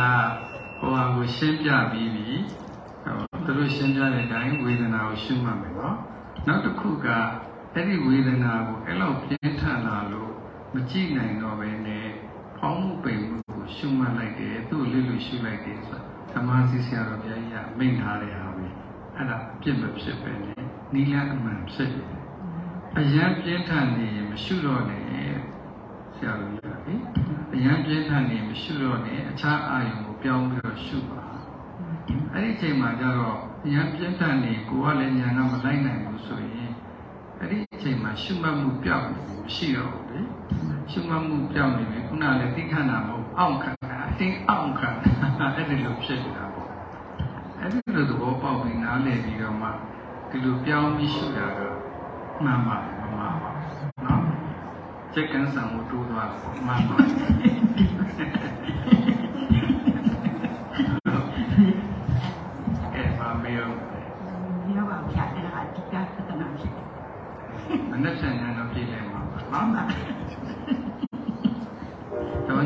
ဟိုဟာကိုရှင်းပြပြီးပြီသူတို့ရှင်းပြတဲ့အတိုင်းဝေဒနာကိုရှုမှတ်မယ်နော်နောက်တစ်ခုကအဲ့ဒီဝေဒနာကိုအဲ့လောက်ပြင်းထန်လာလို့မကြည့်နိုင်တော့ဘဲနဲ့ ဖောင်းမှုပိန်မှုကိုရှုမှတ်လိုက်တယ်သူ့လေးလိုရှုလိုက်တယ်ဆိုဓမ္မစီဆရာတော်ဘုရားကြီးကမိန့်ထားတဲ့ဟာပဲအဲ့ဒါအပြစ်မဖြစ်ပဲနဲ့နိလအမှန်ဖြစ်တယ်အရန်ပြင်းထန်နေရင်မရှုတော့နဲ့ဆရာတော်ကြီးကလေအရန်ပြင်းထန်နေရင်မရှုတော့နဲ့အခြားအာယုံကိုပြောင်းပြီးတော့ရှုပါအဲ့ဒီအချိန်မှာကျတော့ဉာဏ်ပြင်းထန်နေကိုယ်ကလည်းဉာဏ်ကမလိုက်နိုင်ဘူးဆိုရင်အဲ့ဒီအချိန်မှာရှုမှတ်မှုပြောက်နေပြီမရှိတော့ဘူးလေ ရှုမှတ်မှုပြောက်နေပြီခုနကလည်းသိခဏတာမဟုတ်အောင့်ခံတာအတင်းအောင့်ခံတာအဲ့ဒီလိုဖြစ်နေတာပေါ့အဲ့ဒီလိုသဘောပေါက်ပြီးနားလည်ပြီးတော့မှဒီလိုပြောင်းပြီးရှုတာကမှန်ပါတယ်မမှန်ပါဘူးနော်စက္ကန့်ဆံမှုတိုးသွားတယ်ပေါ့မှန်ပါအဲ့ပါမေရောဒီတော့ပါဗျာအဲ့ဒါအဓိကသနာဖြစ်တယ်မနှက်ဆန်ညာတော့ပြည်လဲမှာပါနော်တော်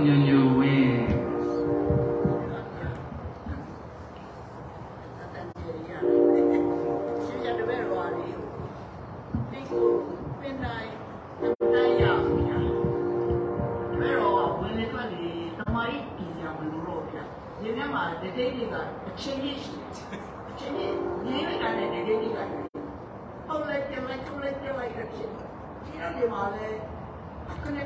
ညညဝေးရှင်ရတဲ့ဘယ်ရောလေးဒီကိုပင်တိုင်းတိုင်းရအောင်ဗျာဘယ်ရောဝင်လေတော့လေတမိုင်းပြည်ကြမလို့တော့ဗျာဒီနေ့မှာတတိတိကအချင်းကြီးရှိအချင်းကြီးနေလိုက်တာနဲ့တတိတိကဟုတ်လိုက်တယ်လိုက်ထုတ်လိုက်တယ်လိုက်ဖြစ်ဒီနေ့မှာလေအခနဲ့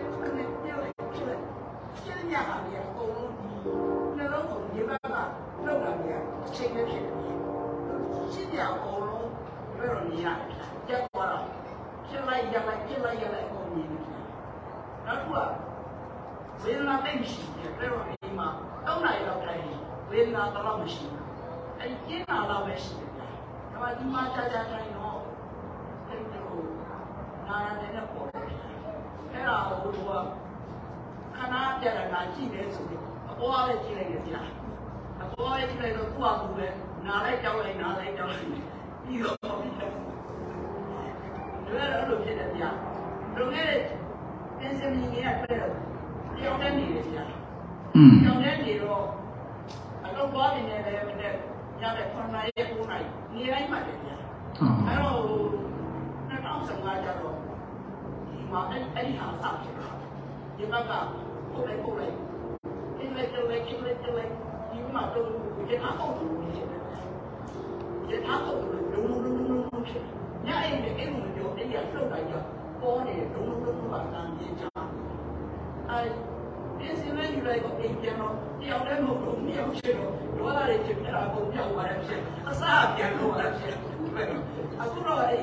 သိမရှိဘူးဘယ်လိုဒီမှာတောင်းနိုင်တော့တိုင်းဝေဒနာတော့မရှိဘူးအဲ့ဒီကျင်းလာတော့ပဲရှိတယ်ဗျာဒါမှဒီမှာကြာကြာတိုင်းတော့အဲ့ဒီကိုနာရတဲ့ပေါ်တယ်အဲ့ဒါကိုသူကခဏပြရတာကြည့်နေဆိုပြီးအပေါ်ကလည်းကြည့်လိုက်တယ်ဗျာအပေါ်ရဲ့ကြည့်လိုက်တော့သူ့ဟာသူပဲနားလိုက်ကြောက်လိုက်နားလိုက်ကြောက်လိုက်ပြီးတော့ပြီးတော့ဒါလည်းအဲ့လိုဖြစ်တယ်ဗျာလုံခဲ့တဲ့6လပိုင်းကတည်းကဒီမှာဒီလိုဖြစ်တယ်ဗျာဒီမှာဒီလိုဖြစ်တယ်ဆိုတော့သူ့ဟာသူပဲနားလိုက်ကြောက်လိုက်နားလိုက်ကြောက်လိုက်ပြီးတော့ပြီးတော့အဲ့ဒီလိုဖြစ် တယ်ဗျာပြင်စင်မြင်ရတဲ့တယောက်တည်းနေတယ်ကြာอืมတယောက်တည်းနေတော့အလုပ်သွားနေတယ်လည်းမနဲ့ရတဲ့ခွန်နိုင်ရဲ့ကိုနိုင်နေတိုင်းမှတယ်ကြာဟောအဲ့တော့2015ကျတော့ဒီမှာအဲ့အဲ့ဒီဟာစောက်ဖြစ်တာဒီဘက်ကပို့လိုက်ပို့လိုက်အင်းလိုက်တော့လိုက်ကျလိုက်ကျလိုက်ဒီမှာတော့ဒီဟာပေါ့လို့နေတယ်ဒီဟာပေါ့လို့လုံးလုံးလုံးလုံးလုံးဖြစ်ညအိမ်နဲ့အိမ်ကိုကြောအဲ့ရလှုပ်လိုက်တော့ပေါ်နေလုံးလုံးလုံးလုံးကတန်ပြေးချာ အဲ့ဒီစနေယူလိုက်တော့အိမ်ကျတော့တယောက်တည်းမဟုတ်ဘူးမြောက်ဖြစ်တော့ဒေါ်လာတွေဖြစ်တာပုံပြောက်သွားတယ်ဖြစ်အစားပြန်လို့ရဖြစ်အခုတော့အဲ့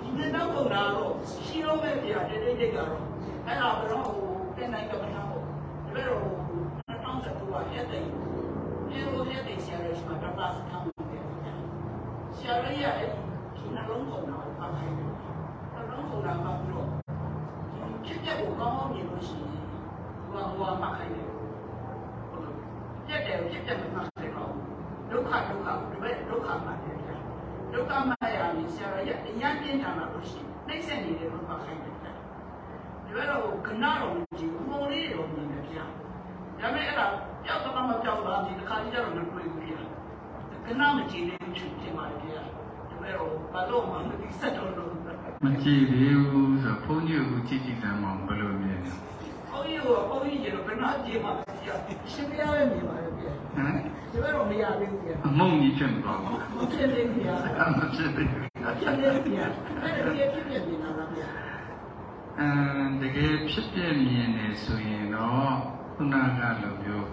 ဒီနေ့တော့ပုံတာတော့ရှိတော့မဲ့ပြတဲ့တိတ်တိတ်ကတော့အဲ့ဒါတော့တင်နိုင်တော့မနာဘူးဒါပေမဲ့2019ကရက်တဲ့ဒီလိုရက်တဲ့ဆရာတွေမှာတော့ပါစခံတယ်ဆရာတွေရဲ့ဒီနှလုံးပုံတာကိုပါခိုင်းတယ်နှလုံးပုံတာမှာပြီးတော့ဖြစ်တဲ့ကိုကောင်းကောင်းမြင်လို့ရှိရင် ဟိုဟိုမှာခိုင်းတယ်ပြက်တယ်ပြက်တယ်မှာခိုင်းတော့ဒုက္ခဒုက္ခဒီဘက်ဒုက္ခမှာတယ်ဒုက္ခမှာရရင်ဆရာရဲ့အရင်ပြင်တာလို့ရှိရင်နှိမ့်ဆက်နေတယ်လို့ပါခိုင်းတယ်ဒီဘက်တော့ကနာတော်ကြည့်ပုံလေးတွေတော့မြင်တယ်ဗျာဒါပေမဲ့အဲ့ဒါပြောက်တော့မပြောက်လားဒီတစ်ခါကြီးကျတော့မတွေ့ဘူးဗျာကနာမကြည့်နေချင်တယ်ပါဗျာဒီဘက်တော့ဘာလို့မှမသိဆက်တော့လို့မကြည့်သေးဘူးဆိုတော့ဘုန်းကြီးကိုကြည့်ကြည့်တမ်းမအောင်ဘယ်လိုမြင်လဲ ဘုန်းကြီးကဘုန်းကြီးရေတော့ဘယ်နာကြည့်မှာလဲဗျာရှင်ပြရတဲ့နေပါလေဗျာဟမ်ဒီဘက်တော့မရသေးဘူးဗျာအမုံကြီးဖြစ်မသွားဘူးမဖြစ်သေးဘူးဗျာအမဖြစ်သေးဘူးမဖြစ်သေးဘူးဗျာအဲ့ဒါကြီးဖြစ်ပြနေတာလားဗျာအမ်တကယ်ဖြစ်ပြမြင်နေဆိုရင်တော့ခုနကလိုမျိုး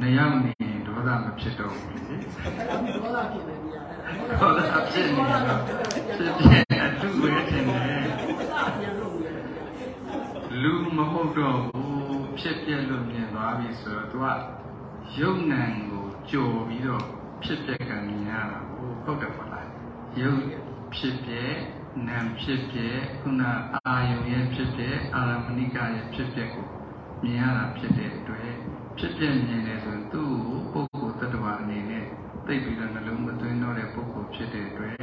နေရောက်နေရင်ဒေါသမဖြစ်တော့ဘူးလေအဲ့ဒါဒေါသဖြစ်နေဗျာဒေါသဖြစ်နေတော့ဖြစ်ပြအတူပဲထင်တယ် စာပြန်လို့ရတယ်ဗျာ လူ မဟုတ်တော့ဘူးဖြစ်ပြလို့မြင်သွားပြီဆိုတော့ तू ကယုံနံကိုကြော်ပြီးတော့ဖြစ်ပြကမြင်ရတာဟုတ်ဟုတ်တယ်ပေါ့လားယုံဖြစ်ပြနာမ်ဖြစ်ပြခုနအာယုံရဲ့ဖြစ်ပြအာရမဏိကရဲ့ဖြစ်ပြကိုမြင်ရတာဖြစ်တဲ့အတွက်ဖြစ်ပြမြင်တယ်ဆိုရင်သူ့ကိုပုဂ္ဂိုလ်တ attva အနေနဲ့သိပြီးတော့နှလုံးမသွင်းတော့တဲ့ပုဂ္ဂိုလ်ဖြစ်တဲ့အတွက်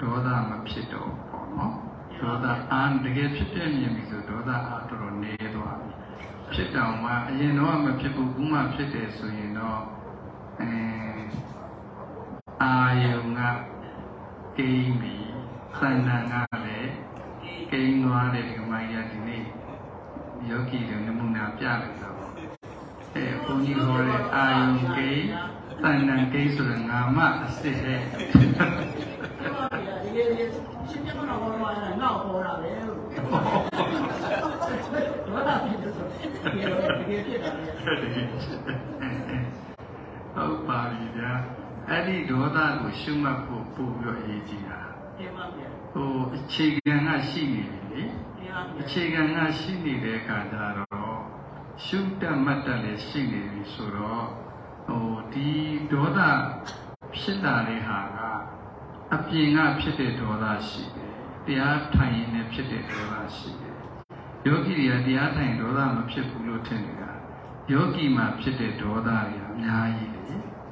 ဒေါသမဖြစ်တော့ဘူးပေါ့နော် ဒေါသအာတကယ်ဖြစ်ပြမြင်ပြီဆိုဒေါသအာတော်တော်နေသွားပြီဖြစ်တောင်မှအရင်တော့မဖြစ်ဘူးခုမှဖြစ်တယ်ဆိုရင်တော့အဲအာယုံကကိန်းပြီသဏ္ဍာန်ကလည်းကိန်းသွားတဲ့ဒီမိုင်းရဒီနေ့ယောဂီတွေနမူနာပြလိုက်တော့အဲဘုန်းကြီးဟောတဲ့အာယုံကိန်းသဏ္ဍာန်ကိန်းဆိုတဲ့ငါမအစ်စ်တဲ့ ဒီလိုရှင်ပြမနာဘောတော့အဲ့ဒါငေါ့ပေါ်တာပဲလို့ဒေါသဖြစ်တယ်ဆိုဒီလိုတကယ်ဖြစ်တာလေဟုတ်ပါပြီဗျာအဲ့ဒီဒေါသကိုရှုမှတ်ဖို့ပို့ပြီးတော့အရေးကြီးတာဒီမှာဗျာဟိုအခြေခံကရှိနေပြီလေဒီမှာဗျာအခြေခံကရှိနေတဲ့အခါကျတော့ရှုတတ်မှတ်တတ်လည်းရှိနေပြီဆိုတော့ဟိုဒီဒေါသဖြစ်တာတွေဟာက အပြင်ကဖြစ်တဲ့ဒေါသရှိတယ်တရားထိုင်ရင်လည်းဖြစ်တဲ့ဒေါသရှိတယ်ယောဂီတွေကတရားထိုင်ဒေါသမဖြစ်ဘူးလို့ထင်နေတာယောဂီမှာဖြစ်တဲ့ဒေါသတွေကအများကြီးလေ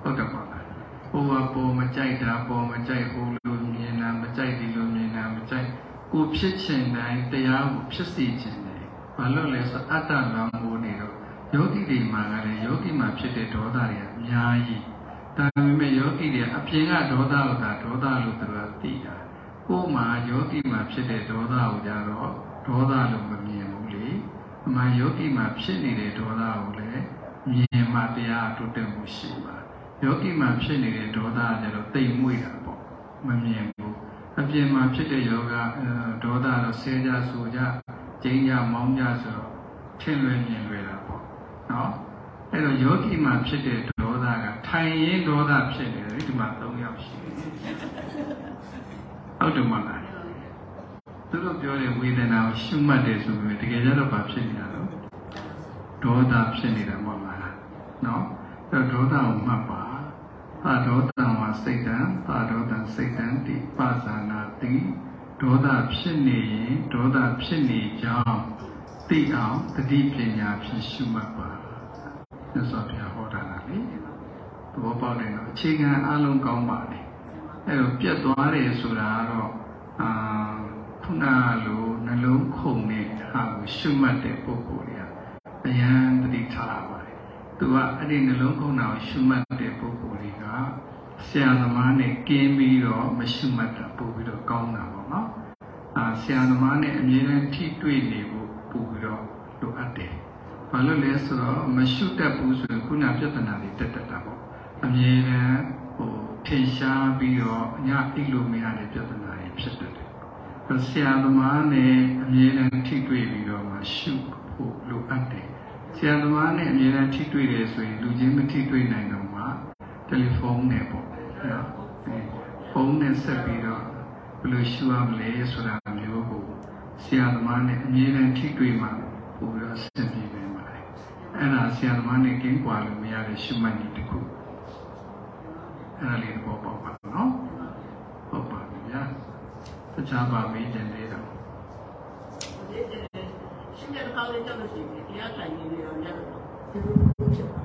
ဟုတ်တယ်ပေါ့လားဟိုကပေါ်မကြိုက်တာပေါ်မကြိုက်ဟိုလိုမြင်တာမကြိုက်ဒီလိုမြင်တာမကြိုက်ကိုဖြစ်ချင်တိုင်းတရားကိုဖြစ်စေချင်တယ်ဘာလို့လဲဆိုအတ္တလမ်းမိုးနေတော့ယောဂီတွေမှာကလည်းယောဂီမှာဖြစ်တဲ့ဒေါသတွေကအများကြီး ဒါပေမဲ့ယောဂီတွေအပြင်ကဒေါသကိုသာဒေါသလို့သူကသိတာကိုယ်မှာယောဂီမှာဖြစ်တဲ့ဒေါသကိုကြတော့ဒေါသလို့မမြင်ဘူးလေအမှန်ယောဂီမှာဖြစ်နေတဲ့ဒေါသကိုလည်းမြင်မှတရားတိုးတက်မှုရှိပါယောဂီမှာဖြစ်နေတဲ့ဒေါသကကြတော့တိမ်မွေ့တာပေါ့မမြင်ဘူးအပြင်မှာဖြစ်တဲ့ယောဂအဲဒေါသတော့ဆဲကြဆူကြကျင်းကြမောင်းကြဆိုတော့ထင်လွယ်မြင်လွယ်တာပေါ့နော် အဲ့တော့ယောဂီမှာဖြစ်တဲ့ဒေါသကထိုင်ရင်ဒေါသဖြစ်နေတယ်ဒီမှာ၃ယောက်ရှိတယ်ဟုတ်တယ်မလားသူတို့ပြောတဲ့ဝေဒနာကိုရှုမှတ်တယ်ဆိုပေမဲ့တကယ်ကြတော့ဘာဖြစ်နေတာလဲဒေါသဖြစ်နေတာမဟုတ်လားနော်အဲ့တော့ဒေါသကိုမှတ်ပါသာဒေါသံဝစိတ်တံသာဒေါသံစိတ်တံတိပါဇာနာတိဒေါသဖြစ်နေရင်ဒေါသဖြစ်နေကြောင်းသိအောင်တတိပညာဖြင့်ရှုမှတ်ပါ မြတ်စွာဘုရားဟောတာလားလေသဘောပေါက်တယ်နော်အခြေခံအလုံးကောင်းပါလေအဲ့တော့ပြတ်သွားတယ်ဆိုတာကတော့အာခုနလိုနှနှလုံးခုန်တဲ့ဟာကိုရှုမှတ်တဲ့ပုဂ္ဂိုလ်တွေကအယံတတိထားရပါတယ်သူကအဲ့ဒီနှလုံးခုန်တာကိုရှုမှတ်တဲ့ပုဂ္ဂိုလ်တွေကဆရာသမားနဲ့ကင်းပြီးတော့မရှုမှတ်တာပို့ပြီးတော့ကောင်းတာပေါ့နော်အာဆရာသမားနဲ့အမြဲတမ်းထိတွေ့နေဖို့ပို့ပြီးတော့လိုအပ်တယ် ဘာလို့လဲဆိုတော့မရှုတတ်ဘူးဆိုရင်ခုနပြဿနာတွေတက်တက်တာပေါ့အမြဲတမ်းဟိုထင်ရှားပြီးတော့ညအိတ်လို့မရတဲ့ပြဿနာတွေဖြစ်တတ်တယ်ဆရာသမားနဲ့အမြဲတမ်းထိတွေ့ပြီးတော့မှရှုဖို့လိုအပ်တယ်ဆရာသမားနဲ့အမြဲတမ်းထိတွေ့တယ်ဆိုရင်လူချင်းမထိတွေ့နိုင်တော့မှတယ်လီဖုန်းနဲ့ပေါ့နော်ဖုန်းနဲ့ဆက်ပြီးတော့ဘယ်လိုရှုရမလဲဆိုတာမျိုးကိုဆရာသမားနဲ့အမြဲတမ်းထိတွေ့မှပို့ပြီးတော့ဆက်ပြီးနေပါတယ် အဲ့ဒါဆရာသမားနဲ့ကင်းကွာလို့မရတဲ့ရှုမှတ်နည်းတစ်ခုအဲ့ဒါလေးတော့ပေါ့ပါနော်ဟုတ်ပါပြီဗျာတခြားပါမေးတယ်လေတော့ရှင်းတဲ့ကောင်းလေးတက်လို့ရှိရင်တရားထိုင်နေနေတော့လည်းဒီလိုဖြစ်ပါ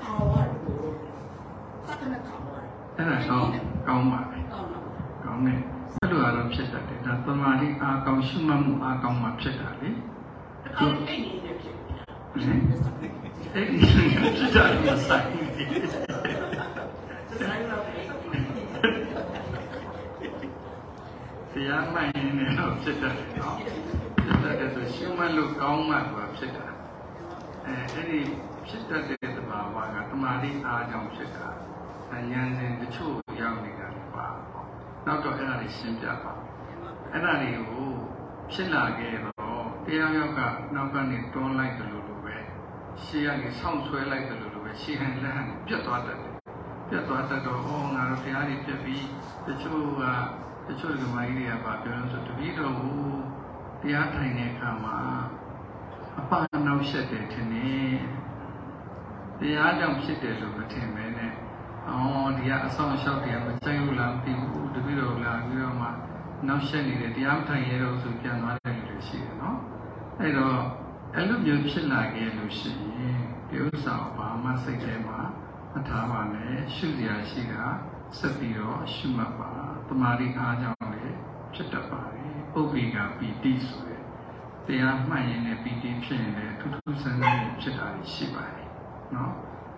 ခေါ်ရတယ်ကိုသတ်တဲ့ခေါ်ရတယ်အဲ့ဒါကောင်းကောင်းပါပဲကောင်းတော့ကောင်းတယ်အဲ့လိုအားတော့ဖြစ်တတ်တယ်ဒါသမာဓိအားကောင်းရှုမှတ်မှုအားကောင်းမှဖြစ်တာလေကောင်းအိတ်နေနေဖြစ်ဟင် အဲ့ဒီဖြစ်တာမဆိုင်ဘူးဆိုင်တော့တရားမှန်ရင်လည်းတော့ဖြစ်တတ်တယ်နော်ဖြစ်တတ်တယ်ဆိုရှုမှတ်လို့ကောင်းမှကဖြစ်တာအဲအဲ့ဒီဖြစ်တတ်တဲ့သဘာဝကသမာဓိအားကြောင့်ဖြစ်တာဉာဏ်စဉ်တချို့ရောက်နေတာလည်းပါပေါ့နောက်တော့အဲ့ဒါတွေရှင်းပြပါအဲ့ဒါတွေကိုဖြစ်လာခဲ့တော့တရားရောက်ကနောက်ကနေတွန်းလိုက်တယ်လို့လိုပဲ ရှေ့ကနေဆောင်းဆွဲလိုက်တယ်လို့လိုပဲရှေ့ဟန်လက်ဟန်ပြတ်သွားတတ်တယ်ပြတ်သွားတတ်တော့ဟောငါတို့တရားတွေပြတ်ပြီးတချို့ကတချို့ဒီမိုင်းတွေကပါပြောလို့ဆိုတပည့်တော်ကိုတရားထိုင်တဲ့အခါမှာအပအနောက်ရှက်တယ်ထင်တယ်တရားကြောင့်ဖြစ်တယ်လို့မထင်ပဲနဲ့အော်ဒီကအဆောင်အရှောက်တွေကမဆိုင်ဘူးလားမသိဘူးတပည့်တော်လာပြီးတော့မှနောက်ရှက်နေတယ်တရားမထိုင်ရတော့ဆိုပြန်သွားတယ်လို့ရှိတယ်နော်အဲ့တော့ အဲ့လိုမျိုးဖြစ်လာခဲ့လို့ရှိရင်ဒီဥစ္စာကိုဘာမှစိတ်ထဲမှာမထားပါနဲ့ရှုစရာရှိတာဆက်ပြီးတော့ရှုမှတ်ပါတမာရီအားကြောင့်လည်းဖြစ်တတ်ပါတယ်ပုပ္ပိကပီတိဆိုရယ်တရားမှတ်ရင်လည်းပီတိဖြစ်ရင်လည်းထူးထူးဆန်းဆန်းဖြစ်တာရှိပါတယ်နော်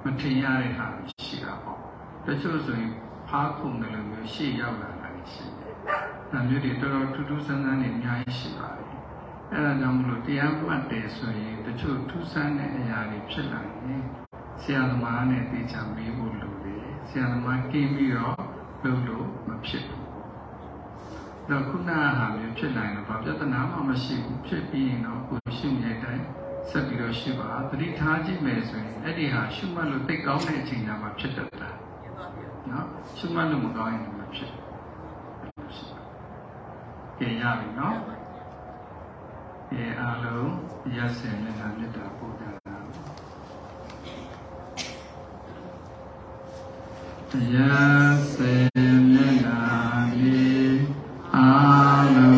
မထင်ရတဲ့ဟာရှိတာပေါ့တချို့ဆိုရင်ဖားခုန်တယ်လို့မျိုးရှေ့ရောက်လာတာရှိတယ်ဒါမျိုးတွေတော်တော်ထူးထူးဆန်းဆန်းနေအများကြီးရှိပါတယ် အဲဒါကြောင့်မလို့တရားမှတ်တယ်ဆိုရင်တချို့ထူးဆန်းတဲ့အရာတွေဖြစ်လာရင်ဆရာသမားနဲ့တေချာမေးဖို့လိုတယ်ဆရာသမားကိပြီးတော့လုပ်လို့မဖြစ်ဘူးတော့ခုနဟာမျိုးဖြစ်နိုင်တော့ဘာပြဿနာမှမရှိဘူးဖြစ်ပြီးရင်တော့ကိုရှိနေတဲ့အတိုင်းဆက်ပြီးတော့ရှိပါသတိထားကြည့်မယ်ဆိုရင်အဲ့ဒီဟာရှုမှတ်လို့သိကောင်းတဲ့အချိန်ကမှဖြစ်တတ်တာနော်ရှုမှတ်လို့မကောင်းရင်လည်းမဖြစ်ဘူးကြရပြီနော် ဒီအားလုံးရစင်နဲ့မြတ်တာပို့တာတရားစေမျက်နာလေးအာလုံး